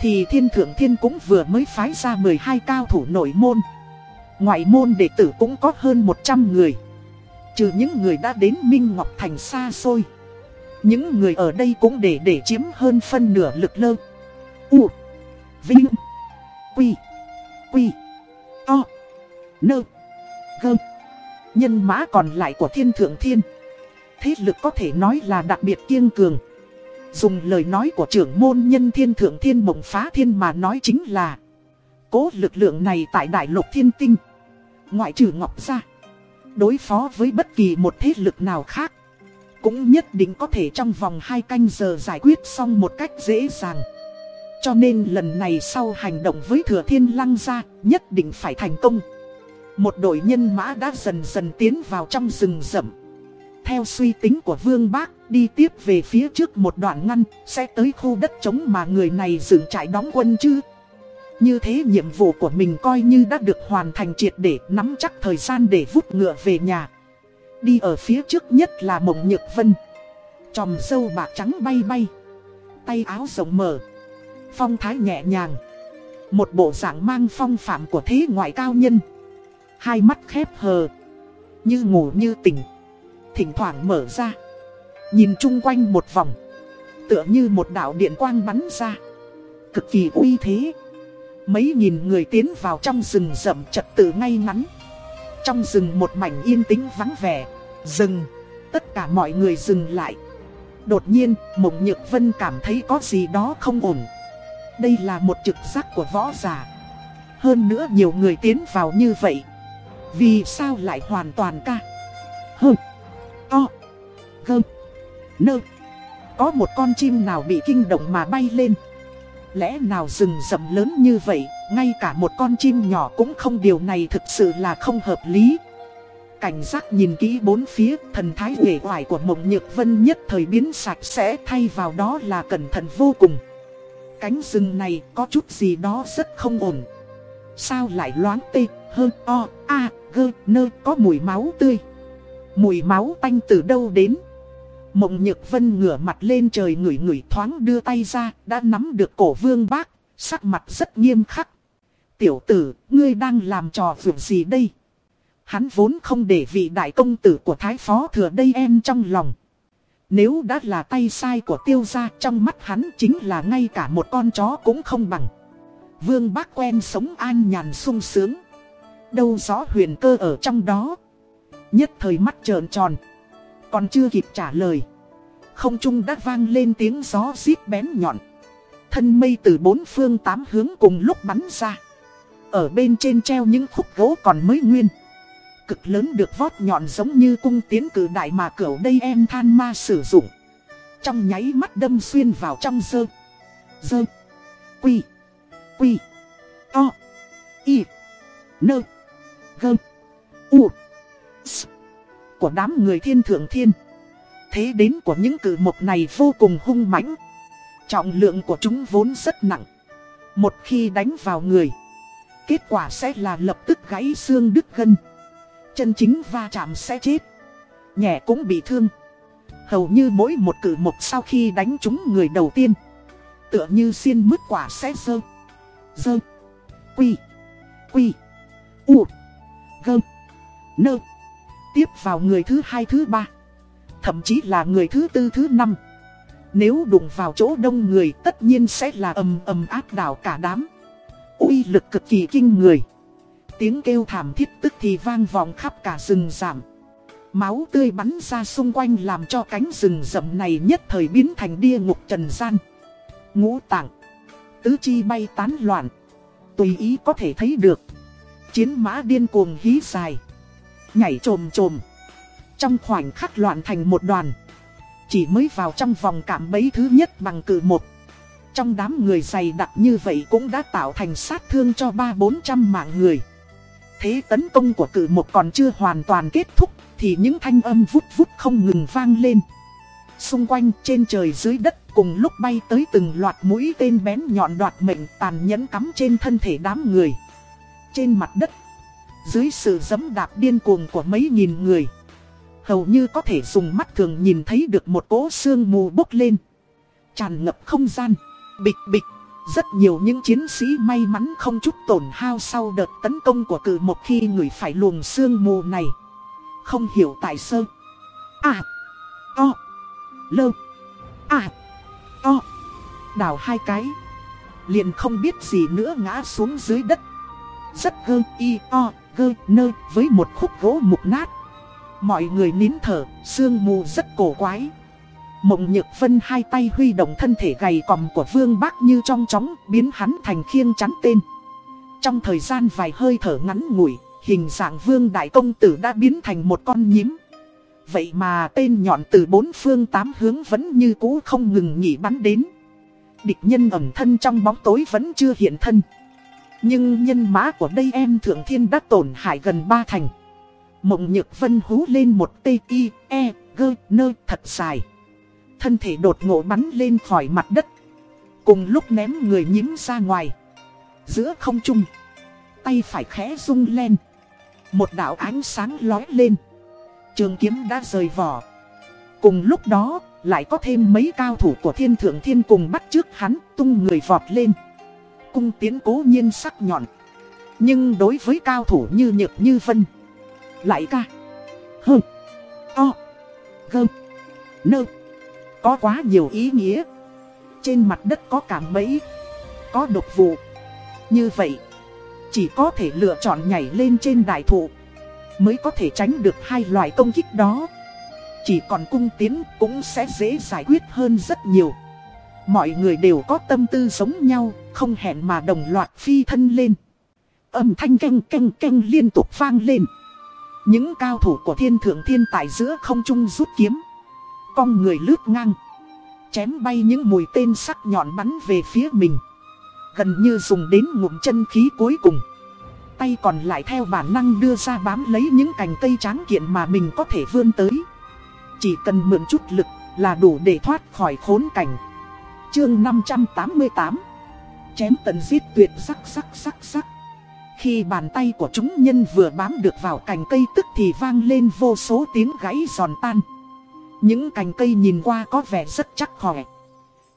Thì thiên thượng thiên cũng vừa mới phái ra 12 cao thủ nội môn. Ngoại môn đệ tử cũng có hơn 100 người. Trừ những người đã đến Minh Ngọc Thành xa xôi. Những người ở đây cũng để để chiếm hơn phân nửa lực lơ. U. Vinh. Quy. Quy o Nơ. Gơ. Nhân mã còn lại của thiên thượng thiên. Thế lực có thể nói là đặc biệt kiên cường. Dùng lời nói của trưởng môn nhân thiên thượng thiên mộng phá thiên mà nói chính là Cố lực lượng này tại đại lục thiên tinh Ngoại trừ Ngọc ra Đối phó với bất kỳ một thế lực nào khác, Cũng nhất định có thể trong vòng 2 canh giờ giải quyết xong một cách dễ dàng cho nên lần này sau hành động với thừa thiên lăng ra, nhất định phải thành công. Một đội nhân mã đã dần dần tiến vào trong rừng rậm. Theo suy tính của Vương Bác, đi tiếp về phía trước một đoạn ngăn, Sẽ tới khu đất trống mà người này dựng trại đóng quân chứ. Như thế nhiệm vụ của mình coi như đã được hoàn thành triệt để, nắm chắc thời gian để vút ngựa về nhà. Đi ở phía trước nhất là Mộng Nhược Vân. Chòm sâu bạc trắng bay bay. Tay áo rộng mở. Phong thái nhẹ nhàng. Một bộ dạng mang phong phạm của thế ngoại cao nhân. Hai mắt khép hờ. Như ngủ như tỉnh. Thỉnh thoảng mở ra. Nhìn chung quanh một vòng. Tựa như một đạo điện quang bắn ra. Cực kỳ uy thế. Mấy nghìn người tiến vào trong rừng rậm trật tự ngay ngắn. Trong rừng một mảnh yên tĩnh vắng vẻ. Rừng Tất cả mọi người dừng lại. Đột nhiên, Mộng Nhược Vân cảm thấy có gì đó không ổn đây là một trực giác của võ giả. Hơn nữa nhiều người tiến vào như vậy. Vì sao lại hoàn toàn ca? Hơ. To. Gơ. Nơ. Có một con chim nào bị kinh động mà bay lên. Lẽ nào rừng rậm lớn như vậy, ngay cả một con chim nhỏ cũng không điều này thực sự là không hợp lý. Cảnh giác nhìn kỹ bốn phía, thần thái uể oải của mộng nhược vân nhất thời biến sạch sẽ thay vào đó là cẩn thận vô cùng. Cánh rừng này có chút gì đó rất không ổn. Sao lại loáng tê, hơn o, a, gơ, nơ có mùi máu tươi. Mùi máu tanh từ đâu đến? Mộng nhược vân ngửa mặt lên trời ngửi ngửi thoáng đưa tay ra, đã nắm được cổ vương bác, sắc mặt rất nghiêm khắc. Tiểu tử, ngươi đang làm trò vượt gì đây? Hắn vốn không để vị đại công tử của thái phó thừa đây em trong lòng. Nếu đã là tay sai của tiêu gia, trong mắt hắn chính là ngay cả một con chó cũng không bằng. Vương bác quen sống an nhàn sung sướng. Đâu rõ huyền cơ ở trong đó. Nhất thời mắt trợn tròn. Còn chưa kịp trả lời. Không trung đã vang lên tiếng gió xít bén nhọn. Thân mây từ bốn phương tám hướng cùng lúc bắn ra. Ở bên trên treo những khúc gỗ còn mới nguyên cực lớn được vót nhọn giống như cung tiến cử đại mà cửu đây em than ma sử dụng. Trong nháy mắt đâm xuyên vào trong dơ. Dơ. Quy. Quy. To. Y. Nơ. Gơ. U. S. Của đám người thiên thượng thiên. Thế đến của những cử mộc này vô cùng hung mãnh. Trọng lượng của chúng vốn rất nặng. Một khi đánh vào người. Kết quả sẽ là lập tức gãy xương đứt gân. Chân chính va chạm sẽ chết. Nhẹ cũng bị thương. Hầu như mỗi một cử mục sau khi đánh trúng người đầu tiên, Tựa như xiên mứt quả sẽ dơ Dơ Quy. Quy. U. Gơ. Nơ. Tiếp vào người thứ hai, thứ ba. Thậm chí là người thứ tư, thứ năm. Nếu đụng vào chỗ đông người, tất nhiên sẽ là ầm ầm áp đảo cả đám. Uy lực cực kỳ kinh người tiếng kêu thảm thiết tức thì vang vọng khắp cả rừng giảm. Máu tươi bắn ra xung quanh làm cho cánh rừng rậm này nhất thời biến thành địa ngục trần gian. Ngũ tạng, tứ chi bay tán loạn, tùy ý có thể thấy được. Chiến mã điên cuồng hí dài, nhảy trồm trồm. Trong khoảnh khắc loạn thành một đoàn, chỉ mới vào trong vòng cảm bấy thứ nhất bằng cử một. Trong đám người dày đặc như vậy cũng đã tạo thành sát thương cho ba bốn trăm mạng người thế tấn công của cử một còn chưa hoàn toàn kết thúc, thì những thanh âm vút vút không ngừng vang lên. Xung quanh trên trời dưới đất cùng lúc bay tới từng loạt mũi tên bén nhọn đoạt mệnh tàn nhẫn cắm trên thân thể đám người. Trên mặt đất, dưới sự giấm đạp điên cuồng của mấy nghìn người, hầu như có thể dùng mắt thường nhìn thấy được một cỗ sương mù bốc lên. Tràn ngập không gian, bịch bịch rất nhiều những chiến sĩ may mắn không chút tổn hao sau đợt tấn công của cử một khi người phải luồng sương mù này. Không hiểu tại sơ. À. O. Lơ. À. O. Đào hai cái. Liền không biết gì nữa ngã xuống dưới đất. Rất gơ y o gơ nơ với một khúc gỗ mục nát. Mọi người nín thở, sương mù rất cổ quái. Mộng Nhược Vân hai tay huy động thân thể gầy còm của Vương Bác như trong chóng biến hắn thành khiêng chắn tên. Trong thời gian vài hơi thở ngắn ngủi, hình dạng Vương Đại Công Tử đã biến thành một con nhím. Vậy mà tên nhọn từ bốn phương tám hướng vẫn như cũ không ngừng nghỉ bắn đến. Địch nhân ẩn thân trong bóng tối vẫn chưa hiện thân. Nhưng nhân mã của đây em Thượng Thiên đã tổn hại gần ba thành. Mộng Nhược Vân hú lên một tê y, e, gơ, nơ thật dài thân thể đột ngộ bắn lên khỏi mặt đất. Cùng lúc ném người nhím ra ngoài. Giữa không trung, tay phải khẽ rung lên. Một đạo ánh sáng lói lên. Trường kiếm đã rời vỏ. Cùng lúc đó, lại có thêm mấy cao thủ của thiên thượng thiên cùng bắt trước hắn, tung người vọt lên. Cung tiến cố nhiên sắc nhọn. Nhưng đối với cao thủ như nhược như vân, lại ca, hơ, o, gơ, nơ. Có quá nhiều ý nghĩa. Trên mặt đất có cảm bẫy, có độc vụ. Như vậy, chỉ có thể lựa chọn nhảy lên trên đại thụ, mới có thể tránh được hai loại công kích đó. Chỉ còn cung tiến cũng sẽ dễ giải quyết hơn rất nhiều. Mọi người đều có tâm tư giống nhau, không hẹn mà đồng loạt phi thân lên. Âm thanh canh canh canh liên tục vang lên. Những cao thủ của thiên thượng thiên tại giữa không trung rút kiếm. Con người lướt ngang. Chém bay những mùi tên sắc nhọn bắn về phía mình. Gần như dùng đến ngụm chân khí cuối cùng. Tay còn lại theo bản năng đưa ra bám lấy những cành cây tráng kiện mà mình có thể vươn tới. Chỉ cần mượn chút lực là đủ để thoát khỏi khốn cảnh. Chương 588 Chém tận giết tuyệt sắc sắc sắc sắc. Khi bàn tay của chúng nhân vừa bám được vào cành cây tức thì vang lên vô số tiếng gãy giòn tan. Những cành cây nhìn qua có vẻ rất chắc khỏe.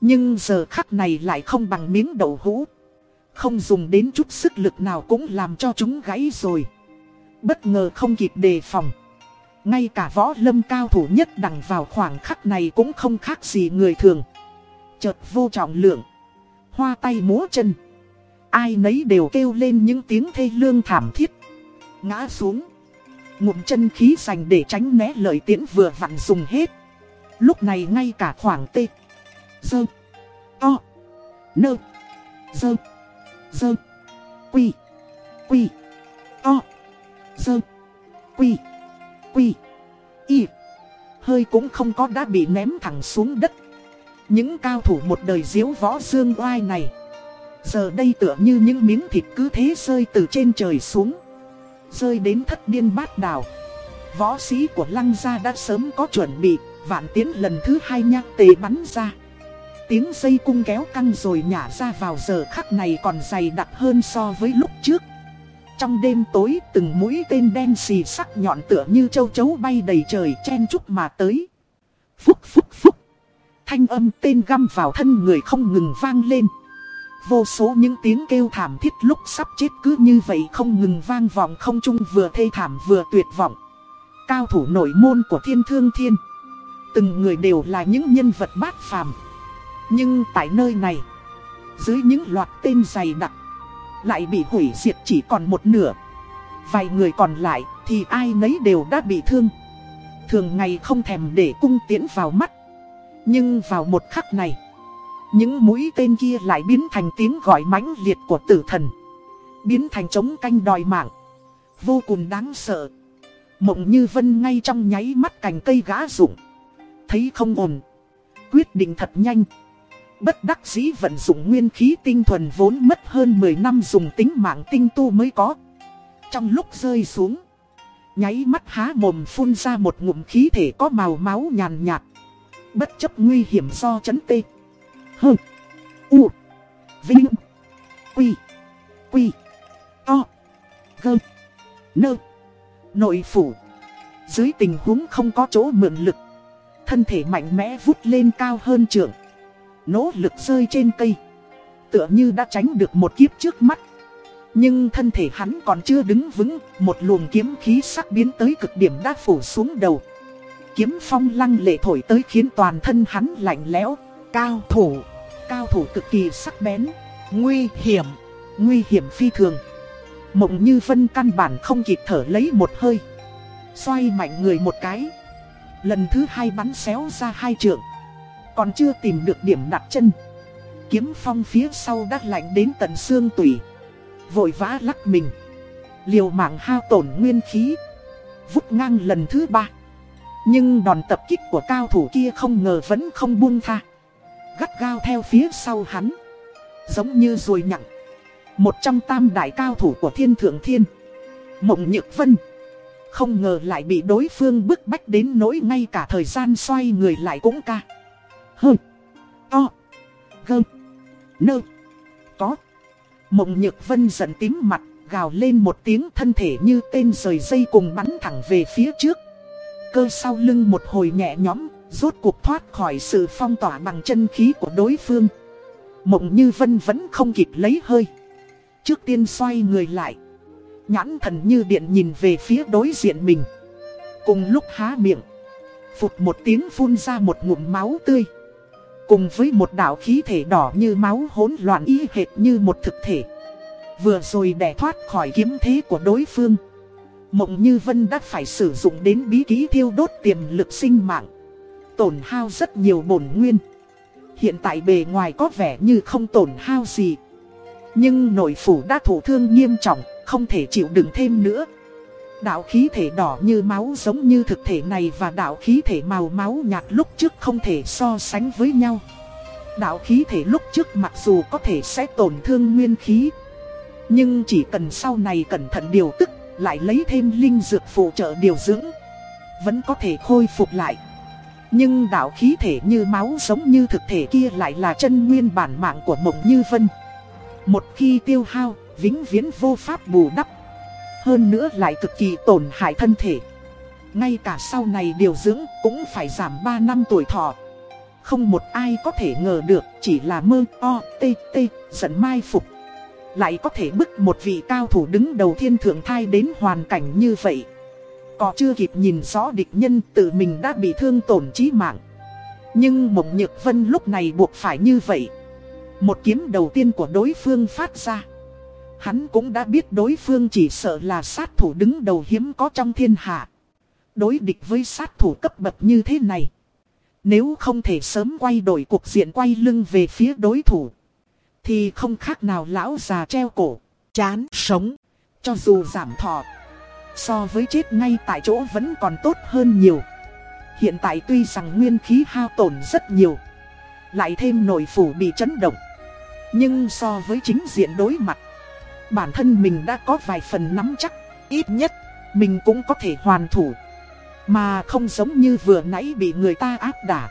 Nhưng giờ khắc này lại không bằng miếng đậu hũ. Không dùng đến chút sức lực nào cũng làm cho chúng gãy rồi. Bất ngờ không kịp đề phòng. Ngay cả võ lâm cao thủ nhất đằng vào khoảng khắc này cũng không khác gì người thường. Chợt vô trọng lượng. Hoa tay múa chân. Ai nấy đều kêu lên những tiếng thê lương thảm thiết. Ngã xuống. Ngụm chân khí dành để tránh né lời tiễn vừa vặn dùng hết. Lúc này ngay cả khoảng tê, Dơ, To, Nơ, Dơ Dơ, Quy Quy, To, Dơ, Quy Quy, Y. Hơi cũng không có đã bị ném thẳng xuống đất. Những cao thủ một đời diếu võ dương oai này, Giờ đây tựa như những miếng thịt cứ thế rơi từ trên trời xuống. Rơi đến thất điên bát đảo. Võ sĩ của lăng gia đã sớm có chuẩn bị, Vạn tiến lần thứ hai nhát tề bắn ra. Tiếng dây cung kéo căng rồi nhả ra vào giờ khắc này còn dày đặc hơn so với lúc trước. Trong đêm tối, từng mũi tên đen xì sắc nhọn tựa như châu chấu bay đầy trời chen chúc mà tới. Phúc phúc phúc. Thanh âm tên găm vào thân người không ngừng vang lên. Vô số những tiếng kêu thảm thiết lúc sắp chết cứ như vậy không ngừng vang vọng không trung vừa thê thảm vừa tuyệt vọng. Cao thủ nội môn của thiên thương thiên. Từng người đều là những nhân vật bát phàm. Nhưng tại nơi này, dưới những loạt tên dày đặc, lại bị hủy diệt chỉ còn một nửa. Vài người còn lại thì ai nấy đều đã bị thương. Thường ngày không thèm để cung tiễn vào mắt. Nhưng vào một khắc này, những mũi tên kia lại biến thành tiếng gọi mãnh liệt của tử thần. Biến thành chống canh đòi mạng. Vô cùng đáng sợ. Mộng như vân ngay trong nháy mắt cành cây gã rụng. Thấy không ổn. Quyết định thật nhanh. Bất đắc dĩ vận dụng nguyên khí tinh thuần vốn mất hơn 10 năm dùng tính mạng tinh tu mới có. Trong lúc rơi xuống. Nháy mắt há mồm phun ra một ngụm khí thể có màu máu nhàn nhạt bất chấp nguy hiểm do chấn tê. Hơ. U. Vinh. Quy. Quy. To. Gơ. Nơ. Nội phủ. Dưới tình huống không có chỗ mượn lực. Thân thể mạnh mẽ vút lên cao hơn trường. Nỗ lực rơi trên cây. Tựa như đã tránh được một kiếp trước mắt. Nhưng thân thể hắn còn chưa đứng vững, một luồng kiếm khí sắc biến tới cực điểm đã phủ xuống đầu kiếm phong lăng lệ thổi tới khiến toàn thân hắn lạnh lẽo. Cao thủ, cao thủ cực kỳ sắc bén, nguy hiểm, nguy hiểm phi thường. Mộng như vân căn bản không kịp thở lấy một hơi. Xoay mạnh người một cái. Lần thứ hai bắn xéo ra hai trượng. Còn chưa tìm được điểm đặt chân. Kiếm phong phía sau đắt lạnh đến tận xương tủy. Vội vã lắc mình. Liều mạng hao tổn nguyên khí. Vút ngang lần thứ ba. Nhưng đòn tập kích của cao thủ kia không ngờ vẫn không buông tha. Gắt gao theo phía sau hắn. Giống như ruồi nhặng. Một trong tam đại cao thủ của thiên thượng thiên. Mộng nhược vân. Không ngờ lại bị đối phương bức bách đến nỗi ngay cả thời gian xoay người lại cũng ca. Hơ. To. Gơ. Nơ. Có. Mộng nhược vân giận tím mặt, gào lên một tiếng thân thể như tên rời dây cùng bắn thẳng về phía trước cơ sau lưng một hồi nhẹ nhõm, rốt cuộc thoát khỏi sự phong tỏa bằng chân khí của đối phương. Mộng như vân vẫn không kịp lấy hơi. Trước tiên xoay người lại. Nhãn thần như điện nhìn về phía đối diện mình. Cùng lúc há miệng. Phụt một tiếng phun ra một ngụm máu tươi. Cùng với một đạo khí thể đỏ như máu hỗn loạn y hệt như một thực thể. Vừa rồi để thoát khỏi kiếm thế của đối phương. Mộng Như Vân đã phải sử dụng đến bí ký thiêu đốt tiềm lực sinh mạng. Tổn hao rất nhiều bổn nguyên. Hiện tại bề ngoài có vẻ như không tổn hao gì. Nhưng nội phủ đã thổ thương nghiêm trọng, không thể chịu đựng thêm nữa. Đạo khí thể đỏ như máu giống như thực thể này và đạo khí thể màu máu nhạt lúc trước không thể so sánh với nhau. Đạo khí thể lúc trước mặc dù có thể sẽ tổn thương nguyên khí Nhưng chỉ cần sau này cẩn thận điều tức Lại lấy thêm linh dược phụ trợ điều dưỡng Vẫn có thể khôi phục lại nhưng đạo khí thể như máu giống như thực thể kia lại là chân nguyên bản mạng của mộng như vân. Một khi tiêu hao, vĩnh viễn vô pháp bù đắp. Hơn nữa lại cực kỳ tổn hại thân thể. Ngay cả sau này điều dưỡng cũng phải giảm 3 năm tuổi thọ. Không một ai có thể ngờ được chỉ là mơ o tê tê giận mai phục. Lại có thể bức một vị cao thủ đứng đầu thiên thượng thai đến hoàn cảnh như vậy. Có chưa kịp nhìn rõ địch nhân tự mình đã bị thương tổn chí mạng Nhưng mộng nhược vân lúc này buộc phải như vậy Một kiếm đầu tiên của đối phương phát ra Hắn cũng đã biết đối phương chỉ sợ là sát thủ đứng đầu hiếm có trong thiên hạ Đối địch với sát thủ cấp bậc như thế này nếu không thể sớm quay đổi cuộc diện quay lưng về phía đối thủ. Thì không khác nào lão già treo cổ, chán, sống. Cho dù giảm thọ. So với chết ngay tại chỗ vẫn còn tốt hơn nhiều. Hiện tại tuy rằng nguyên khí hao tổn rất nhiều. Lại thêm nội phủ bị chấn động. Nhưng so với chính diện đối mặt. Bản thân mình đã có vài phần nắm chắc. Ít nhất mình cũng có thể hoàn thủ. Mà không giống như vừa nãy bị người ta áp đả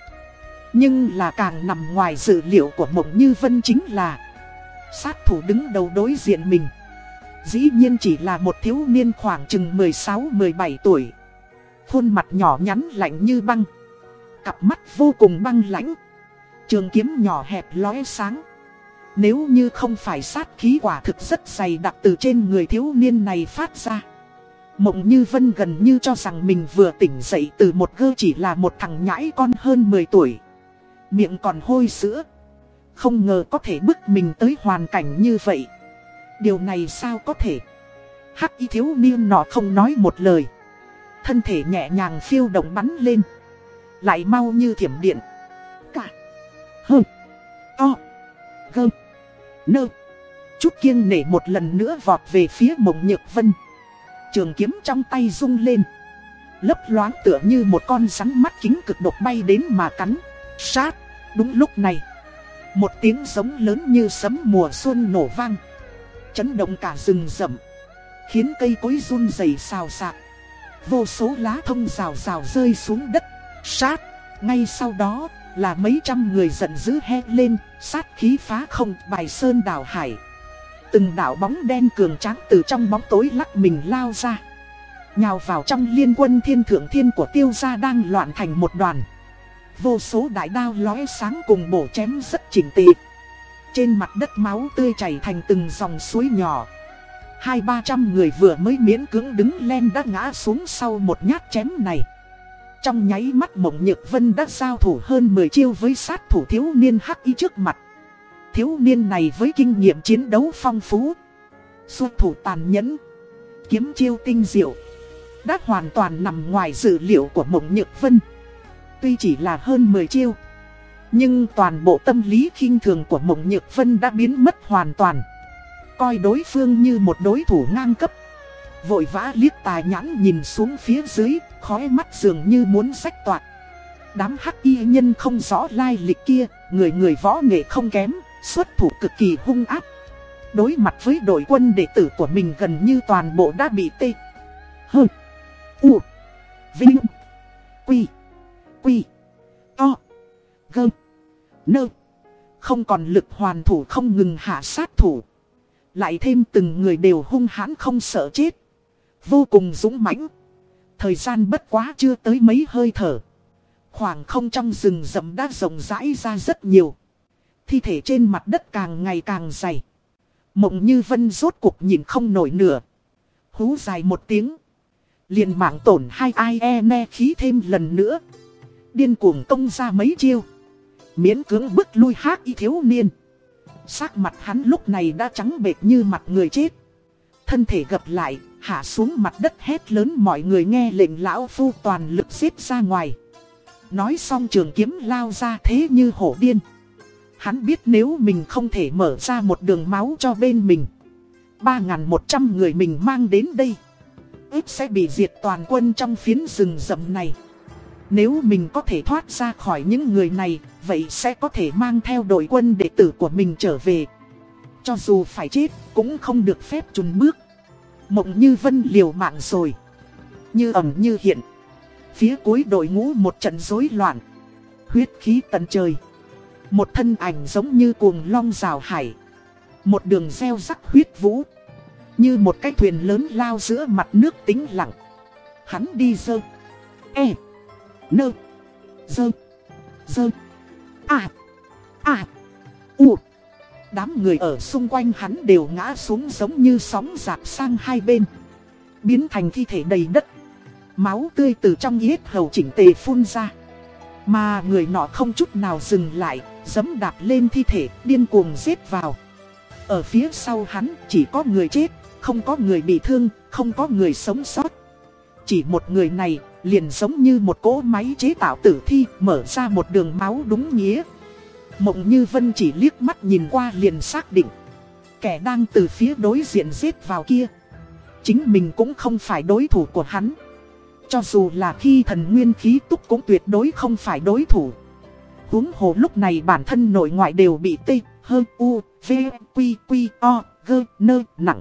Nhưng là càng nằm ngoài dự liệu của Mộng Như Vân chính là Sát thủ đứng đầu đối diện mình Dĩ nhiên chỉ là một thiếu niên khoảng chừng 16-17 tuổi Khuôn mặt nhỏ nhắn lạnh như băng Cặp mắt vô cùng băng lãnh Trường kiếm nhỏ hẹp lóe sáng Nếu như không phải sát khí quả thực rất dày đặc từ trên người thiếu niên này phát ra Mộng như Vân gần như cho rằng mình vừa tỉnh dậy từ một gơ chỉ là một thằng nhãi con hơn 10 tuổi. Miệng còn hôi sữa. Không ngờ có thể bức mình tới hoàn cảnh như vậy. Điều này sao có thể? Hắc y thiếu niên nọ không nói một lời. Thân thể nhẹ nhàng phiêu động bắn lên. Lại mau như thiểm điện. Cả. Hơn. To. Gơm. Nơ. Chút kiêng nể một lần nữa vọt về phía mộng nhược vân trường kiếm trong tay rung lên. Lấp loáng tựa như một con rắn mắt kính cực độc bay đến mà cắn. Sát, đúng lúc này. Một tiếng giống lớn như sấm mùa xuân nổ vang. Chấn động cả rừng rậm. Khiến cây cối run rẩy xào xạc. Vô số lá thông rào rào rơi xuống đất. Sát, ngay sau đó là mấy trăm người giận dữ hét lên, sát khí phá không bài sơn đảo hải. Từng đảo bóng đen cường tráng từ trong bóng tối lắc mình lao ra. Nhào vào trong liên quân thiên thượng thiên của tiêu gia đang loạn thành một đoàn. Vô số đại đao lóe sáng cùng bổ chém rất chỉnh tề. Trên mặt đất máu tươi chảy thành từng dòng suối nhỏ. Hai ba trăm người vừa mới miễn cưỡng đứng lên đã ngã xuống sau một nhát chém này. Trong nháy mắt mộng nhược vân đã giao thủ hơn 10 chiêu với sát thủ thiếu niên hắc y trước mặt thiếu niên này với kinh nghiệm chiến đấu phong phú, Xuất thủ tàn nhẫn, Kiếm chiêu tinh diệu, Đã hoàn toàn nằm ngoài dự liệu của mộng nhược vân Tuy chỉ là hơn 10 chiêu nhưng toàn bộ tâm lý khinh thường của mộng nhược vân đã biến mất hoàn toàn Coi đối phương như một đối thủ ngang cấp Vội vã liếc tài nhãn nhìn xuống phía dưới Khói mắt dường như muốn sách toạc Đám hắc y nhân không rõ lai lịch kia, Người người võ nghệ không kém, xuất thủ cực kỳ hung áp. Đối mặt với đội quân đệ tử của mình gần như toàn bộ đã bị tê. Hơ. U. Vinh. Quy. Quy. To. gơm. Nơ. Không còn lực hoàn thủ không ngừng hạ sát thủ. Lại thêm từng người đều hung hãn không sợ chết. Vô cùng dũng mãnh. Thời gian bất quá chưa tới mấy hơi thở. Khoảng không trong rừng rậm đã rộng rãi ra rất nhiều. Thi thể trên mặt đất càng ngày càng dày. Mộng như vân rốt cuộc nhìn không nổi nửa. Hú dài một tiếng. Liền mạng tổn hai ai e ne khí thêm lần nữa. Điên cuồng công ra mấy chiêu. Miễn cưỡng bức lui hát y thiếu niên. Sắc mặt hắn lúc này đã trắng bệt như mặt người chết. Thân thể gập lại, hạ xuống mặt đất hét lớn mọi người nghe lệnh lão phu toàn lực xếp ra ngoài. Nói xong trường kiếm lao ra thế như hổ điên. Hắn biết nếu mình không thể mở ra một đường máu cho bên mình 3.100 người mình mang đến đây ít sẽ bị diệt toàn quân trong phiến rừng rậm này nếu mình có thể thoát ra khỏi những người này, vậy sẽ có thể mang theo đội quân đệ tử của mình trở về. Cho dù phải chết, cũng không được phép chùn bước. Mộng như vân liều mạng rồi. Như ẩm như hiện. Phía cuối đội ngũ một trận rối loạn. Huyết khí tận trời. Một thân ảnh giống như cuồng long rào hải. Một đường gieo rắc huyết vũ. Như một cái thuyền lớn lao giữa mặt nước tĩnh lặng. Hắn đi dơ. E. Nơ. Dơ. Dơ. À. À. U. Đám người ở xung quanh hắn đều ngã xuống giống như sóng dạp sang hai bên. Biến thành thi thể đầy đất. Máu tươi từ trong yết hầu chỉnh tề phun ra. Mà người nọ không chút nào dừng lại, dấm đạp lên thi thể, điên cuồng giết vào. Ở phía sau hắn chỉ có người chết, không có người bị thương, không có người sống sót. Chỉ một người này liền giống như một cỗ máy chế tạo tử thi mở ra một đường máu đúng nghĩa. Mộng như Vân chỉ liếc mắt nhìn qua liền xác định. Kẻ đang từ phía đối diện giết vào kia. Chính mình cũng không phải đối thủ của hắn. Cho dù là khi thần nguyên khí túc cũng tuyệt đối không phải đối thủ. huống hồ lúc này bản thân nội ngoại đều bị tê, hơ, u, v, quy, quy, o, g, nơ, nặng.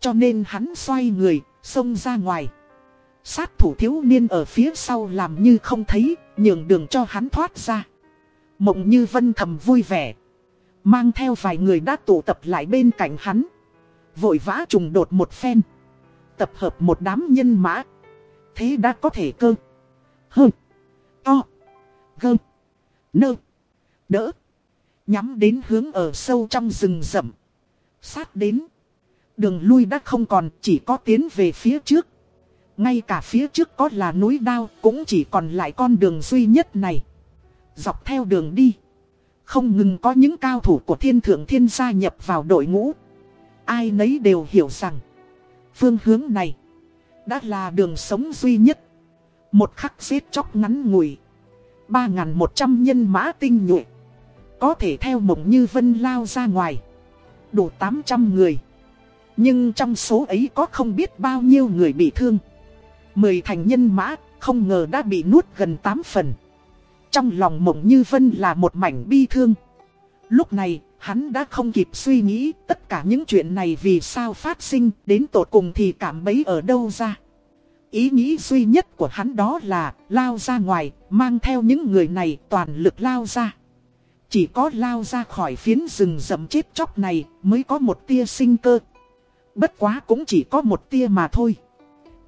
Cho nên hắn xoay người, xông ra ngoài. Sát thủ thiếu niên ở phía sau làm như không thấy, nhường đường cho hắn thoát ra. Mộng như vân thầm vui vẻ. Mang theo vài người đã tụ tập lại bên cạnh hắn. Vội vã trùng đột một phen. Tập hợp một đám nhân mã. Thế đã có thể cơ. Hơ. To. Gơ. Nơ. Đỡ. Nhắm đến hướng ở sâu trong rừng rậm. Sát đến. Đường lui đã không còn chỉ có tiến về phía trước. Ngay cả phía trước có là núi đao, cũng chỉ còn lại con đường duy nhất này. Dọc theo đường đi. Không ngừng có những cao thủ của thiên thượng thiên gia nhập vào đội ngũ. Ai nấy đều hiểu rằng. Phương hướng này. Đã là đường sống duy nhất. Một khắc xếp chóc ngắn ngủi. 3.100 nhân mã tinh nhuệ. Có thể theo mộng như vân lao ra ngoài. Đủ 800 người. Nhưng trong số ấy có không biết bao nhiêu người bị thương. Mười thành nhân mã không ngờ đã bị nuốt gần 8 phần. Trong lòng mộng như vân là một mảnh bi thương. Lúc này, hắn đã không kịp suy nghĩ tất cả những chuyện này vì sao phát sinh, đến tột cùng thì cảm bấy ở đâu ra. Ý nghĩ duy nhất của hắn đó là lao ra ngoài, mang theo những người này toàn lực lao ra. Chỉ có lao ra khỏi phiến rừng rậm chết chóc này mới có một tia sinh cơ. Bất quá cũng chỉ có một tia mà thôi.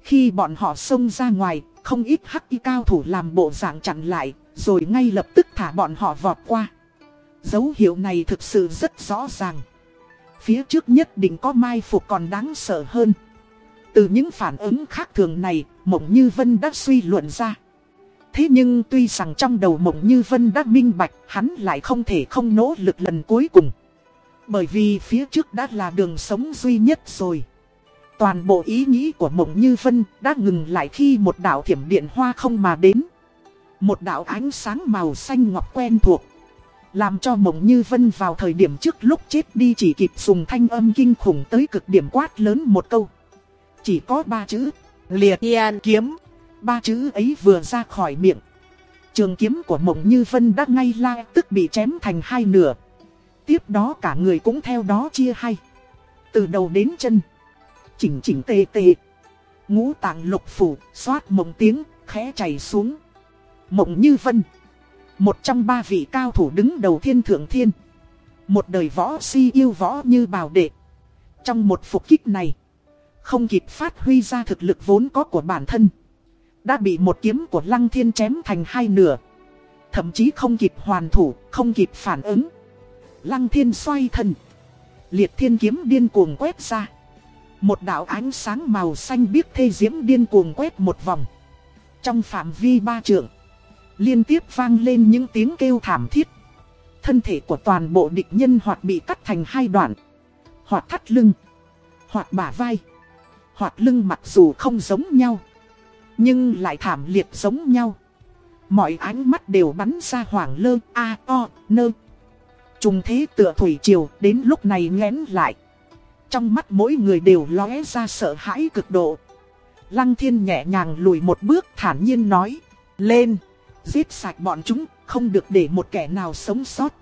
Khi bọn họ xông ra ngoài, không ít hắc y cao thủ làm bộ dạng chặn lại, rồi ngay lập tức thả bọn họ vọt qua. Dấu hiệu này thực sự rất rõ ràng. Phía trước nhất định có mai phục còn đáng sợ hơn. Từ những phản ứng khác thường này, Mộng Như Vân đã suy luận ra. Thế nhưng tuy rằng trong đầu Mộng Như Vân đã minh bạch, hắn lại không thể không nỗ lực lần cuối cùng. Bởi vì phía trước đã là đường sống duy nhất rồi. Toàn bộ ý nghĩ của Mộng Như Vân đã ngừng lại khi một đạo thiểm điện hoa không mà đến. Một đạo ánh sáng màu xanh ngọc quen thuộc. Làm cho Mộng Như Vân vào thời điểm trước lúc chết đi chỉ kịp dùng thanh âm kinh khủng tới cực điểm quát lớn một câu. Chỉ có ba chữ, liệt yên kiếm. Ba chữ ấy vừa ra khỏi miệng. Trường kiếm của Mộng Như Vân đã ngay la tức bị chém thành hai nửa. Tiếp đó cả người cũng theo đó chia hai. Từ đầu đến chân. Chỉnh chỉnh tê tê. Ngũ tạng lục phủ, xoát mộng tiếng, khẽ chảy xuống. Mộng Như Vân. Một trong ba vị cao thủ đứng đầu thiên thượng thiên. Một đời võ si yêu võ như bào đệ. Trong một phục kích này. Không kịp phát huy ra thực lực vốn có của bản thân. Đã bị một kiếm của lăng thiên chém thành hai nửa. Thậm chí không kịp hoàn thủ, không kịp phản ứng. Lăng thiên xoay thân. Liệt thiên kiếm điên cuồng quét ra. Một đạo ánh sáng màu xanh biếc thê diễm điên cuồng quét một vòng. Trong phạm vi ba trượng. Liên tiếp vang lên những tiếng kêu thảm thiết. Thân thể của toàn bộ địch nhân hoặc bị cắt thành hai đoạn. Hoặc thắt lưng. Hoặc bả vai. Hoặc lưng mặc dù không giống nhau. Nhưng lại thảm liệt giống nhau. Mọi ánh mắt đều bắn ra hoảng lơ, a, o, nơ. Trùng thế tựa thủy triều, đến lúc này ngén lại. Trong mắt mỗi người đều lóe ra sợ hãi cực độ. Lăng thiên nhẹ nhàng lùi một bước thản nhiên nói. lên. Giết sạch bọn chúng, không được để một kẻ nào sống sót.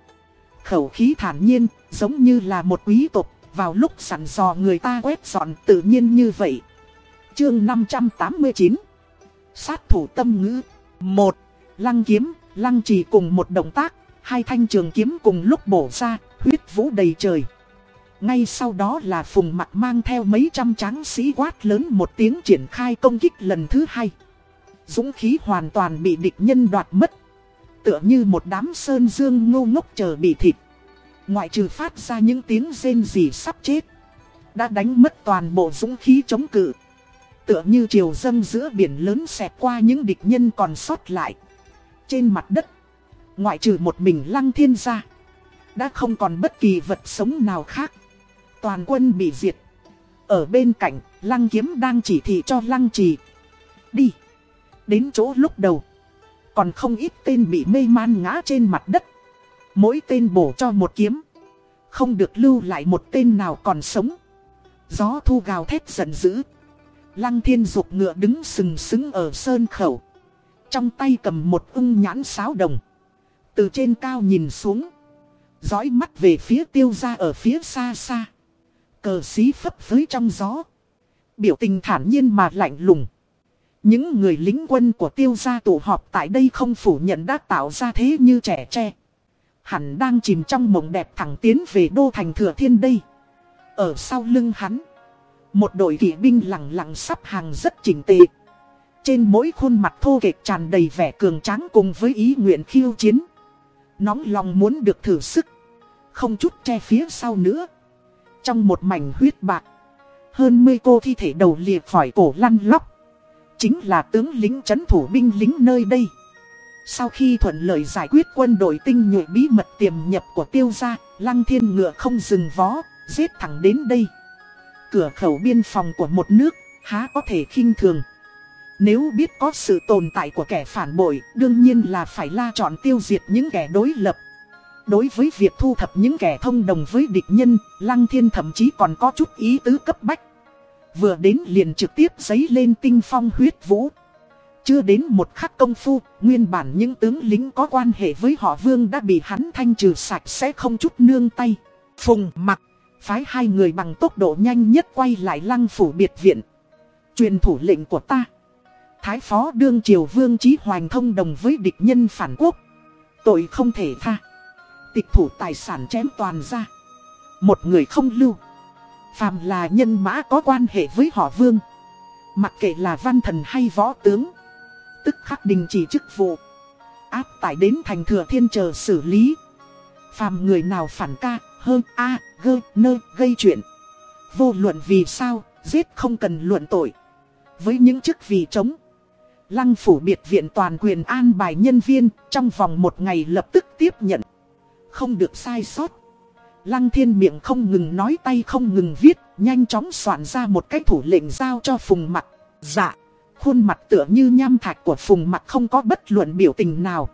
Khẩu khí thản nhiên, giống như là một quý tộc, vào lúc sẵn dò người ta quét dọn tự nhiên như vậy. Chương 589 Sát thủ tâm ngữ một Lăng kiếm, lăng trì cùng một động tác, hai thanh trường kiếm cùng lúc bổ ra, huyết vũ đầy trời. Ngay sau đó là phùng mặt mang theo mấy trăm tráng sĩ quát lớn một tiếng triển khai công kích lần thứ hai. Dũng khí hoàn toàn bị địch nhân đoạt mất. Tựa như một đám sơn dương ngô ngốc chờ bị thịt. Ngoại trừ phát ra những tiếng rên rỉ sắp chết. Đã đánh mất toàn bộ dũng khí chống cự. Tựa như chiều dâng giữa biển lớn xẹt qua những địch nhân còn sót lại. Trên mặt đất, ngoại trừ một mình lăng thiên ra. Đã không còn bất kỳ vật sống nào khác. Toàn quân bị diệt. Ở bên cạnh, lăng kiếm đang chỉ thị cho lăng trì. Đi. Đến chỗ lúc đầu. Còn không ít tên bị mê man ngã trên mặt đất. Mỗi tên bổ cho một kiếm. Không được lưu lại một tên nào còn sống. Gió thu gào thét giận dữ. Lăng thiên dục ngựa đứng sừng sững ở sơn khẩu. Trong tay cầm một ung nhãn sáo đồng. Từ trên cao nhìn xuống. Dõi mắt về phía tiêu ra ở phía xa xa. Cờ xí phấp phới trong gió. Biểu tình thản nhiên mà lạnh lùng. Những người lính quân của tiêu gia tụ họp tại đây không phủ nhận đã tạo ra thế như trẻ tre. hắn đang chìm trong mộng đẹp thẳng tiến về đô thành thừa thiên đây. Ở sau lưng hắn. Một đội kỵ binh lặng lặng sắp hàng rất chỉnh tề. Trên mỗi khuôn mặt thô kệch tràn đầy vẻ cường tráng cùng với ý nguyện khiêu chiến. Nóng lòng muốn được thử sức. Không chút che phía sau nữa. Trong một mảnh huyết bạc. Hơn mươi cô thi thể đầu liệt khỏi cổ lăn lóc. Chính là tướng lính chấn thủ binh lính nơi đây. Sau khi thuận lợi giải quyết quân đội tinh nhuệ bí mật tiềm nhập của tiêu gia, lăng thiên ngựa không dừng vó, giết thẳng đến đây. Cửa khẩu biên phòng của một nước, há có thể khinh thường. Nếu biết có sự tồn tại của kẻ phản bội, đương nhiên là phải la chọn tiêu diệt những kẻ đối lập. Đối với việc thu thập những kẻ thông đồng với địch nhân, Lăng Thiên thậm chí còn có chút ý tứ cấp bách. Vừa đến liền trực tiếp giấy lên tinh phong huyết vũ. Chưa đến một khắc công phu, nguyên bản những tướng lính có quan hệ với họ vương đã bị hắn thanh trừ sạch sẽ không chút nương tay. Phùng mặc, phái hai người bằng tốc độ nhanh nhất quay lại lăng phủ biệt viện. Truyền thủ lệnh của ta. Thái phó đương triều vương trí hoành thông đồng với địch nhân phản quốc. Tội không thể tha. Tịch thủ tài sản chém toàn ra. Một người không lưu. Phàm là nhân mã có quan hệ với họ vương. Mặc kệ là văn thần hay võ tướng. Tức khắc đình chỉ chức vụ. Áp tải đến thành thừa thiên chờ xử lý. Phàm người nào phản ca, hơn a, gơ, nơ, gây chuyện. Vô luận vì sao, giết không cần luận tội. Với những chức vị chống. Lăng phủ biệt viện toàn quyền an bài nhân viên trong vòng một ngày lập tức tiếp nhận. Không được sai sót. Lăng thiên miệng không ngừng nói tay không ngừng viết, nhanh chóng soạn ra một cái thủ lệnh giao cho phùng mặt. Dạ, khuôn mặt tựa như nham thạch của phùng mặt không có bất luận biểu tình nào.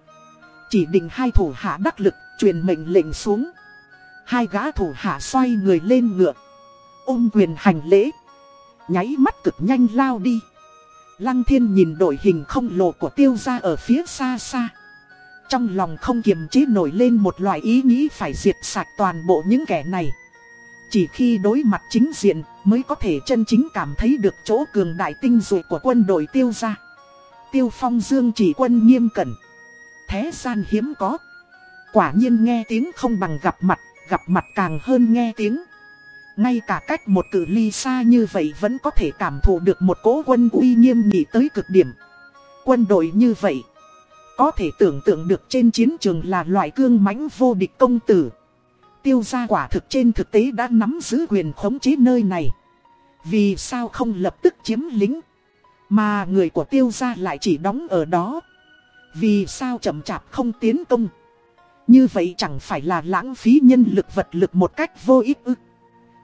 Chỉ định hai thủ hạ đắc lực, truyền mệnh lệnh xuống. Hai gã thủ hạ xoay người lên ngựa. Ôm quyền hành lễ. Nháy mắt cực nhanh lao đi. Lăng thiên nhìn đội hình không lộ của tiêu gia ở phía xa xa. Trong lòng không kiềm chế nổi lên một loại ý nghĩ phải diệt sạch toàn bộ những kẻ này. Chỉ khi đối mặt chính diện mới có thể chân chính cảm thấy được chỗ cường đại tinh dụ của quân đội tiêu gia. Tiêu phong dương chỉ quân nghiêm cẩn. Thế gian hiếm có. Quả nhiên nghe tiếng không bằng gặp mặt, gặp mặt càng hơn nghe tiếng. Ngay cả cách một cử ly xa như vậy vẫn có thể cảm thụ được một cố quân uy nghiêm nghị tới cực điểm. Quân đội như vậy, có thể tưởng tượng được trên chiến trường là loại cương mãnh vô địch công tử. Tiêu gia quả thực trên thực tế đã nắm giữ quyền khống chế nơi này. Vì sao không lập tức chiếm lính, mà người của tiêu gia lại chỉ đóng ở đó. Vì sao chậm chạp không tiến công. Như vậy chẳng phải là lãng phí nhân lực vật lực một cách vô ích ức.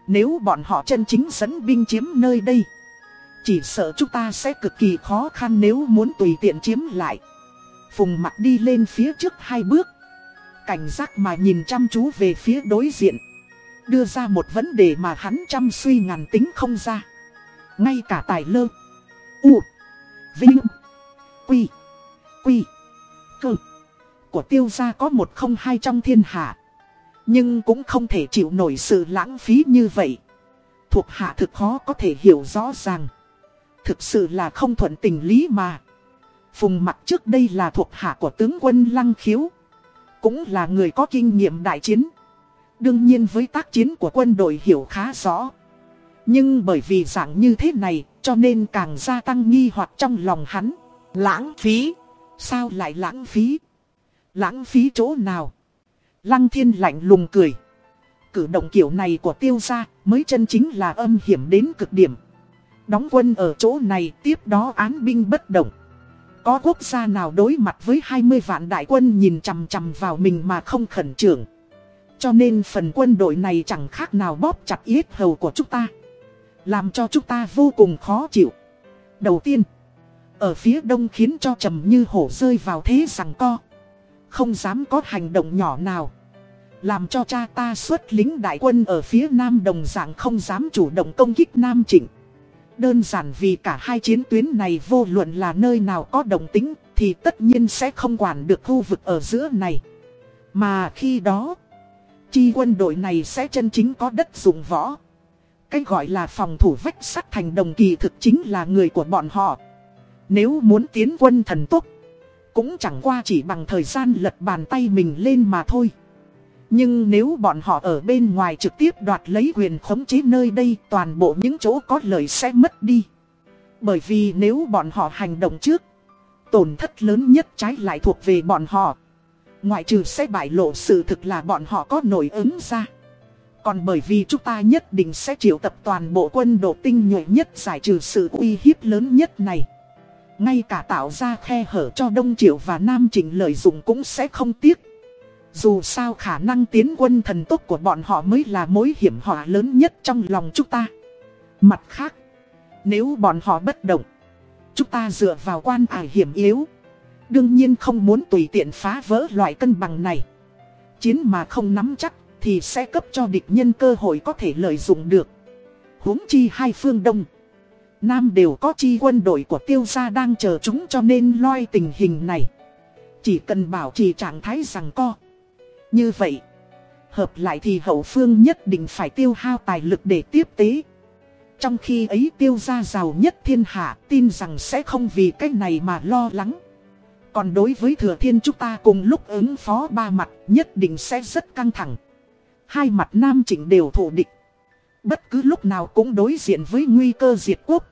Nếu bọn họ chân chính dẫn binh chiếm nơi đây Chỉ sợ chúng ta sẽ cực kỳ khó khăn nếu muốn tùy tiện chiếm lại Phùng mặt đi lên phía trước hai bước Cảnh giác mà nhìn chăm chú về phía đối diện Đưa ra một vấn đề mà hắn chăm suy ngàn tính không ra Ngay cả tài lơ, U, Vinh, Quy Quy. Cơ. Của tiêu gia có một không hai trong thiên hạ. Nhưng cũng không thể chịu nổi sự lãng phí như vậy. Thuộc hạ thực khó có thể hiểu rõ ràng. Thực sự là không thuận tình lý mà. Phùng mặt trước đây là thuộc hạ của tướng quân Lăng Khiếu. Cũng là người có kinh nghiệm đại chiến. Đương nhiên với tác chiến của quân đội hiểu khá rõ. Nhưng bởi vì dạng như thế này, cho nên càng gia tăng nghi hoặc trong lòng hắn. Lãng phí. Sao lại lãng phí? Lãng phí chỗ nào? Lăng thiên lạnh lùng cười. Cử động kiểu này của tiêu gia mới chân chính là âm hiểm đến cực điểm. Đóng quân ở chỗ này, tiếp đó án binh bất động. Có quốc gia nào đối mặt với 20 vạn đại quân nhìn chằm chằm vào mình mà không khẩn trương. Cho nên phần quân đội này chẳng khác nào bóp chặt yết hầu của chúng ta. Làm cho chúng ta vô cùng khó chịu. Đầu tiên, ở phía đông khiến cho trầm như hổ rơi vào thế rằng co. Không dám có hành động nhỏ nào. Làm cho cha ta xuất lính đại quân ở phía nam đồng dạng không dám chủ động công kích Nam Trịnh. Đơn giản vì cả hai chiến tuyến này vô luận là nơi nào có đồng tính thì tất nhiên sẽ không quản được khu vực ở giữa này. Mà khi đó, chi quân đội này sẽ chân chính có đất dụng võ. Cái gọi là phòng thủ vách sắt thành đồng kỳ thực chính là người của bọn họ. Nếu muốn tiến quân thần tốc, cũng chẳng qua chỉ bằng thời gian lật bàn tay mình lên mà thôi. Nhưng nếu bọn họ ở bên ngoài trực tiếp đoạt lấy quyền khống chế nơi đây toàn bộ những chỗ có lợi sẽ mất đi. Bởi vì nếu bọn họ hành động trước, tổn thất lớn nhất trái lại thuộc về bọn họ. Ngoại trừ sẽ bại lộ sự thực là bọn họ có nổi ứng ra. Còn bởi vì chúng ta nhất định sẽ triệu tập toàn bộ quân độ tinh nhuệ nhất giải trừ sự uy hiếp lớn nhất này. Ngay cả tạo ra khe hở cho Đông Triệu và Nam Trịnh lợi dụng cũng sẽ không tiếc. Dù sao khả năng tiến quân thần tốc của bọn họ mới là mối hiểm họa lớn nhất trong lòng chúng ta. Mặt khác, nếu bọn họ bất động, chúng ta dựa vào quan ải hiểm yếu. Đương nhiên không muốn tùy tiện phá vỡ loại cân bằng này. Chiến mà không nắm chắc thì sẽ cấp cho địch nhân cơ hội có thể lợi dụng được. huống chi hai phương đông. Nam đều có chi quân đội của tiêu gia đang chờ chúng cho nên loi tình hình này. Chỉ cần bảo trì trạng thái rằng co. Như vậy, hợp lại thì hậu phương nhất định phải tiêu hao tài lực để tiếp tế. Trong khi ấy tiêu gia giàu nhất thiên hạ tin rằng sẽ không vì cái này mà lo lắng. Còn đối với thừa thiên chúng ta cùng lúc ứng phó ba mặt nhất định sẽ rất căng thẳng. Hai mặt nam chỉnh đều thủ địch. Bất cứ lúc nào cũng đối diện với nguy cơ diệt quốc.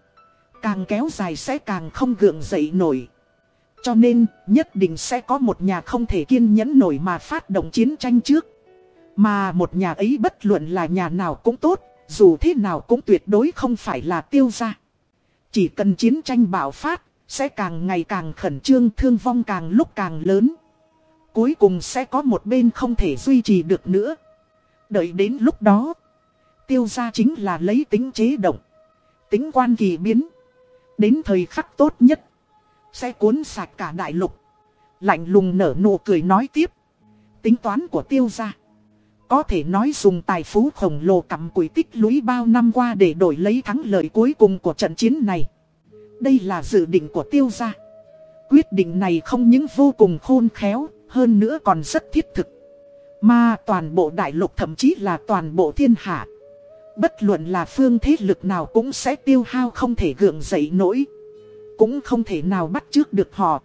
Càng kéo dài sẽ càng không gượng dậy nổi. Cho nên, nhất định sẽ có một nhà không thể kiên nhẫn nổi mà phát động chiến tranh trước. Mà một nhà ấy bất luận là nhà nào cũng tốt, dù thế nào cũng tuyệt đối không phải là tiêu gia. Chỉ cần chiến tranh bạo phát, sẽ càng ngày càng khẩn trương thương vong càng lúc càng lớn. Cuối cùng sẽ có một bên không thể duy trì được nữa. Đợi đến lúc đó, tiêu gia chính là lấy tính chế động, tính quan kỳ biến. Đến thời khắc tốt nhất, sẽ cuốn sạch cả đại lục. Lạnh lùng nở nụ cười nói tiếp. Tính toán của tiêu gia. Có thể nói dùng tài phú khổng lồ cắm quỷ tích lũy bao năm qua để đổi lấy thắng lợi cuối cùng của trận chiến này. Đây là dự định của tiêu gia. Quyết định này không những vô cùng khôn khéo, hơn nữa còn rất thiết thực. Mà toàn bộ đại lục thậm chí là toàn bộ thiên hạ. Bất luận là phương thế lực nào cũng sẽ tiêu hao không thể gượng dậy nổi cũng không thể nào bắt trước được họ.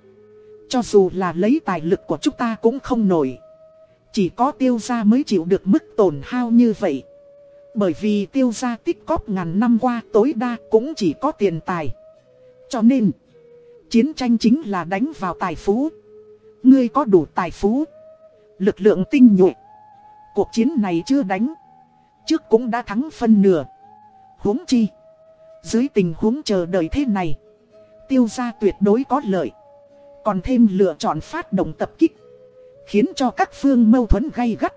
Cho dù là lấy tài lực của chúng ta cũng không nổi. Chỉ có tiêu gia mới chịu được mức tổn hao như vậy. Bởi vì tiêu gia tích cóp ngàn năm qua tối đa cũng chỉ có tiền tài. Cho nên, chiến tranh chính là đánh vào tài phú. Ngươi có đủ tài phú, lực lượng tinh nhuệ. Cuộc chiến này chưa đánh, trước cũng đã thắng phân nửa. huống chi, dưới tình huống chờ đợi thế này, tiêu gia tuyệt đối có lợi. Còn thêm lựa chọn phát động tập kích. Khiến cho các phương mâu thuẫn gay gắt.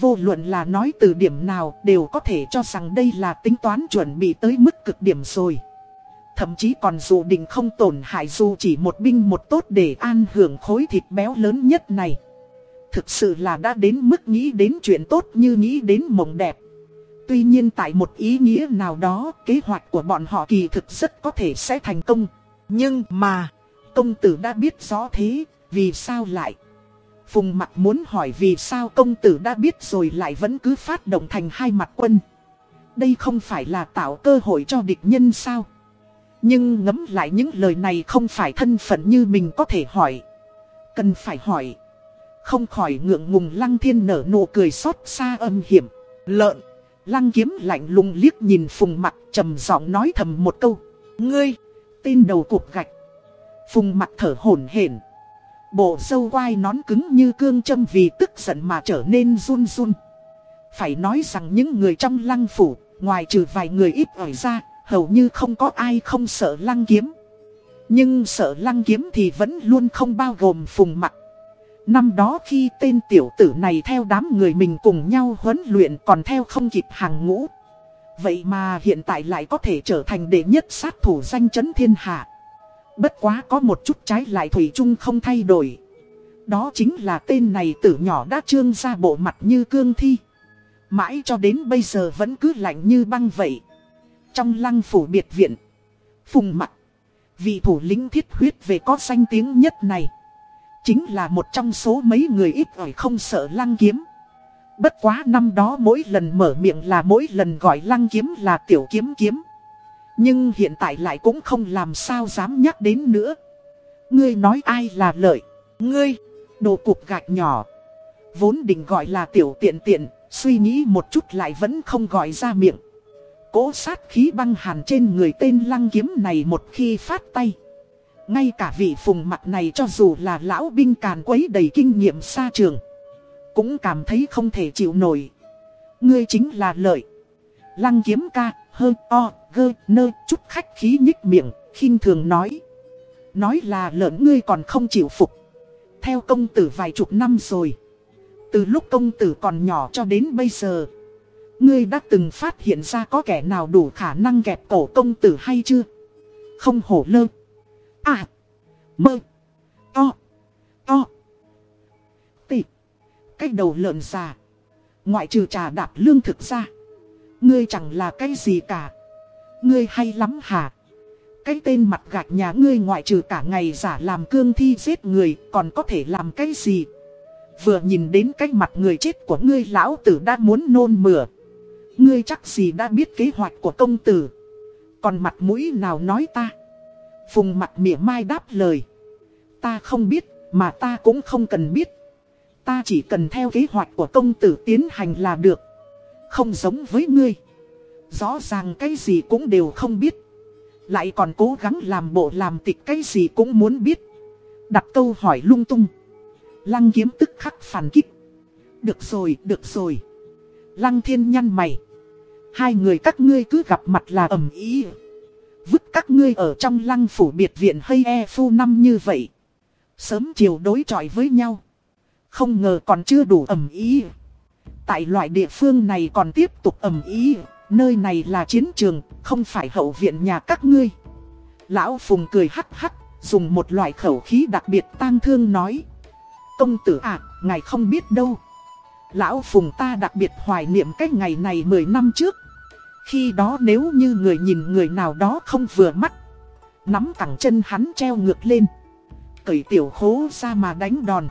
Vô luận là nói từ điểm nào đều có thể cho rằng đây là tính toán chuẩn bị tới mức cực điểm rồi. Thậm chí còn dù định không tổn hại dù chỉ một binh một tốt để an hưởng khối thịt béo lớn nhất này. Thực sự là đã đến mức nghĩ đến chuyện tốt như nghĩ đến mộng đẹp. Tuy nhiên tại một ý nghĩa nào đó, kế hoạch của bọn họ kỳ thực rất có thể sẽ thành công. Nhưng mà, công tử đã biết rõ thế, vì sao lại? Phùng mặt muốn hỏi vì sao công tử đã biết rồi lại vẫn cứ phát động thành hai mặt quân. Đây không phải là tạo cơ hội cho địch nhân sao? Nhưng ngẫm lại những lời này không phải thân phận như mình có thể hỏi. Cần phải hỏi. Không khỏi ngượng ngùng lăng thiên nở nụ cười xót xa âm hiểm. Lợn. Lăng kiếm lạnh lùng liếc nhìn phùng mặt trầm giọng nói thầm một câu. Ngươi. Tên đầu cục gạch. Phùng mặt thở hổn hển. Bộ sâu quai nón cứng như cương châm vì tức giận mà trở nên run run. Phải nói rằng những người trong lăng phủ, ngoài trừ vài người ít ỏi ra, hầu như không có ai không sợ lăng kiếm. Nhưng sợ lăng kiếm thì vẫn luôn không bao gồm phùng mặt. Năm đó khi tên tiểu tử này theo đám người mình cùng nhau huấn luyện còn theo không kịp hàng ngũ. Vậy mà hiện tại lại có thể trở thành đệ nhất sát thủ danh chấn thiên hạ. Bất quá có một chút trái lại Thủy chung không thay đổi. Đó chính là tên này tử nhỏ đã trương ra bộ mặt như cương thi. Mãi cho đến bây giờ vẫn cứ lạnh như băng vậy. Trong lăng phủ biệt viện, phùng mặt, vị thủ lĩnh thiết huyết về có danh tiếng nhất này. Chính là một trong số mấy người ít ỏi không sợ lăng kiếm. Bất quá năm đó mỗi lần mở miệng là mỗi lần gọi lăng kiếm là tiểu kiếm kiếm. Nhưng hiện tại lại cũng không làm sao dám nhắc đến nữa. Ngươi nói ai là lợi? Ngươi, đồ cục gạch nhỏ. Vốn định gọi là tiểu tiện tiện, suy nghĩ một chút lại vẫn không gọi ra miệng. Cố sát khí băng hàn trên người tên lăng kiếm này một khi phát tay. Ngay cả vị phùng mặt này cho dù là lão binh càn quấy đầy kinh nghiệm xa trường. Cũng cảm thấy không thể chịu nổi. Ngươi chính là lợi. Lăng kiếm ca, hơ, o, gơ, nơ, chút khách khí nhích miệng, khinh thường nói. Nói là lợn ngươi còn không chịu phục. Theo công tử vài chục năm rồi. Từ lúc công tử còn nhỏ cho đến bây giờ. Ngươi đã từng phát hiện ra có kẻ nào đủ khả năng kẹp cổ công tử hay chưa? Không hổ lơ. À. Mơ. To. To. Cái đầu lợn già. Ngoại trừ trà đạp lương thực ra. Ngươi chẳng là cái gì cả. Ngươi hay lắm hả? Cái tên mặt gạch nhà ngươi ngoại trừ cả ngày giả làm cương thi giết người còn có thể làm cái gì? Vừa nhìn đến cái mặt người chết của ngươi lão tử đã muốn nôn mửa. Ngươi chắc gì đã biết kế hoạch của công tử. Còn mặt mũi nào nói ta? Phùng mặt mỉa mai đáp lời. Ta không biết, mà ta cũng không cần biết. Ta chỉ cần theo kế hoạch của công tử tiến hành là được. Không giống với ngươi. Rõ ràng cái gì cũng đều không biết. Lại còn cố gắng làm bộ làm tịch cái gì cũng muốn biết. Đặt câu hỏi lung tung. Lăng kiếm tức khắc phản kích. Được rồi, được rồi. Lăng thiên nhăn mày. Hai người các ngươi cứ gặp mặt là ẩm ý. Vứt các ngươi ở trong lăng phủ biệt viện hay e phu năm như vậy. Sớm chiều đối chọi với nhau. Không ngờ còn chưa đủ ẩm ý. Tại loại địa phương này còn tiếp tục ẩm ý. Nơi này là chiến trường, không phải hậu viện nhà các ngươi. Lão Phùng cười hắc hắc, dùng một loại khẩu khí đặc biệt tang thương nói. Công tử à, ngài không biết đâu. Lão Phùng ta đặc biệt hoài niệm cái ngày này 10 năm trước. Khi đó nếu như người nhìn người nào đó không vừa mắt. Nắm cẳng chân hắn treo ngược lên. Cởi tiểu khố ra mà đánh đòn.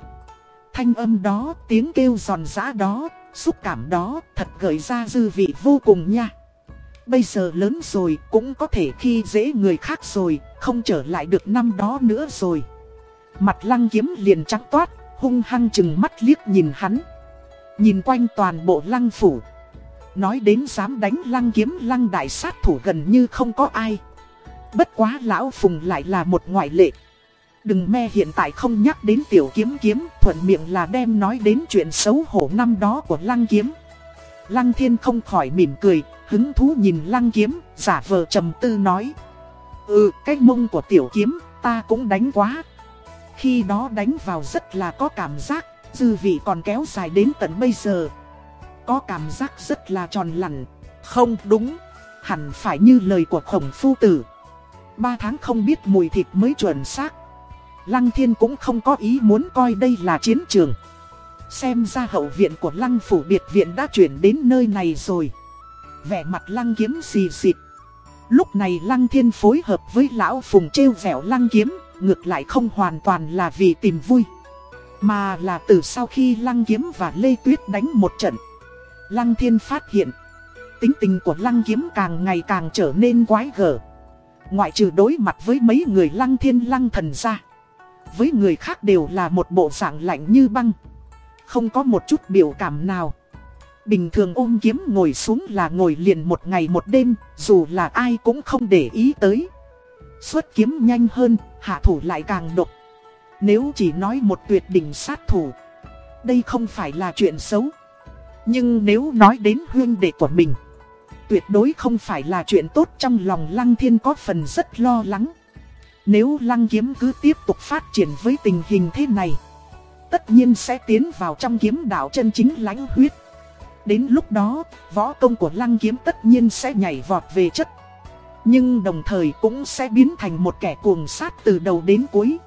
Thanh âm đó, tiếng kêu giòn giã đó, xúc cảm đó thật gợi ra dư vị vô cùng nha. Bây giờ lớn rồi cũng có thể khi dễ người khác rồi, không trở lại được năm đó nữa rồi. Mặt lăng kiếm liền trắng toát, hung hăng chừng mắt liếc nhìn hắn. Nhìn quanh toàn bộ lăng phủ. Nói đến dám đánh lăng kiếm lăng đại sát thủ gần như không có ai. Bất quá lão phùng lại là một ngoại lệ. Đừng me hiện tại không nhắc đến tiểu kiếm kiếm, thuận miệng là đem nói đến chuyện xấu hổ năm đó của lăng kiếm. Lăng thiên không khỏi mỉm cười, hứng thú nhìn lăng kiếm, giả vờ trầm tư nói. Ừ, cái mông của tiểu kiếm, ta cũng đánh quá. Khi đó đánh vào rất là có cảm giác, dư vị còn kéo dài đến tận bây giờ. Có cảm giác rất là tròn lẳn Không đúng, hẳn phải như lời của khổng phu tử. Ba tháng không biết mùi thịt mới chuẩn xác. Lăng thiên cũng không có ý muốn coi đây là chiến trường. Xem ra hậu viện của lăng phủ biệt viện đã chuyển đến nơi này rồi. Vẻ mặt lăng kiếm xì xịt. Lúc này lăng thiên phối hợp với lão phùng treo vẻo lăng kiếm, ngược lại không hoàn toàn là vì tìm vui. Mà là từ sau khi Lăng Kiếm và Lê Tuyết đánh một trận. Lăng Thiên phát hiện, tính tình của Lăng Kiếm càng ngày càng trở nên quái gở. Ngoại trừ đối mặt với mấy người Lăng Thiên Lăng Thần ra. Với người khác đều là một bộ dạng lạnh như băng. Không có một chút biểu cảm nào. Bình thường ôm kiếm ngồi xuống là ngồi liền một ngày một đêm, dù là ai cũng không để ý tới. Xuất kiếm nhanh hơn, hạ thủ lại càng độc. Nếu chỉ nói một tuyệt đỉnh sát thủ, đây không phải là chuyện xấu. Nhưng nếu nói đến huyên đệ của mình, tuyệt đối không phải là chuyện tốt trong lòng Lăng Thiên có phần rất lo lắng. Nếu Lăng Kiếm cứ tiếp tục phát triển với tình hình thế này, tất nhiên sẽ tiến vào trong kiếm đạo chân chính lãnh huyết. Đến lúc đó, võ công của Lăng Kiếm tất nhiên sẽ nhảy vọt về chất. Nhưng đồng thời cũng sẽ biến thành một kẻ cuồng sát từ đầu đến cuối.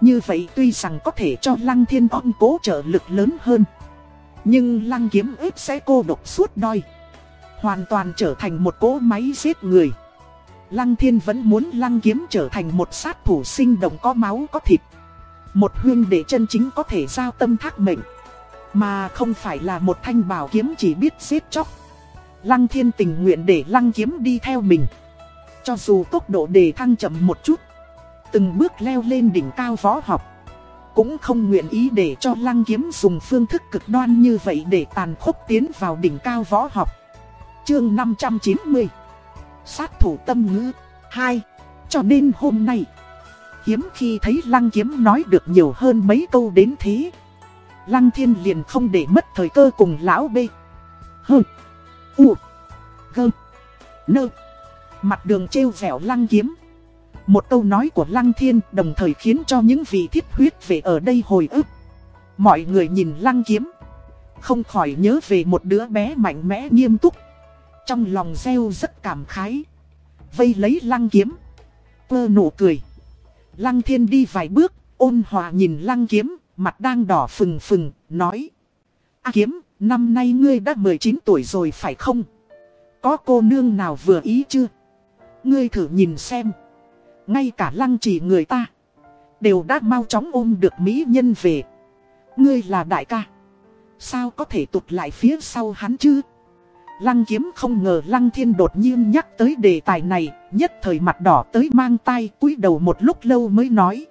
Như vậy tuy rằng có thể cho Lăng Thiên On cố trợ lực lớn hơn. Nhưng Lăng Kiếm ếp sẽ cô độc suốt đôi. Hoàn toàn trở thành một cỗ máy giết người. Lăng Thiên vẫn muốn Lăng Kiếm trở thành một sát thủ sinh động có máu, có thịt. Một huyên để chân chính có thể giao tâm thác mệnh. Mà không phải là một thanh bảo kiếm chỉ biết giết chóc. Lăng Thiên tình nguyện để Lăng Kiếm đi theo mình. Cho dù tốc độ đề thăng chậm một chút. Từng bước leo lên đỉnh cao võ học. Cũng không nguyện ý để cho Lăng Kiếm dùng phương thức cực đoan như vậy để tàn khốc tiến vào đỉnh cao võ học. Chương 590 Sát thủ tâm ngữ. Hai, Cho nên hôm nay, Hiếm khi thấy Lăng Kiếm nói được nhiều hơn mấy câu đến thế. Lăng Thiên liền không để mất thời cơ cùng lão bê. Hơ, U, Gơ, Nơ. Mặt đường trêu vẻo Lăng Kiếm. Một câu nói của Lăng Thiên đồng thời khiến cho những vị thiết huyết về ở đây hồi ức. Mọi người nhìn Lăng Kiếm. Không khỏi nhớ về một đứa bé mạnh mẽ nghiêm túc trong lòng gieo rất cảm khái. Vây lấy lăng kiếm. Quơ nụ cười. Lăng thiên đi vài bước, ôn hòa nhìn lăng kiếm, mặt đang đỏ phừng phừng, nói. A kiếm, năm nay ngươi đã 19 tuổi rồi phải không? Có cô nương nào vừa ý chưa? Ngươi thử nhìn xem. Ngay cả lăng chỉ người ta. Đều đã mau chóng ôm được mỹ nhân về. Ngươi là đại ca. Sao có thể tụt lại phía sau hắn chứ? Lăng kiếm không ngờ Lăng Thiên đột nhiên nhắc tới đề tài này, nhất thời mặt đỏ tới mang tay cúi đầu một lúc lâu mới nói.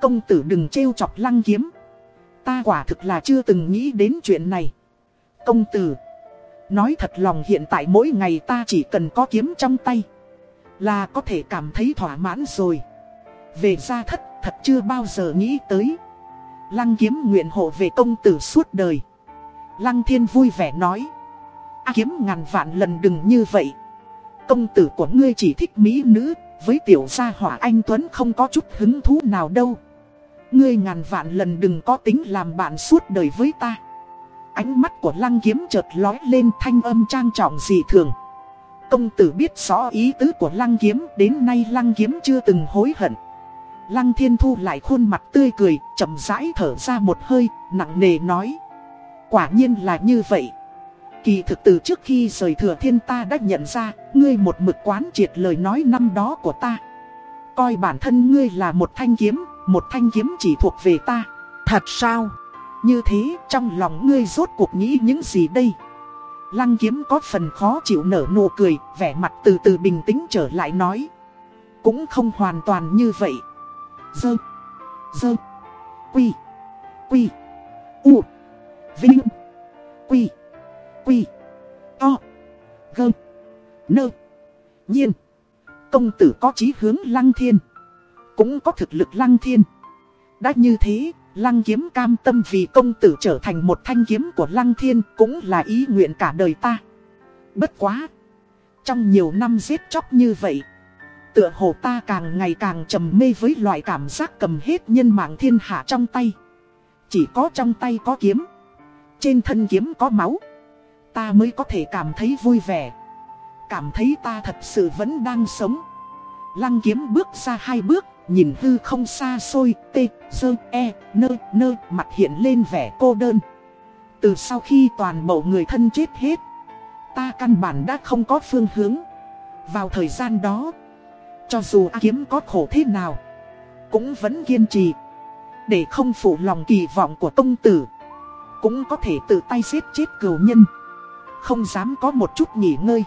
Công tử đừng trêu chọc Lăng kiếm. Ta quả thực là chưa từng nghĩ đến chuyện này. Công tử, nói thật lòng hiện tại mỗi ngày ta chỉ cần có kiếm trong tay. Là có thể cảm thấy thỏa mãn rồi. Về gia thất thật chưa bao giờ nghĩ tới. Lăng kiếm nguyện hộ về công tử suốt đời. Lăng thiên vui vẻ nói kiếm ngàn vạn lần đừng như vậy. Công tử của ngươi chỉ thích mỹ nữ, với tiểu gia hỏa anh Tuấn không có chút hứng thú nào đâu. Ngươi ngàn vạn lần đừng có tính làm bạn suốt đời với ta. Ánh mắt của lăng kiếm chợt lói lên thanh âm trang trọng dị thường. Công tử biết rõ ý tứ của lăng kiếm, đến nay lăng kiếm chưa từng hối hận. Lăng thiên thu lại khuôn mặt tươi cười, chậm rãi thở ra một hơi, nặng nề nói. Quả nhiên là như vậy. Kỳ thực từ trước khi rời thừa thiên ta đã nhận ra, ngươi một mực quán triệt lời nói năm đó của ta. Coi bản thân ngươi là một thanh kiếm, một thanh kiếm chỉ thuộc về ta. Thật sao? Như thế, trong lòng ngươi rốt cuộc nghĩ những gì đây? Lăng kiếm có phần khó chịu nở nụ cười, vẻ mặt từ từ bình tĩnh trở lại nói. Cũng không hoàn toàn như vậy. Dơ. Dơ. Quy. Quy. U. Vinh. Quy. Quy. To. Gơ. Nơ. Nhiên. Công tử có chí hướng lăng thiên. Cũng có thực lực lăng thiên. Đã như thế, lăng kiếm cam tâm vì công tử trở thành một thanh kiếm của lăng thiên cũng là ý nguyện cả đời ta. Bất quá. Trong nhiều năm giết chóc như vậy, tựa hồ ta càng ngày càng trầm mê với loại cảm giác cầm hết nhân mạng thiên hạ trong tay. Chỉ có trong tay có kiếm. Trên thân kiếm có máu ta mới có thể cảm thấy vui vẻ. Cảm thấy ta thật sự vẫn đang sống. Lăng kiếm bước ra hai bước, nhìn hư không xa xôi, tê, dơ, e, nơ, nơ, mặt hiện lên vẻ cô đơn. Từ sau khi toàn bộ người thân chết hết, ta căn bản đã không có phương hướng. Vào thời gian đó, cho dù A kiếm có khổ thế nào, cũng vẫn kiên trì. Để không phụ lòng kỳ vọng của công tử. Cũng có thể tự tay giết chết cửu nhân. Không dám có một chút nghỉ ngơi.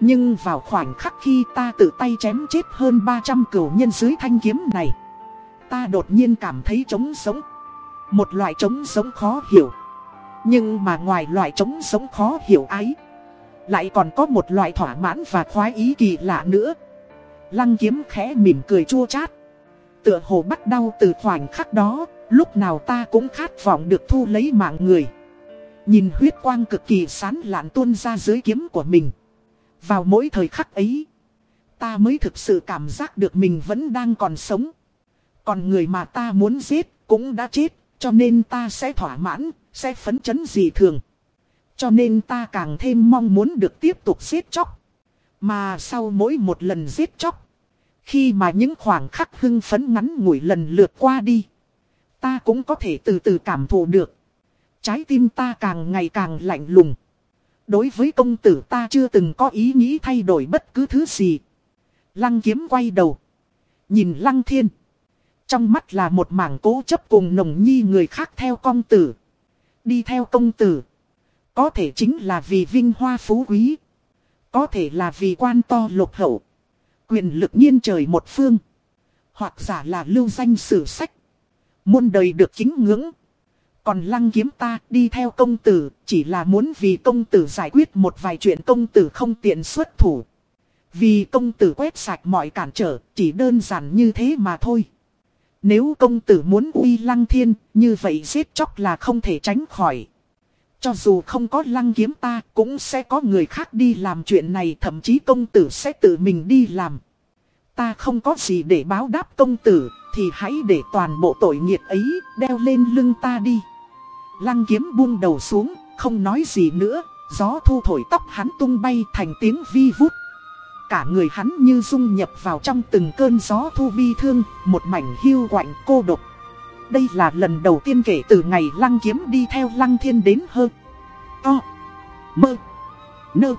Nhưng vào khoảnh khắc khi ta tự tay chém chết hơn 300 cửu nhân dưới thanh kiếm này, Ta đột nhiên cảm thấy trống sống Một loại trống sống khó hiểu. Nhưng mà ngoài loại trống sống khó hiểu ấy, Lại còn có một loại thỏa mãn và khoái ý kỳ lạ nữa. Lăng kiếm khẽ mỉm cười chua chát. Tựa hồ bắt đau từ khoảnh khắc đó, Lúc nào ta cũng khát vọng được thu lấy mạng người. Nhìn huyết quang cực kỳ sán lạn tuôn ra dưới kiếm của mình vào mỗi thời khắc ấy, ta mới thực sự cảm giác được mình vẫn đang còn sống. Còn người mà ta muốn giết cũng đã chết, cho nên ta sẽ thỏa mãn, sẽ phấn chấn dị thường. Cho nên ta càng thêm mong muốn được tiếp tục giết chóc. Mà sau mỗi một lần giết chóc, khi mà những khoảng khắc hưng phấn ngắn ngủi lần lượt qua đi, ta cũng có thể từ từ cảm thụ được. Trái tim ta càng ngày càng lạnh lùng. Đối với công tử ta chưa từng có ý nghĩ thay đổi bất cứ thứ gì. Lăng kiếm quay đầu. Nhìn lăng thiên. Trong mắt là một mảng cố chấp cùng nồng nhi người khác theo công tử. Đi theo công tử. Có thể chính là vì vinh hoa phú quý. Có thể là vì quan to lục hậu. Quyền lực nhiên trời một phương. Hoặc giả là lưu danh sử sách. Muôn đời được kính ngưỡng. Còn lăng kiếm ta đi theo công tử, chỉ là muốn vì công tử giải quyết một vài chuyện công tử không tiện xuất thủ. Vì công tử quét sạch mọi cản trở, chỉ đơn giản như thế mà thôi. Nếu công tử muốn uy lăng thiên, như vậy giết chóc là không thể tránh khỏi. Cho dù không có lăng kiếm ta, cũng sẽ có người khác đi làm chuyện này, thậm chí công tử sẽ tự mình đi làm. Ta không có gì để báo đáp công tử, thì hãy để toàn bộ tội nghiệt ấy đeo lên lưng ta đi. Lăng kiếm buông đầu xuống, không nói gì nữa, gió thu thổi tóc hắn tung bay thành tiếng vi vút. Cả người hắn như dung nhập vào trong từng cơn gió thu bi thương, một mảnh hiu quạnh cô độc. Đây là lần đầu tiên kể từ ngày lăng kiếm đi theo lăng thiên đến hơn. To. Mơ. Nơ.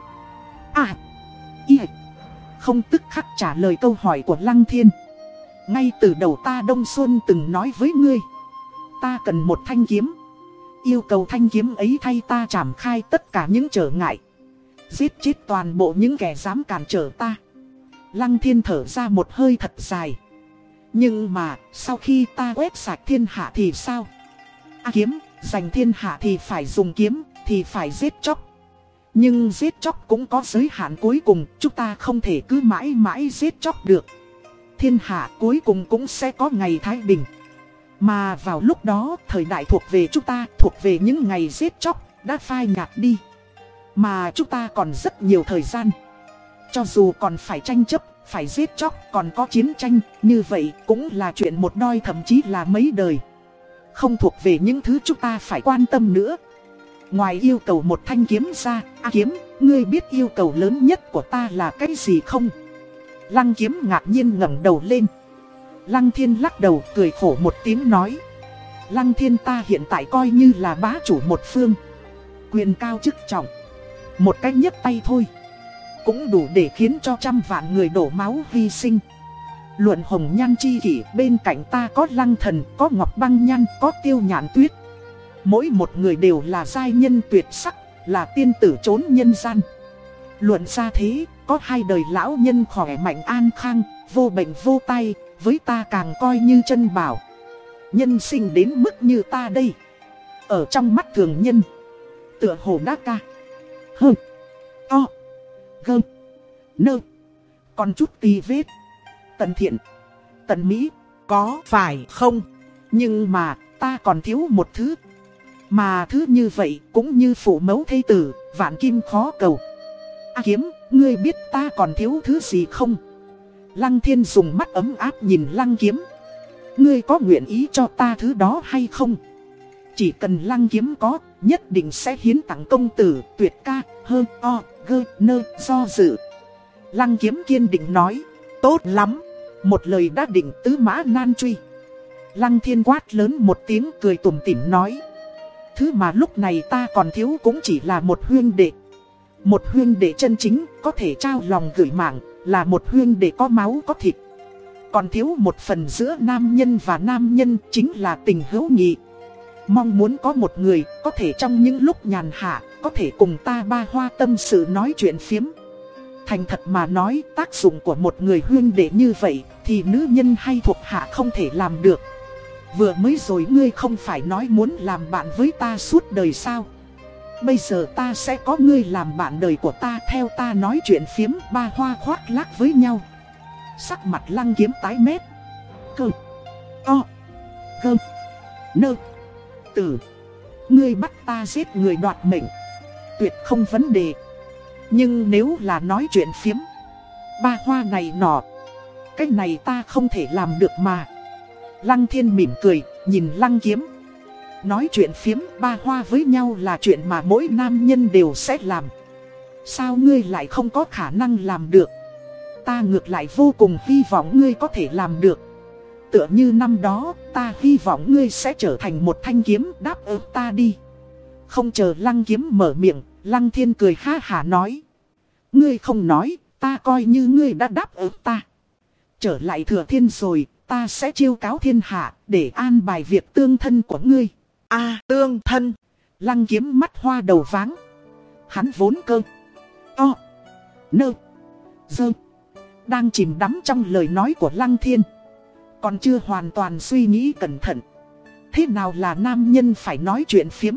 À. Y. Không tức khắc trả lời câu hỏi của lăng thiên. Ngay từ đầu ta Đông Xuân từng nói với ngươi. Ta cần một thanh kiếm. Yêu cầu thanh kiếm ấy thay ta trảm khai tất cả những trở ngại. Giết chết toàn bộ những kẻ dám cản trở ta. Lăng thiên thở ra một hơi thật dài. Nhưng mà sau khi ta quét sạch thiên hạ thì sao? À, Kiếm, giành thiên hạ thì phải dùng kiếm Thì phải giết chóc. Nhưng giết chóc cũng có giới hạn cuối cùng Chúng ta không thể cứ mãi mãi giết chóc được. Thiên hạ cuối cùng cũng sẽ có ngày thái bình mà vào lúc đó, thời đại thuộc về chúng ta, thuộc về những ngày giết chóc, đã phai nhạt đi. Mà chúng ta còn rất nhiều thời gian. Cho dù còn phải tranh chấp, phải giết chóc, còn có chiến tranh, như vậy cũng là chuyện một đôi thậm chí là mấy đời. Không thuộc về những thứ chúng ta phải quan tâm nữa. Ngoài yêu cầu một thanh kiếm ra, A kiếm, ngươi biết yêu cầu lớn nhất của ta là cái gì không? Lăng kiếm ngạc nhiên ngẩng đầu lên. Lăng thiên lắc đầu cười khổ một tiếng nói. Lăng thiên ta hiện tại coi như là bá chủ một phương. Quyền cao chức trọng. Một cách nhấc tay thôi. Cũng đủ để khiến cho trăm vạn người đổ máu hy sinh. Luận hồng nhan chi kỷ bên cạnh ta có lăng thần, có ngọc băng nhan, có tiêu nhãn tuyết. Mỗi một người đều là giai nhân tuyệt sắc, là tiên tử trốn nhân gian. Luận ra thế, có hai đời lão nhân khỏe mạnh an khang, vô bệnh vô tay, với ta càng coi như chân bảo. Nhân sinh đến mức như ta đây. Ở trong mắt thường nhân. Tựa hồ đá ca. Hơ. To. Gơ. Nơ. Còn chút tì vết. Tần thiện. Tần mỹ. Có phải không? Nhưng mà ta còn thiếu một thứ. Mà thứ như vậy cũng như phụ mẫu thây tử, vạn kim khó cầu. A kiếm, ngươi biết ta còn thiếu thứ gì không? Lăng thiên dùng mắt ấm áp nhìn lăng kiếm. Ngươi có nguyện ý cho ta thứ đó hay không? Chỉ cần lăng kiếm có, nhất định sẽ hiến tặng công tử, tuyệt ca, hơn, o, gơ, nơ, do dự. Lăng kiếm kiên định nói, tốt lắm, một lời đã định tứ mã nan truy. Lăng thiên quát lớn một tiếng cười tủm tỉm nói. Thứ mà lúc này ta còn thiếu cũng chỉ là một huyên đệ. Một huyên đệ chân chính có thể trao lòng gửi mạng là một huyên để có máu có thịt. Còn thiếu một phần giữa nam nhân và nam nhân chính là tình hữu nghị. Mong muốn có một người có thể trong những lúc nhàn hạ, Có thể cùng ta ba hoa tâm sự nói chuyện phiếm. Thành thật mà nói, tác dụng của một người huyên để như vậy Thì nữ nhân hay thuộc hạ không thể làm được. Vừa mới rồi ngươi không phải nói muốn làm bạn với ta suốt đời sao? Bây giờ ta sẽ có ngươi làm bạn đời của ta theo ta nói chuyện phiếm ba hoa khoác lác với nhau. Sắc mặt lăng kiếm tái mét. Cơ. O. Gơ Nơ. Tử. Ngươi bắt ta giết người đoạt mệnh. Tuyệt không vấn đề. Nhưng nếu là nói chuyện phiếm, Ba hoa này nọ, Cái này ta không thể làm được mà. Lăng thiên mỉm cười, Nhìn lăng kiếm. Nói chuyện phiếm, ba hoa với nhau là chuyện mà mỗi nam nhân đều sẽ làm. Sao ngươi lại không có khả năng làm được? Ta ngược lại vô cùng hy vọng ngươi có thể làm được. Tựa như năm đó, ta hy vọng ngươi sẽ trở thành một thanh kiếm, đáp ứng ta đi. Không chờ lăng kiếm mở miệng, Lăng thiên cười ha hà nói. Ngươi không nói, ta coi như ngươi đã đáp ứng ta. Trở lại thừa thiên rồi, ta sẽ chiêu cáo thiên hạ, để an bài việc tương thân của ngươi a tương thân. Lăng kiếm mắt hoa đầu váng. Hắn vốn cơ. o, Nơ. Dơ. Đang chìm đắm trong lời nói của Lăng Thiên. Còn chưa hoàn toàn suy nghĩ cẩn thận. Thế nào là nam nhân phải nói chuyện phiếm?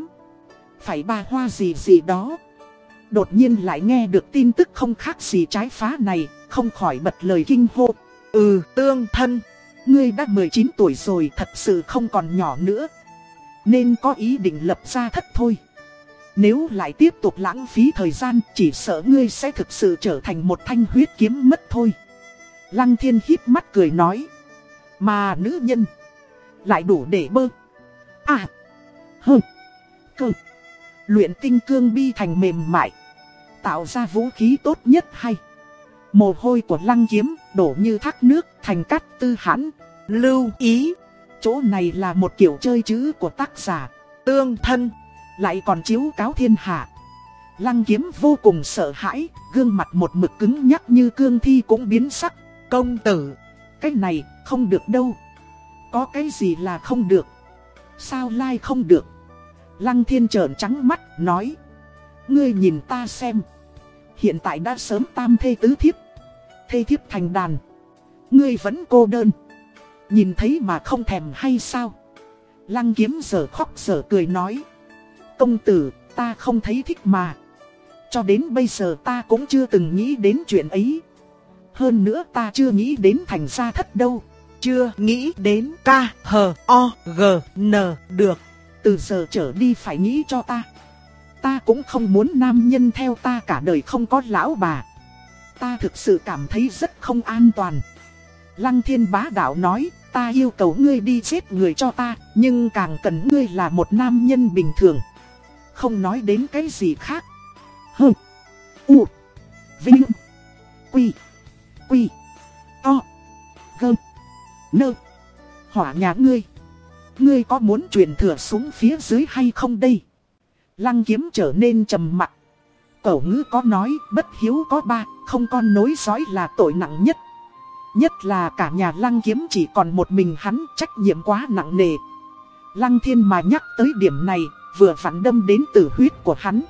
Phải ba hoa gì gì đó. Đột nhiên lại nghe được tin tức không khác gì trái phá này, không khỏi bật lời kinh hô. Ừ, tương thân. Ngươi đã 19 tuổi rồi thật sự không còn nhỏ nữa. Nên có ý định lập ra thất thôi. Nếu lại tiếp tục lãng phí thời gian, Chỉ sợ ngươi sẽ thực sự trở thành một thanh huyết kiếm mất thôi. Lăng thiên híp mắt cười nói, Mà nữ nhân, Lại đủ để bơ. À Hơ, Cơ. Luyện tinh cương bi thành mềm mại, Tạo ra vũ khí tốt nhất hay? Mồ hôi của lăng kiếm đổ như thác nước thành cát tư hãn, Lưu ý chỗ này là một kiểu chơi chữ của tác giả, tương thân, lại còn chiếu cáo thiên hạ. Lăng kiếm vô cùng sợ hãi, gương mặt một mực cứng nhắc như cương thi cũng biến sắc. Công tử, cái này không được đâu. Có cái gì là không được? Sao lai không được? Lăng thiên trợn trắng mắt, nói. Ngươi nhìn ta xem. Hiện tại đã sớm tam thê tứ thiếp. Thê thiếp thành đàn. Ngươi vẫn cô đơn. Nhìn thấy mà không thèm hay sao? Lăng kiếm giờ khóc giờ cười nói. Công tử, ta không thấy thích mà. Cho đến bây giờ ta cũng chưa từng nghĩ đến chuyện ấy. Hơn nữa ta chưa nghĩ đến thành gia thất đâu. Chưa nghĩ đến K, H, O, G, N được. Từ giờ trở đi phải nghĩ cho ta. Ta cũng không muốn nam nhân theo ta cả đời không có lão bà. Ta thực sự cảm thấy rất không an toàn. Lăng thiên bá đạo nói, ta yêu cầu ngươi đi giết người cho ta, nhưng càng cần ngươi là một nam nhân bình thường. Không nói đến cái gì khác. Hừ. U. Vinh. Quy. Quy. To. Gơ. Nơ. Hỏa nhà ngươi. Ngươi có muốn truyền thừa xuống phía dưới hay không đây? Lăng kiếm trở nên trầm mặc. Cẩu ngữ có nói, bất hiếu có ba, không con nối dõi là tội nặng nhất. Nhất là cả nhà lăng kiếm chỉ còn một mình hắn trách nhiệm quá nặng nề. Lăng thiên mà nhắc tới điểm này, vừa phản đâm đến tử huyết của hắn.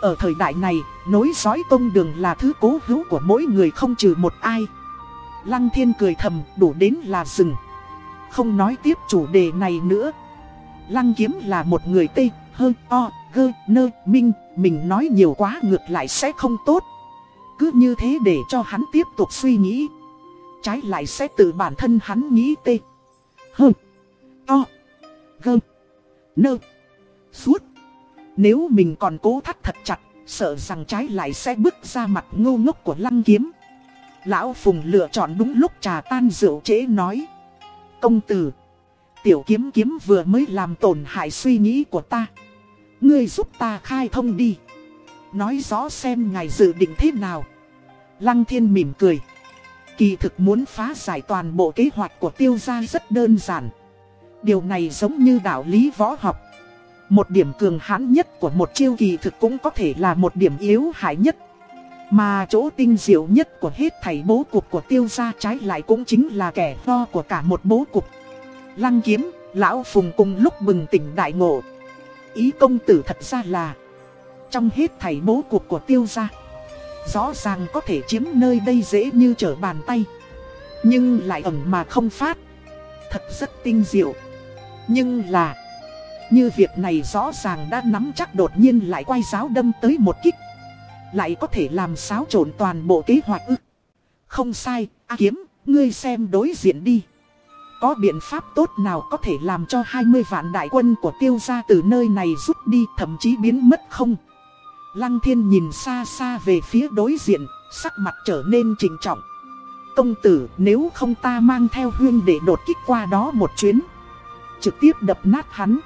Ở thời đại này, nối dõi tông đường là thứ cố hữu của mỗi người không trừ một ai. Lăng thiên cười thầm, đủ đến là dừng. Không nói tiếp chủ đề này nữa. Lăng kiếm là một người tê, hơ, o, gơ, nơ, minh, mình nói nhiều quá ngược lại sẽ không tốt. Cứ như thế để cho hắn tiếp tục suy nghĩ trái lại sẽ tự bản thân hắn nghĩ tê. Hơ. To. Gơ. Nơ. Suốt. Nếu mình còn cố thắt thật chặt, sợ rằng trái lại sẽ bước ra mặt ngô ngốc của lăng kiếm. Lão Phùng lựa chọn đúng lúc trà tan rượu chế nói. Công tử. Tiểu kiếm kiếm vừa mới làm tổn hại suy nghĩ của ta. Ngươi giúp ta khai thông đi. Nói rõ xem ngài dự định thế nào. Lăng thiên mỉm cười. Kỳ thực muốn phá giải toàn bộ kế hoạch của tiêu gia rất đơn giản. Điều này giống như đạo lý võ học. Một điểm cường hãn nhất của một chiêu kỳ thực cũng có thể là một điểm yếu hại nhất. Mà chỗ tinh diệu nhất của hết thầy bố cục của tiêu gia trái lại cũng chính là kẻ to của cả một bố cục. Lăng kiếm, lão phùng cùng lúc bừng tỉnh đại ngộ. Ý công tử thật ra là Trong hết thầy bố cục của tiêu gia Rõ ràng có thể chiếm nơi đây dễ như trở bàn tay. Nhưng lại ẩn mà không phát. Thật rất tinh diệu. Nhưng là Như việc này rõ ràng đã nắm chắc đột nhiên lại quay giáo đâm tới một kích. Lại có thể làm xáo trộn toàn bộ kế hoạch ư. Không sai, A Kiếm, ngươi xem đối diện đi. Có biện pháp tốt nào có thể làm cho 20 vạn đại quân của tiêu gia từ nơi này rút đi thậm chí biến mất không? Lăng thiên nhìn xa xa về phía đối diện, sắc mặt trở nên trịnh trọng. Công tử nếu không ta mang theo huyên để đột kích qua đó một chuyến. Trực tiếp đập nát hắn.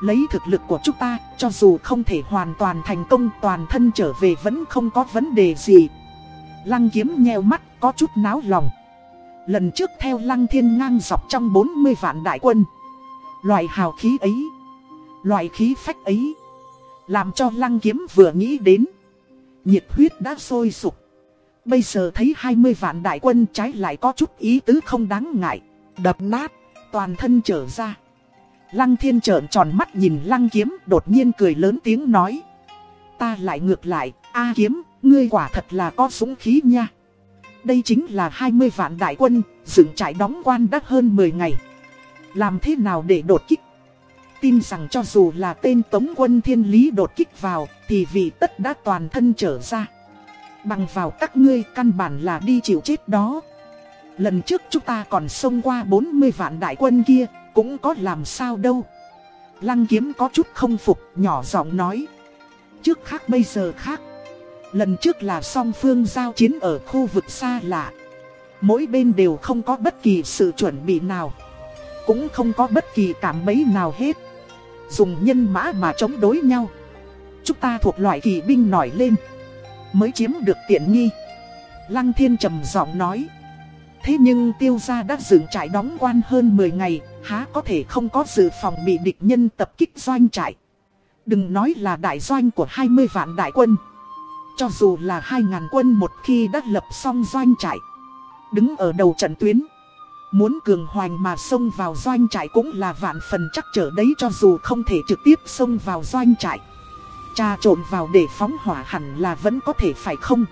Lấy thực lực của chúng ta, cho dù không thể hoàn toàn thành công toàn thân trở về vẫn không có vấn đề gì. Lăng kiếm nheo mắt có chút náo lòng. Lần trước theo lăng thiên ngang dọc trong 40 vạn đại quân Loại hào khí ấy Loại khí phách ấy làm cho lăng kiếm vừa nghĩ đến. Nhiệt huyết đã sôi sục. Bây giờ thấy 20 vạn đại quân trái lại có chút ý tứ không đáng ngại. Đập nát, toàn thân trở ra. Lăng thiên trợn tròn mắt nhìn lăng kiếm đột nhiên cười lớn tiếng nói. Ta lại ngược lại, A kiếm, ngươi quả thật là có súng khí nha. Đây chính là 20 vạn đại quân, dựng trại đóng quan đã hơn 10 ngày. Làm thế nào để đột kích? Tin rằng cho dù là tên tống quân thiên lý đột kích vào, Thì vì tất đã toàn thân trở ra. Bằng vào các ngươi căn bản là đi chịu chết đó. Lần trước chúng ta còn xông qua 40 vạn đại quân kia, Cũng có làm sao đâu. Lăng kiếm có chút không phục, nhỏ giọng nói. Trước khác bây giờ khác. Lần trước là song phương giao chiến ở khu vực xa lạ. Mỗi bên đều không có bất kỳ sự chuẩn bị nào. Cũng không có bất kỳ cảm mấy nào hết. Dùng nhân mã mà chống đối nhau. Chúng ta thuộc loại kỳ binh nổi lên. Mới chiếm được tiện nghi. Lăng thiên trầm giọng nói. Thế nhưng tiêu gia đã dựng trại đóng quan hơn 10 ngày, Há có thể không có dự phòng bị địch nhân tập kích doanh trại? Đừng nói là đại doanh của 20 vạn đại quân. Cho dù là 2.000 quân một khi đã lập xong doanh trại, Đứng ở đầu trận tuyến Muốn cường hoành mà xông vào doanh trại cũng là vạn phần chắc trở đấy cho dù không thể trực tiếp xông vào doanh trại. Cha trộn vào để phóng hỏa hẳn là vẫn có thể phải không?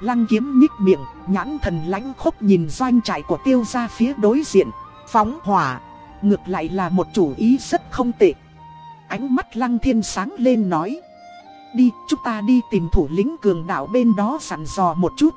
Lăng kiếm nhích miệng, nhãn thần lãnh khốc nhìn doanh trại của tiêu ra phía đối diện Phóng hỏa, ngược lại là một chủ ý rất không tệ. Ánh mắt lăng thiên sáng lên nói Đi, chúng ta đi tìm thủ lĩnh cường đạo bên đó sẵn dò một chút.